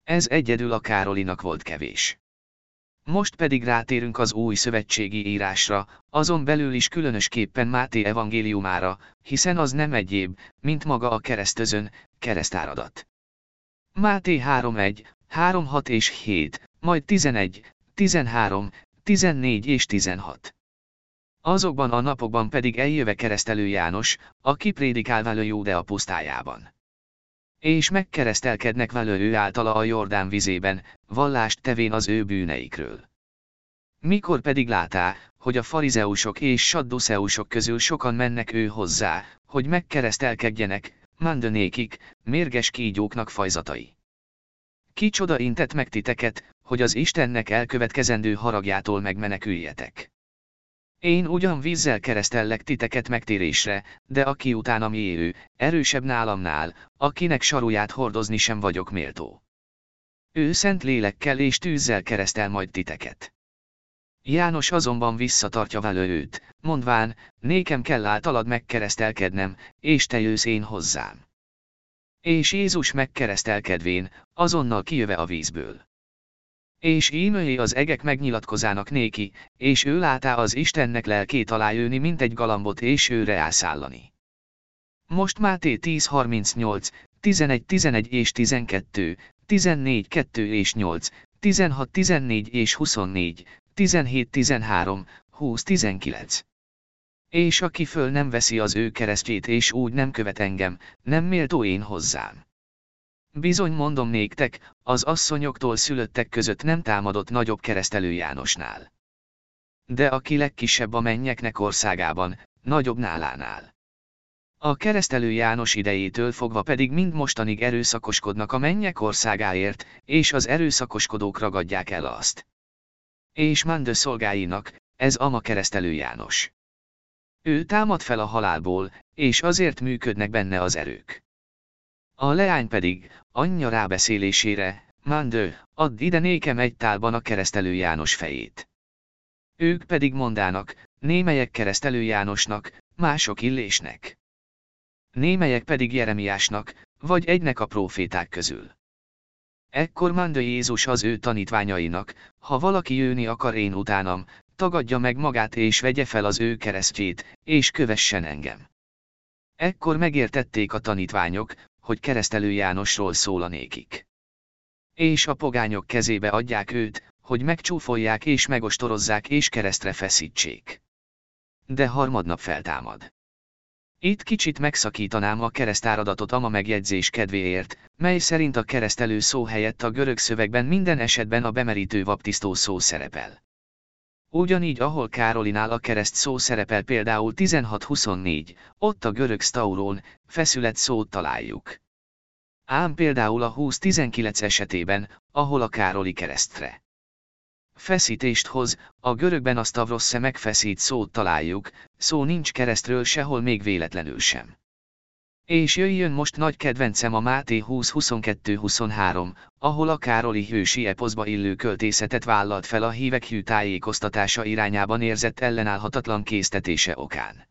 Ez egyedül a Károlinak volt kevés. Most pedig rátérünk az új szövetségi írásra, azon belül is különösképpen Máté evangéliumára, hiszen az nem egyéb, mint maga a keresztözön, keresztáradat. Máté 3.1, 3.6 és 7, majd 11, 13, 14 és 16. Azokban a napokban pedig eljöve keresztelő János, aki prédikál vele Jóde a pusztájában. És megkeresztelkednek vele ő általa a Jordán vizében, vallást tevén az ő bűneikről. Mikor pedig látá, hogy a farizeusok és sadduceusok közül sokan mennek ő hozzá, hogy megkeresztelkedjenek, mandanékik, mérges kígyóknak fajzatai. Kicsoda intett meg titeket, hogy az Istennek elkövetkezendő haragjától megmeneküljetek. Én ugyan vízzel keresztellek titeket megtérésre, de aki utána mi ő, erősebb nálamnál, akinek saruját hordozni sem vagyok méltó. Ő szent lélekkel és tűzzel keresztel majd titeket. János azonban visszatartja vele őt, mondván, nékem kell általad megkeresztelkednem, és te jössz én hozzám. És Jézus megkeresztelkedvén, azonnal kijöve a vízből. És ímői az egek megnyilatkozának néki, és ő látá az Istennek lelkét alájönni mint egy galambot és őre elszállani. Most Máté 10.38, 11.11 és 12, 14.2 és 8, 16.14 és 24, 17-13, 20-19. És aki föl nem veszi az ő keresztjét és úgy nem követ engem, nem méltó én hozzám. Bizony mondom néktek, az asszonyoktól szülöttek között nem támadott nagyobb keresztelő Jánosnál. De aki legkisebb a mennyeknek országában, nagyobb nálánál. A keresztelő János idejétől fogva pedig mind mostanig erőszakoskodnak a mennyek országáért, és az erőszakoskodók ragadják el azt és Mandő szolgáinak, ez Ama keresztelő János. Ő támad fel a halálból, és azért működnek benne az erők. A leány pedig, anyja rábeszélésére, Mandő, add ide nékem egy tálban a keresztelő János fejét. Ők pedig mondának, némelyek keresztelő Jánosnak, mások illésnek. Némelyek pedig Jeremiásnak, vagy egynek a proféták közül. Ekkor mondja Jézus az ő tanítványainak, ha valaki jönni akar én utánam, tagadja meg magát és vegye fel az ő keresztjét, és kövessen engem. Ekkor megértették a tanítványok, hogy keresztelő Jánosról szól a nékik. És a pogányok kezébe adják őt, hogy megcsúfolják és megostorozzák és keresztre feszítsék. De harmadnap feltámad. Itt kicsit megszakítanám a keresztáradatot ama megjegyzés kedvéért, mely szerint a keresztelő szó helyett a görög szövegben minden esetben a bemerítő vaptisztó szó szerepel. Ugyanígy ahol Károlinál a kereszt szó szerepel például 16-24, ott a görög stauron, feszület szót találjuk. Ám például a 20-19 esetében, ahol a Károli keresztre Feszítést hoz, a görögben a stavrosze megfeszít szót találjuk, szó nincs keresztről sehol még véletlenül sem. És jöjjön most nagy kedvencem a Máté 20-22-23, ahol a Károli hősi eposzba illő költészetet vállalt fel a hívek hű tájékoztatása irányában érzett ellenállhatatlan késztetése okán.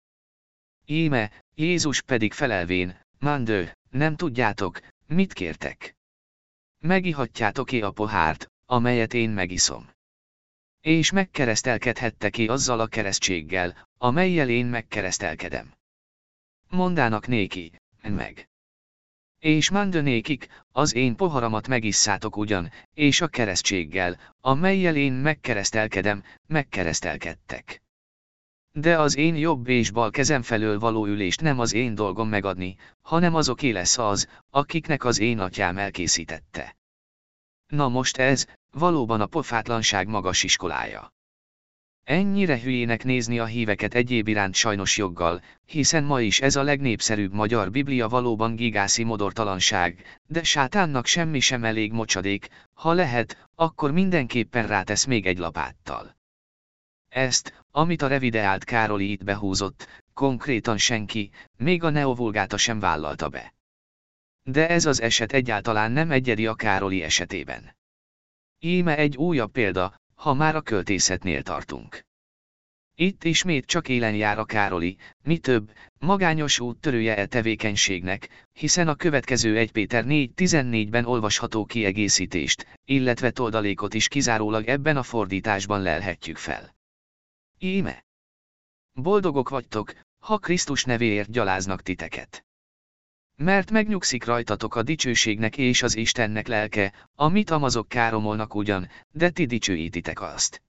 Íme, Jézus pedig felelvén, Mandő, nem tudjátok, mit kértek. Megihatjátok-e a pohárt, amelyet én megiszom. És megkeresztelkedhettek-é azzal a keresztséggel, amelyel én megkeresztelkedem. Mondának néki, meg. És nékik, az én poharamat megisszátok ugyan, és a keresztséggel, amelyel én megkeresztelkedem, megkeresztelkedtek. De az én jobb és bal kezem felől való ülést nem az én dolgom megadni, hanem azoké lesz az, akiknek az én atyám elkészítette. Na most ez, valóban a pofátlanság magas iskolája. Ennyire hülyének nézni a híveket egyéb iránt sajnos joggal, hiszen ma is ez a legnépszerűbb magyar biblia valóban gigászi modortalanság, de sátánnak semmi sem elég mocsadék, ha lehet, akkor mindenképpen rátesz még egy lapáttal. Ezt, amit a revideált Károli itt behúzott, konkrétan senki, még a neovulgáta sem vállalta be. De ez az eset egyáltalán nem egyedi a Károli esetében. Íme egy újabb példa, ha már a költészetnél tartunk. Itt ismét csak élen jár a Károli, mi több, magányos úttörője e tevékenységnek, hiszen a következő 1 Péter 4.14-ben olvasható kiegészítést, illetve toldalékot is kizárólag ebben a fordításban lelhetjük fel. Íme! Boldogok vagytok, ha Krisztus nevéért gyaláznak titeket. Mert megnyugszik rajtatok a dicsőségnek és az Istennek lelke, amit amazok káromolnak ugyan, de ti dicsőítitek azt.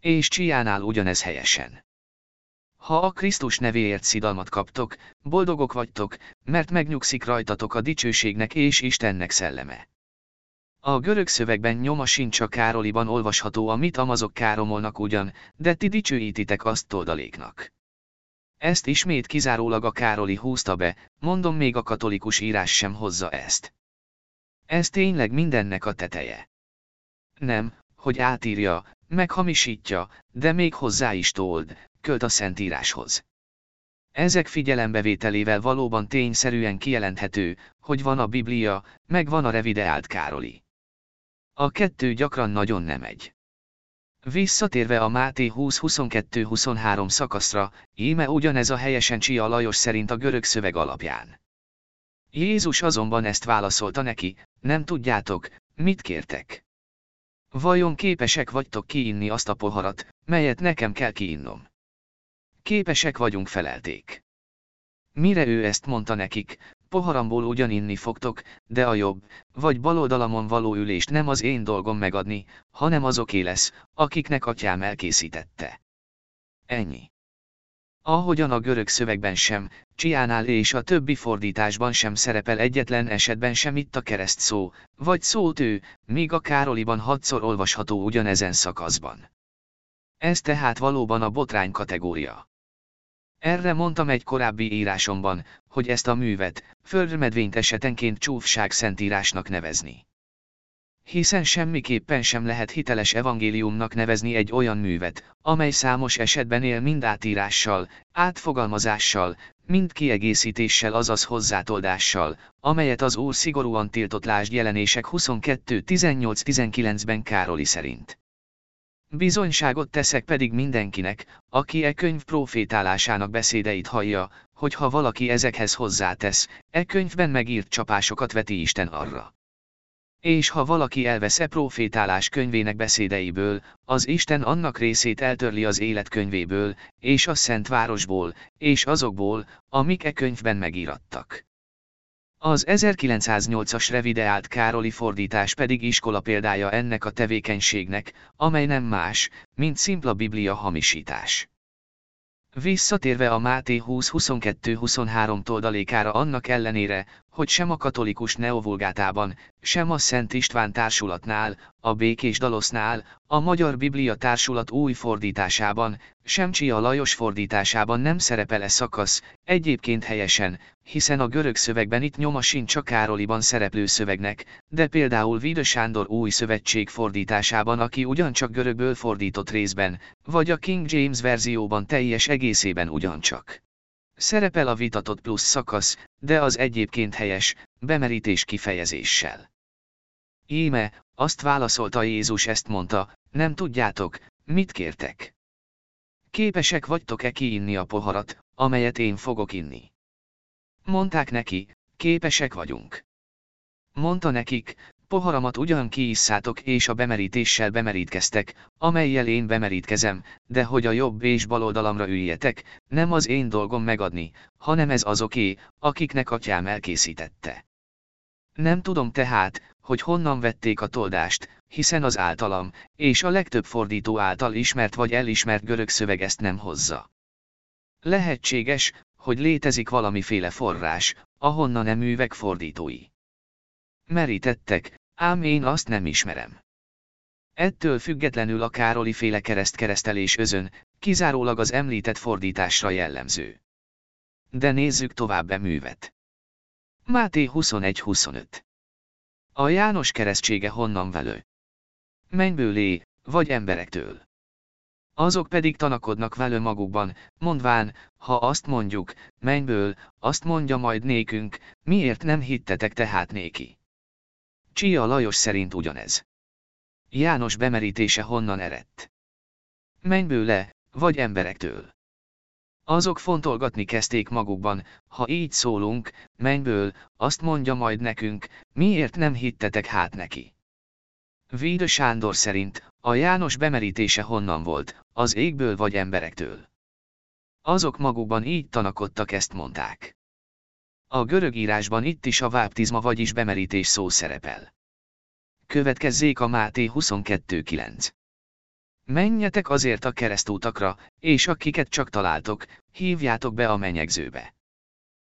És csiánál ugyanez helyesen. Ha a Krisztus nevéért szidalmat kaptok, boldogok vagytok, mert megnyugszik rajtatok a dicsőségnek és Istennek szelleme. A görög szövegben nyoma sincs a Károliban olvasható, amit amazok káromolnak ugyan, de ti dicsőítitek azt toldaléknak. Ezt ismét kizárólag a Károli húzta be, mondom még a katolikus írás sem hozza ezt. Ez tényleg mindennek a teteje. Nem, hogy átírja, meghamisítja, de még hozzá is told, költ a Szentíráshoz. Ezek figyelembevételével valóban tényszerűen kijelenthető, hogy van a Biblia, meg van a revideált Károli. A kettő gyakran nagyon nem egy. Visszatérve a Máté 20-22-23 szakaszra, íme ugyanez a helyesen Csia Lajos szerint a görög szöveg alapján. Jézus azonban ezt válaszolta neki, nem tudjátok, mit kértek. Vajon képesek vagytok kiinni azt a poharat, melyet nekem kell kiinnom? Képesek vagyunk felelték. Mire ő ezt mondta nekik, poharamból ugyan inni fogtok, de a jobb, vagy baloldalamon való ülést nem az én dolgom megadni, hanem azoké lesz, akiknek atyám elkészítette. Ennyi. Ahogyan a görög szövegben sem, Csiánál és a többi fordításban sem szerepel egyetlen esetben sem itt a kereszt szó, vagy szót ő, míg a Károliban hatszor olvasható ugyanezen szakaszban. Ez tehát valóban a botrány kategória. Erre mondtam egy korábbi írásomban, hogy ezt a művet, földmedvényt esetenként csúfság szentírásnak nevezni. Hiszen semmiképpen sem lehet hiteles evangéliumnak nevezni egy olyan művet, amely számos esetben él mind átírással, átfogalmazással, mind kiegészítéssel azaz hozzátoldással, amelyet az Úr szigorúan tiltott lásd jelenések 22-18-19-ben Károli szerint. Bizonyságot teszek pedig mindenkinek, aki e könyv profétálásának beszédeit hallja, hogy ha valaki ezekhez hozzátesz, e könyvben megírt csapásokat veti Isten arra. És ha valaki elvesz e profétálás könyvének beszédeiből, az Isten annak részét eltörli az élet könyvéből, és a szent városból, és azokból, amik e könyvben megírattak. Az 1908-as revideált Károli fordítás pedig iskola példája ennek a tevékenységnek, amely nem más, mint szimpla biblia hamisítás. Visszatérve a Máté 20-22-23 toldalékára annak ellenére, hogy sem a katolikus neovulgátában, sem a Szent István társulatnál, a Békés Dalosznál, a Magyar Biblia társulat új fordításában, sem Csia Lajos fordításában nem szerepel e szakasz, egyébként helyesen, hiszen a görög szövegben itt nyoma sincs a Károliban szereplő szövegnek, de például Vide Sándor új szövetség fordításában aki ugyancsak görögből fordított részben, vagy a King James verzióban teljes egészében ugyancsak. Szerepel a vitatott plusz szakasz, de az egyébként helyes, bemerítés kifejezéssel. Íme, azt válaszolta Jézus ezt mondta, nem tudjátok, mit kértek. Képesek vagytok-e kiinni a poharat, amelyet én fogok inni? Mondták neki, képesek vagyunk. Mondta nekik, poharamat ugyan kiisszátok és a bemerítéssel bemerítkeztek, amelyel én bemerítkezem, de hogy a jobb és bal oldalamra üljetek, nem az én dolgom megadni, hanem ez azoké, akiknek atyám elkészítette. Nem tudom tehát, hogy honnan vették a toldást, hiszen az általam, és a legtöbb fordító által ismert vagy elismert görög szöveg ezt nem hozza. Lehetséges, hogy létezik valamiféle forrás, ahonnan nem művek fordítói. Merítettek, ám én azt nem ismerem. Ettől függetlenül a Károli féle kereszt-keresztelés özön, kizárólag az említett fordításra jellemző. De nézzük tovább e művet. Máté 21-25 A János keresztsége honnan velő? Mennyből lé, vagy emberektől. Azok pedig tanakodnak velő magukban, mondván, ha azt mondjuk, mennyből, azt mondja majd nékünk, miért nem hittetek tehát néki. Csia Lajos szerint ugyanez. János bemerítése honnan eredt? Mennyből le, vagy emberektől. Azok fontolgatni kezdték magukban, ha így szólunk, mennyből, azt mondja majd nekünk, miért nem hittetek hát neki. Vídő Sándor szerint, a János bemerítése honnan volt, az égből vagy emberektől. Azok magukban így tanakodtak ezt mondták. A görög írásban itt is a váptizma vagyis bemerítés szó szerepel. Következzék a Máté 22.9. Menjetek azért a keresztútakra, és akiket csak találtok, hívjátok be a menyegzőbe.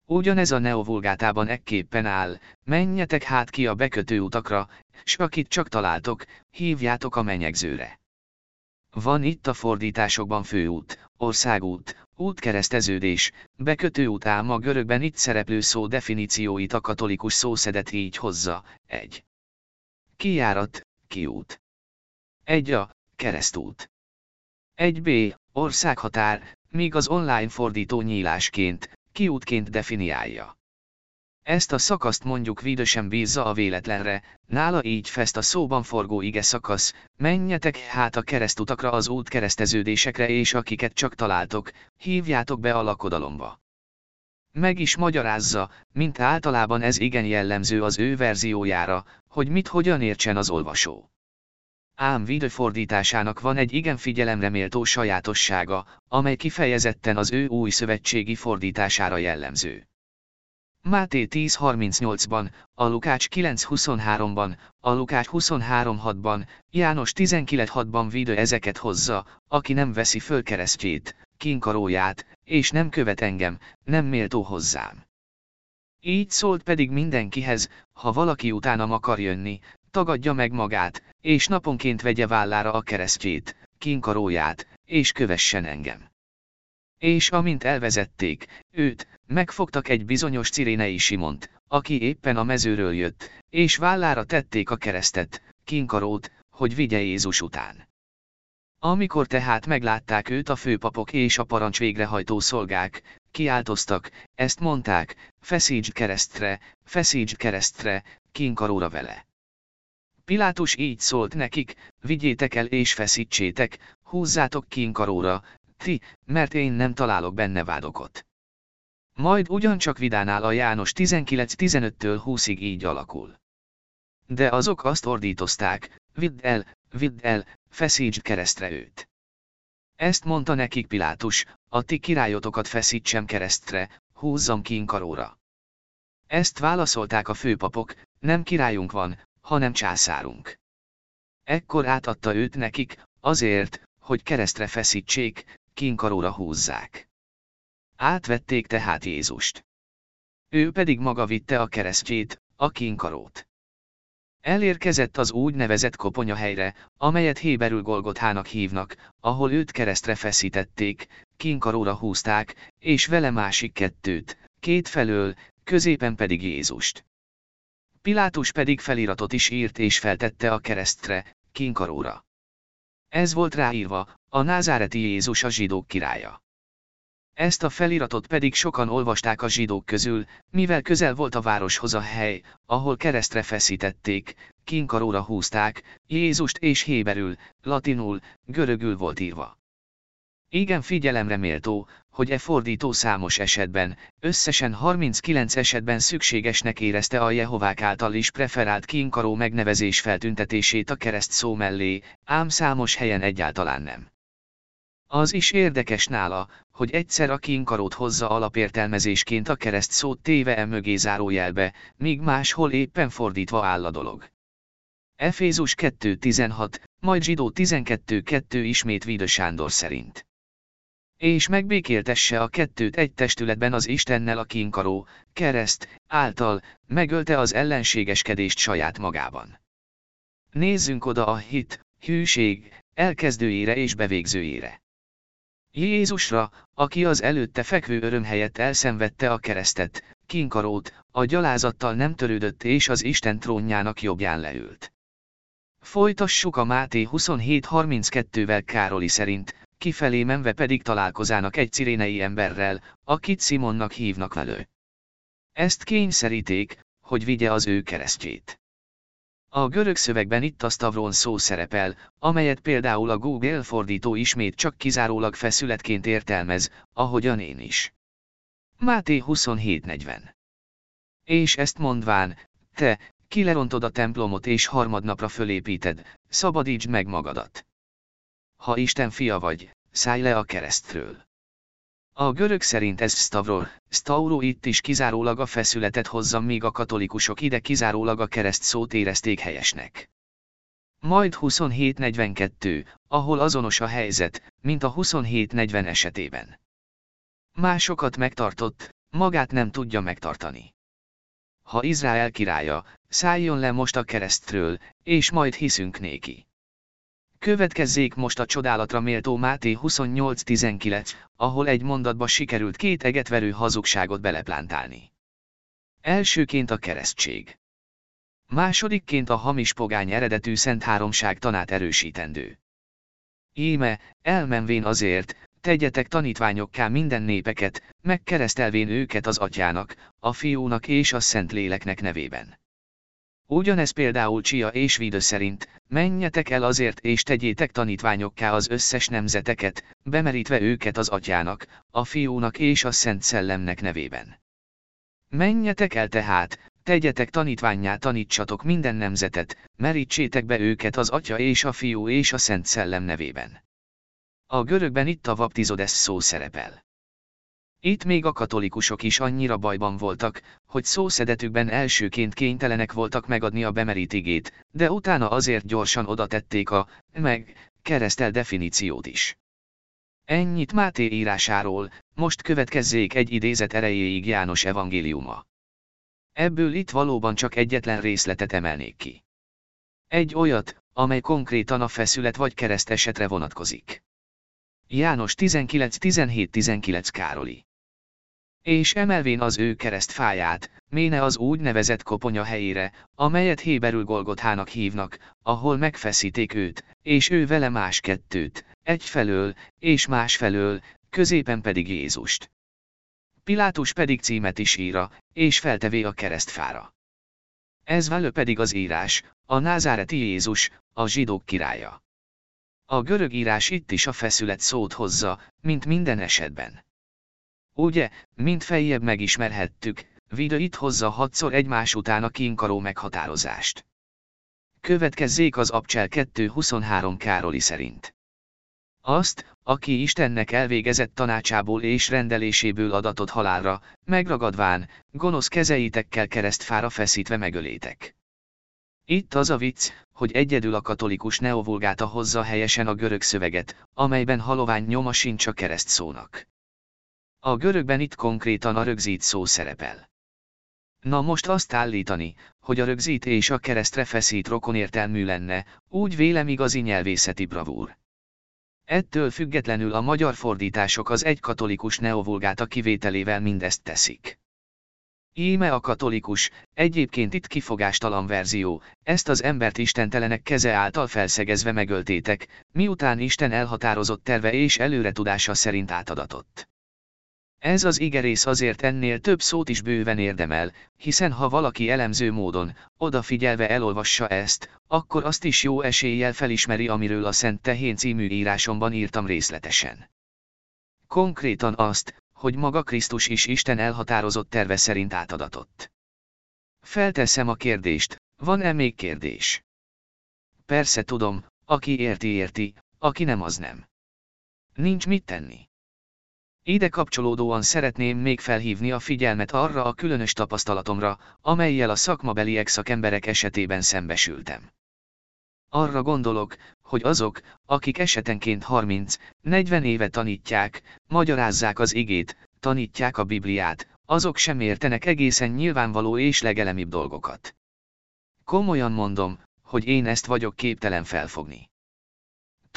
Ugyanez a neovulgátában ekképpen áll, menjetek hát ki a bekötő utakra, s akit csak találtok, hívjátok a menyegzőre. Van itt a fordításokban főút, országút, útkereszteződés, bekötőút ám a görögben itt szereplő szó definícióit a katolikus szószedet így hozza, egy. Kijárat, kiút. Egy a, keresztút. Egy b, országhatár, míg az online fordító nyílásként, kiútként definiálja. Ezt a szakaszt mondjuk vidösen bízza a véletlenre, nála így fest a szóban forgó ige szakasz, menjetek hát a keresztutakra az út kereszteződésekre és akiket csak találtok, hívjátok be a lakodalomba. Meg is magyarázza, mint általában ez igen jellemző az ő verziójára, hogy mit hogyan értsen az olvasó. Ám videófordításának van egy igen figyelemre méltó sajátossága, amely kifejezetten az ő új szövetségi fordítására jellemző. Máté 10.38-ban, a Lukács 9.23-ban, a Lukács 23.6-ban, János 19.6-ban videó ezeket hozza, aki nem veszi föl keresztjét, kinkaróját, és nem követ engem, nem méltó hozzám. Így szólt pedig mindenkihez, ha valaki utánam akar jönni, tagadja meg magát, és naponként vegye vállára a keresztjét, kinkaróját, és kövessen engem. És amint elvezették, őt, megfogtak egy bizonyos cirénei Simont, aki éppen a mezőről jött, és vállára tették a keresztet, kinkarót, hogy vigye Jézus után. Amikor tehát meglátták őt a főpapok és a parancs végrehajtó szolgák, kiáltoztak, ezt mondták, feszítsd keresztre, feszítsd keresztre, kinkaróra vele. Pilátus így szólt nekik, vigyétek el és feszítsétek, húzzátok kinkaróra, ti, mert én nem találok benne vádokot. Majd ugyancsak vidánál a János 19-15-től 20-ig így alakul. De azok azt ordítozták, vidd el, vidd el, feszítsd keresztre őt. Ezt mondta nekik Pilátus, a ti királyotokat feszítsem keresztre, húzzam kinkaróra. Ezt válaszolták a főpapok, nem királyunk van, hanem császárunk. Ekkor átadta őt nekik, azért, hogy keresztre feszítsék, kinkaróra húzzák. Átvették tehát Jézust. Ő pedig maga vitte a keresztjét, a kinkarót. Elérkezett az úgynevezett koponya helyre, amelyet Héberül Golgothának hívnak, ahol őt keresztre feszítették, kinkaróra húzták, és vele másik kettőt, két felől, középen pedig Jézust. Pilátus pedig feliratot is írt és feltette a keresztre, kinkaróra. Ez volt ráírva, a názáreti Jézus a zsidók királya. Ezt a feliratot pedig sokan olvasták a zsidók közül, mivel közel volt a városhoz a hely, ahol keresztre feszítették, kinkaróra húzták, Jézust és héberül, latinul, görögül volt írva. Igen figyelemre méltó, hogy e fordító számos esetben, összesen 39 esetben szükségesnek érezte a Jehovák által is preferált kinkaró megnevezés feltüntetését a kereszt szó mellé, ám számos helyen egyáltalán nem. Az is érdekes nála, hogy egyszer a kinkarót hozza alapértelmezésként a kereszt szót téve e mögé zárójelbe, míg máshol éppen fordítva áll a dolog. Efézus 2.16, majd Zsidó 12.2 ismét Vida Sándor szerint. És megbékéltesse a kettőt egy testületben az Istennel a kinkaró, kereszt, által, megölte az ellenségeskedést saját magában. Nézzünk oda a hit, hűség, elkezdőjére és bevégzőjére. Jézusra, aki az előtte fekvő öröm helyett elszenvedte a keresztet, kinkarót, a gyalázattal nem törődött és az Isten trónjának jobbján leült. Folytassuk a Máté 27.32-vel Károli szerint, kifelé menve pedig találkozának egy cirénei emberrel, akit Simonnak hívnak velő. Ezt kényszeríték, hogy vigye az ő keresztjét. A görög szövegben itt a stavron szó szerepel, amelyet például a Google fordító ismét csak kizárólag feszületként értelmez, ahogyan én is. Máté 27.40 És ezt mondván, te, kilerontod a templomot és harmadnapra fölépíted, szabadítsd meg magadat. Ha Isten fia vagy, szállj le a keresztről. A görög szerint ez Stavro, Stauro itt is kizárólag a feszületet hozza míg a katolikusok ide kizárólag a kereszt szót érezték helyesnek. Majd 2742, ahol azonos a helyzet, mint a 2740 esetében. Másokat megtartott, magát nem tudja megtartani. Ha Izrael királya, szálljon le most a keresztről, és majd hiszünk néki. Következzék most a csodálatra méltó Máté 28.19, ahol egy mondatba sikerült két egetverő hazugságot beleplántálni. Elsőként a keresztség. Másodikként a hamis pogány eredetű Szent Háromság tanát erősítendő. Íme, elmenvén azért, tegyetek tanítványokká minden népeket, megkeresztelvén őket az atyának, a fiúnak és a szent léleknek nevében. Ugyanez például Csia és Vidő szerint, menjetek el azért és tegyétek tanítványokká az összes nemzeteket, bemerítve őket az atyának, a fiúnak és a szent szellemnek nevében. Menjetek el tehát, tegyetek tanítványá tanítsatok minden nemzetet, merítsétek be őket az atya és a fiú és a szent szellem nevében. A görögben itt a baptizodes szó szerepel. Itt még a katolikusok is annyira bajban voltak, hogy szószedetükben elsőként kénytelenek voltak megadni a bemerítigét, de utána azért gyorsan oda tették a meg keresztel definíciót is. Ennyit Máté írásáról, most következzék egy idézet erejéig János evangéliuma. Ebből itt valóban csak egyetlen részletet emelnék ki. Egy olyat, amely konkrétan a feszület vagy kereszt esetre vonatkozik. János 19-17-19 Károli. És emelvén az ő kereszt fáját, méne az úgy nevezett koponya helyére, amelyet Héberül Golgothának hívnak, ahol megfeszíték őt, és ő vele más kettőt, egyfelől, és másfelől, középen pedig Jézust. Pilátus pedig címet is íra, és feltevé a keresztfára. Ez velő pedig az írás, a názáreti Jézus, a zsidók királya. A görög írás itt is a feszület szót hozza, mint minden esetben. Ugye, mint feljebb megismerhettük, Vida itt hozza hatszor egymás után a kínkaró meghatározást. Következzék az Abcsel 2.23 Károli szerint. Azt, aki Istennek elvégezett tanácsából és rendeléséből adatot halálra, megragadván, gonosz kezeitekkel keresztfára feszítve megölétek. Itt az a vicc, hogy egyedül a katolikus neovulgáta hozza helyesen a görög szöveget, amelyben halovány nyoma sincs a kereszt szónak. A görögben itt konkrétan a rögzít szó szerepel. Na most azt állítani, hogy a rögzít és a keresztre feszít rokonértelmű lenne, úgy vélem igazi nyelvészeti bravúr. Ettől függetlenül a magyar fordítások az egy katolikus neovulgáta kivételével mindezt teszik. Íme a katolikus, egyébként itt kifogástalan verzió, ezt az embert istentelenek keze által felszegezve megöltétek, miután Isten elhatározott terve és előre tudása szerint átadatott. Ez az igerész azért ennél több szót is bőven érdemel, hiszen ha valaki elemző módon, odafigyelve elolvassa ezt, akkor azt is jó eséllyel felismeri amiről a Szent Tehén című írásomban írtam részletesen. Konkrétan azt, hogy maga Krisztus is Isten elhatározott terve szerint átadatott. Felteszem a kérdést, van-e még kérdés? Persze tudom, aki érti érti, aki nem az nem. Nincs mit tenni. Ide kapcsolódóan szeretném még felhívni a figyelmet arra a különös tapasztalatomra, amelyel a szakmabeli szakemberek esetében szembesültem. Arra gondolok, hogy azok, akik esetenként 30-40 éve tanítják, magyarázzák az igét, tanítják a Bibliát, azok sem értenek egészen nyilvánvaló és legelemibb dolgokat. Komolyan mondom, hogy én ezt vagyok képtelen felfogni.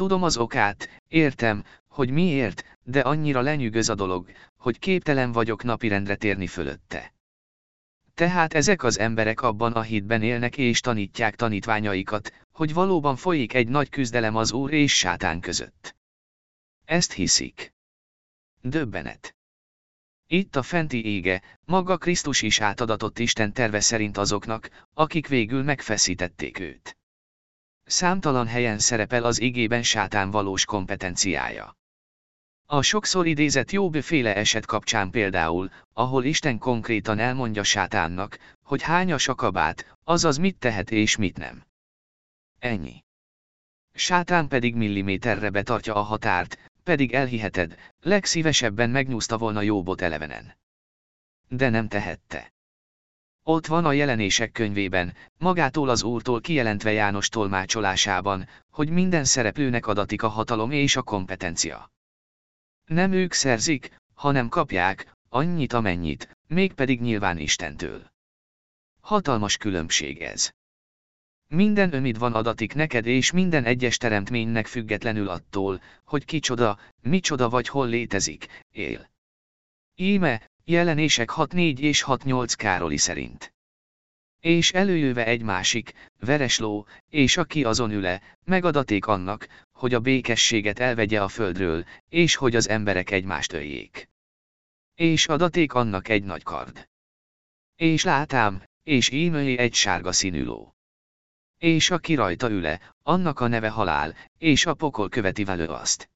Tudom az okát, értem, hogy miért, de annyira lenyűgöz a dolog, hogy képtelen vagyok napirendre térni fölötte. Tehát ezek az emberek abban a hitben élnek és tanítják tanítványaikat, hogy valóban folyik egy nagy küzdelem az Úr és sátán között. Ezt hiszik. Döbbenet. Itt a fenti ége, maga Krisztus is átadatott Isten terve szerint azoknak, akik végül megfeszítették őt. Számtalan helyen szerepel az igében sátán valós kompetenciája. A sokszor idézett jobb féle eset kapcsán például, ahol Isten konkrétan elmondja sátánnak, hogy hány a sakabát, azaz mit tehet és mit nem. Ennyi. Sátán pedig milliméterre betartja a határt, pedig elhiheted, legszívesebben megnyúzta volna Jóbot elevenen. De nem tehette. Ott van a jelenések könyvében, magától az Úrtól kijelentve János tolmácsolásában, hogy minden szereplőnek adatik a hatalom és a kompetencia. Nem ők szerzik, hanem kapják, annyit amennyit, mégpedig nyilván Istentől. Hatalmas különbség ez. Minden ömid van adatik neked és minden egyes teremtménynek függetlenül attól, hogy kicsoda, micsoda vagy hol létezik, él. Íme, jelenések 6.4 és 6.8 Károli szerint. És előjöve egy másik, veresló, és aki azon üle, megadaték annak, hogy a békességet elvegye a földről, és hogy az emberek egymást öljék. És adaték annak egy nagy kard. És látám, és ímői egy sárga színű ló. És aki rajta üle, annak a neve halál, és a pokol követi velő azt.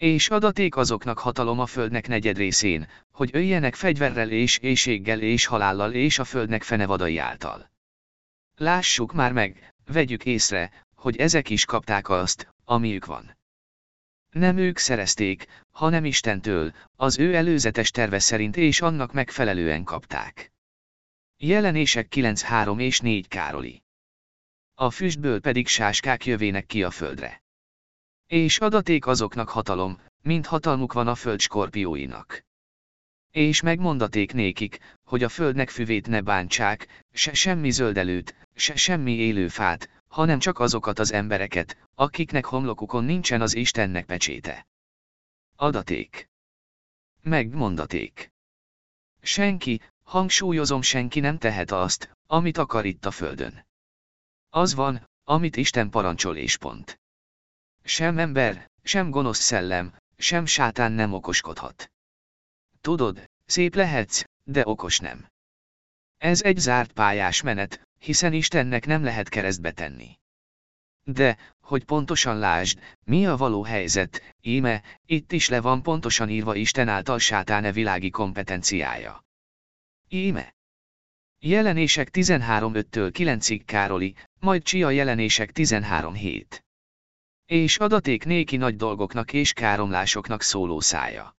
És adaték azoknak hatalom a földnek negyed részén, hogy öljenek fegyverrel és éjséggel és halállal és a földnek fenevadai által. Lássuk már meg, vegyük észre, hogy ezek is kapták azt, amiük van. Nem ők szerezték, hanem Istentől, az ő előzetes terve szerint és annak megfelelően kapták. Jelenések 9.3 és 4 Károli. A füstből pedig sáskák jövének ki a földre. És adaték azoknak hatalom, mint hatalmuk van a föld skorpióinak. És megmondaték nékik, hogy a földnek füvét ne bántsák, se semmi zöldelőt, se semmi élő fát, hanem csak azokat az embereket, akiknek homlokukon nincsen az Istennek pecséte. Adaték. Megmondaték. Senki, hangsúlyozom senki nem tehet azt, amit akar itt a földön. Az van, amit Isten parancsol és pont. Sem ember, sem gonosz szellem, sem sátán nem okoskodhat. Tudod, szép lehetsz, de okos nem. Ez egy zárt pályás menet, hiszen Istennek nem lehet keresztbe tenni. De, hogy pontosan lásd, mi a való helyzet, íme, itt is le van pontosan írva Isten által sátáne világi kompetenciája. Íme. Jelenések 13.5-től 9-ig Károli, majd Csia jelenések 13.7. És adaték néki nagy dolgoknak és káromlásoknak szóló szája.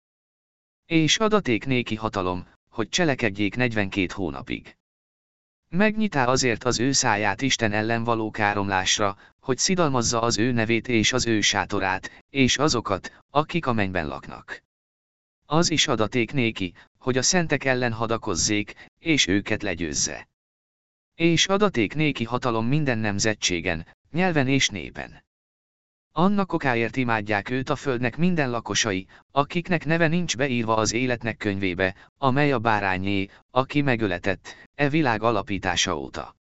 És adaték néki hatalom, hogy cselekedjék 42 hónapig. Megnyitá azért az ő száját Isten ellen való káromlásra, hogy szidalmazza az ő nevét és az ő sátorát, és azokat, akik a mennyben laknak. Az is adaték néki, hogy a szentek ellen hadakozzék, és őket legyőzze. És adaték néki hatalom minden nemzetségen, nyelven és népen. Annak okáért imádják őt a földnek minden lakosai, akiknek neve nincs beírva az életnek könyvébe, amely a bárányé, aki megöletett, e világ alapítása óta.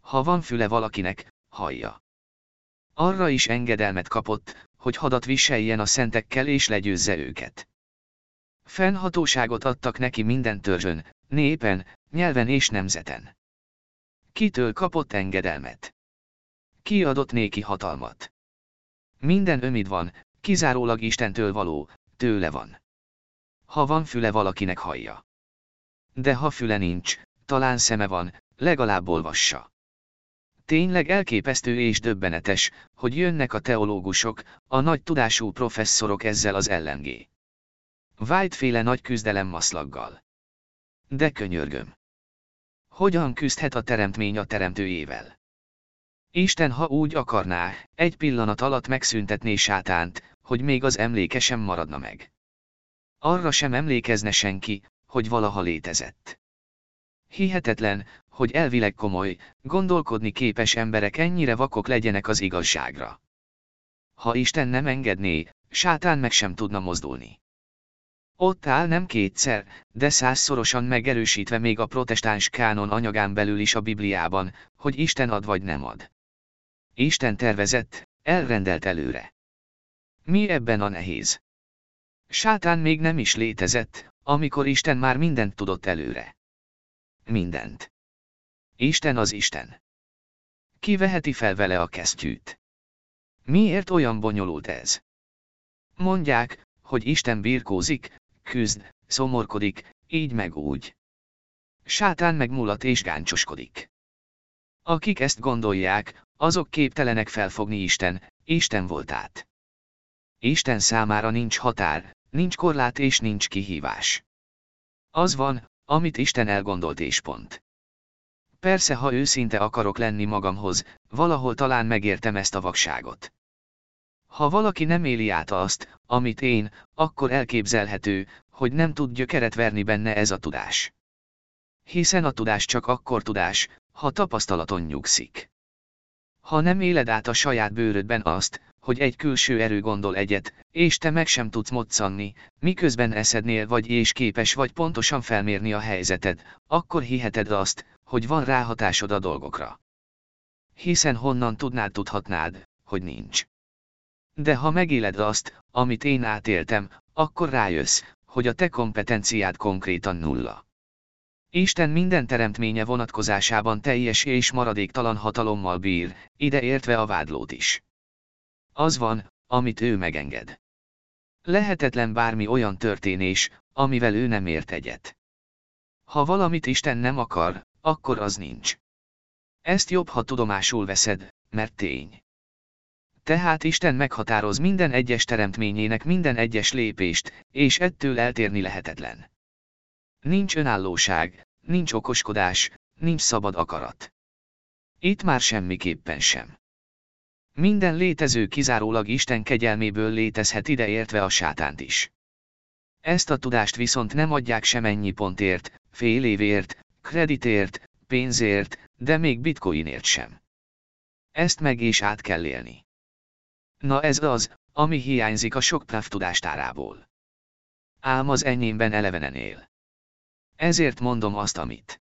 Ha van füle valakinek, hallja. Arra is engedelmet kapott, hogy hadat viseljen a szentekkel és legyőzze őket. Fennhatóságot adtak neki minden törzsön, népen, nyelven és nemzeten. Kitől kapott engedelmet? Ki adott néki hatalmat? Minden ömid van, kizárólag Istentől való, tőle van. Ha van füle valakinek hallja. De ha füle nincs, talán szeme van, legalább olvassa. Tényleg elképesztő és döbbenetes, hogy jönnek a teológusok, a nagy tudású professzorok ezzel az ellengé. Whiteféle nagy küzdelem maszlaggal. De könyörgöm. Hogyan küzdhet a teremtmény a teremtőjével? Isten ha úgy akarná, egy pillanat alatt megszüntetné sátánt, hogy még az emléke sem maradna meg. Arra sem emlékezne senki, hogy valaha létezett. Hihetetlen, hogy elvileg komoly, gondolkodni képes emberek ennyire vakok legyenek az igazságra. Ha Isten nem engedné, sátán meg sem tudna mozdulni. Ott áll nem kétszer, de százszorosan megerősítve még a protestáns kánon anyagán belül is a Bibliában, hogy Isten ad vagy nem ad. Isten tervezett, elrendelt előre. Mi ebben a nehéz? Sátán még nem is létezett, amikor Isten már mindent tudott előre. Mindent. Isten az Isten. Ki veheti fel vele a kesztyűt? Miért olyan bonyolult ez? Mondják, hogy Isten birkózik, küzd, szomorkodik, így meg úgy. Sátán megmulat és gáncsoskodik. Akik ezt gondolják, azok képtelenek felfogni Isten, Isten voltát. Isten számára nincs határ, nincs korlát és nincs kihívás. Az van, amit Isten elgondolt és pont. Persze, ha őszinte akarok lenni magamhoz, valahol talán megértem ezt a vakságot. Ha valaki nem éli át azt, amit én, akkor elképzelhető, hogy nem tud gyökeret verni benne ez a tudás. Hiszen a tudás csak akkor tudás, ha tapasztalaton nyugszik. Ha nem éled át a saját bőrödben azt, hogy egy külső erő gondol egyet, és te meg sem tudsz moccanni, miközben eszednél vagy és képes vagy pontosan felmérni a helyzeted, akkor hiheted azt, hogy van ráhatásod a dolgokra. Hiszen honnan tudnád tudhatnád, hogy nincs. De ha megéled azt, amit én átéltem, akkor rájössz, hogy a te kompetenciád konkrétan nulla. Isten minden teremtménye vonatkozásában teljes és maradéktalan hatalommal bír, ide értve a vádlót is. Az van, amit ő megenged. Lehetetlen bármi olyan történés, amivel ő nem ért egyet. Ha valamit Isten nem akar, akkor az nincs. Ezt jobb, ha tudomásul veszed, mert tény. Tehát Isten meghatároz minden egyes teremtményének minden egyes lépést, és ettől eltérni lehetetlen. Nincs önállóság, nincs okoskodás, nincs szabad akarat. Itt már semmiképpen sem. Minden létező kizárólag Isten kegyelméből létezhet ideértve a sátánt is. Ezt a tudást viszont nem adják semennyi pontért, fél évért, kreditért, pénzért, de még bitcoinért sem. Ezt meg is át kell élni. Na ez az, ami hiányzik a sok práv tudástárából. Ám az enyémben elevenen él. Ezért mondom azt, amit.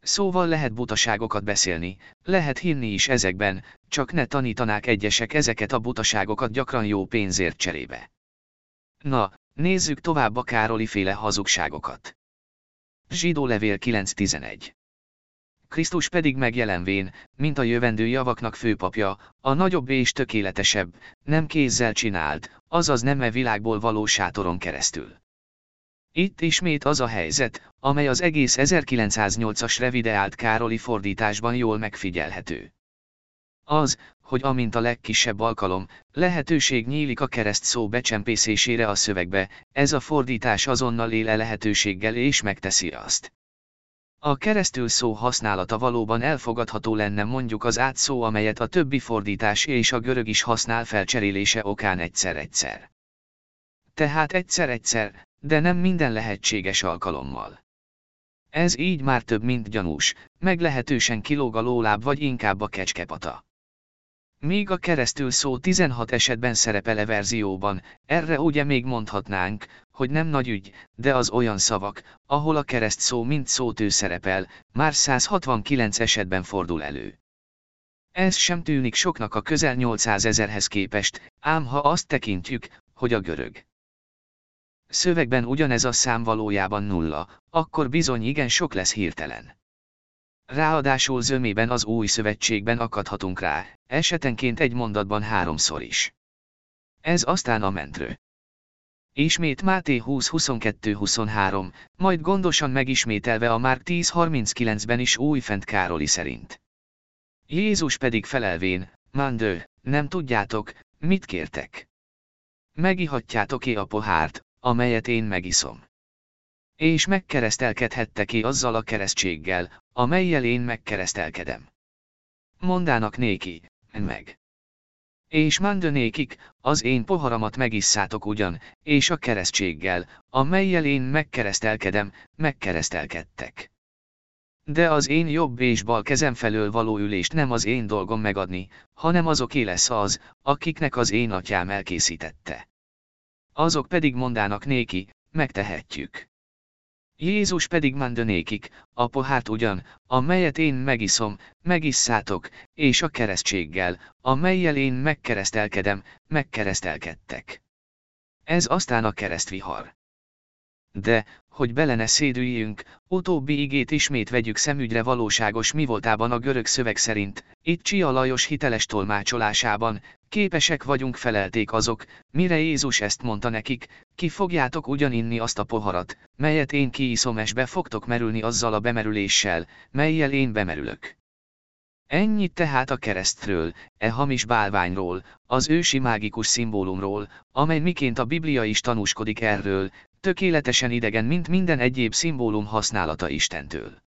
Szóval lehet butaságokat beszélni, lehet hinni is ezekben, csak ne tanítanák egyesek ezeket a butaságokat gyakran jó pénzért cserébe. Na, nézzük tovább a Károli féle hazugságokat. Zsidó levél 9.11 Krisztus pedig megjelenvén, mint a jövendő javaknak főpapja, a nagyobb és tökéletesebb, nem kézzel csinált, azaz nem e világból való sátoron keresztül. Itt ismét az a helyzet, amely az egész 1908-as revideált Károli fordításban jól megfigyelhető. Az, hogy amint a legkisebb alkalom, lehetőség nyílik a kereszt szó becsempészésére a szövegbe, ez a fordítás azonnal éle lehetőséggel és megteszi azt. A keresztül szó használata valóban elfogadható lenne mondjuk az átszó amelyet a többi fordítás és a görög is használ felcserélése okán egyszer-egyszer. Tehát egyszer-egyszer, de nem minden lehetséges alkalommal. Ez így már több mint gyanús, meglehetősen kilóg a lóláb vagy inkább a kecskepata. Míg a keresztül szó 16 esetben szerepele verzióban, erre ugye még mondhatnánk, hogy nem nagy ügy, de az olyan szavak, ahol a kereszt szó mint szótő szerepel, már 169 esetben fordul elő. Ez sem tűnik soknak a közel 800 ezerhez képest, ám ha azt tekintjük, hogy a görög szövegben ugyanez a szám valójában nulla, akkor bizony igen sok lesz hirtelen. Ráadásul zömében az új szövetségben akadhatunk rá, esetenként egy mondatban háromszor is. Ez aztán a mentrő. Ismét Máté 20-22-23, majd gondosan megismételve a Márk 10-39-ben is újfent Károli szerint. Jézus pedig felelvén, Mandő, nem tudjátok, mit kértek. Megihatjátok-e a pohárt, amelyet én megiszom. És megkeresztelkedhettek-e azzal a keresztséggel, amelyel én megkeresztelkedem. Mondának néki, meg. És nékik, az én poharamat megisszátok ugyan, és a keresztséggel, amelyel én megkeresztelkedem, megkeresztelkedtek. De az én jobb és bal kezem felől való ülést nem az én dolgom megadni, hanem azoké lesz az, akiknek az én atyám elkészítette. Azok pedig mondának néki, megtehetjük. Jézus pedig nékik, a pohárt ugyan, amelyet én megiszom, megisszátok, és a keresztséggel, amelyel én megkeresztelkedem, megkeresztelkedtek. Ez aztán a keresztvihar. De, hogy bele ne szédüljünk, utóbbi igét ismét vegyük szemügyre valóságos mi voltában a görög szöveg szerint, itt Csia Lajos hiteles tolmácsolásában, képesek vagyunk felelték azok, mire Jézus ezt mondta nekik, ki fogjátok ugyaninni azt a poharat, melyet én kiiszom és be fogtok merülni azzal a bemerüléssel, melyel én bemerülök. Ennyit tehát a keresztről, e hamis bálványról, az ősi mágikus szimbólumról, amely miként a Biblia is tanúskodik erről, tökéletesen idegen mint minden egyéb szimbólum használata Istentől.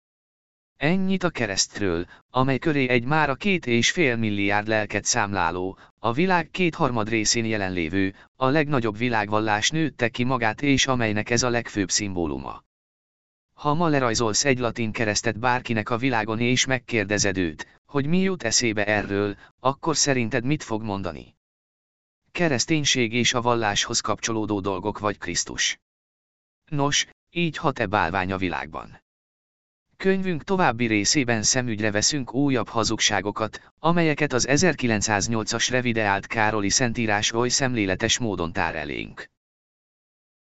Ennyit a keresztről, amely köré egy már a két és fél milliárd lelket számláló, a világ kétharmad részén jelenlévő, a legnagyobb világvallás nőtte ki magát és amelynek ez a legfőbb szimbóluma. Ha ma lerajzolsz egy latin keresztet bárkinek a világon és megkérdezed őt, hogy mi jut eszébe erről, akkor szerinted mit fog mondani? Kereszténység és a valláshoz kapcsolódó dolgok vagy Krisztus. Nos, így hat-e bálvány a világban. Könyvünk további részében szemügyre veszünk újabb hazugságokat, amelyeket az 1908-as revideált Károli Szentírás oly szemléletes módon tár elénk.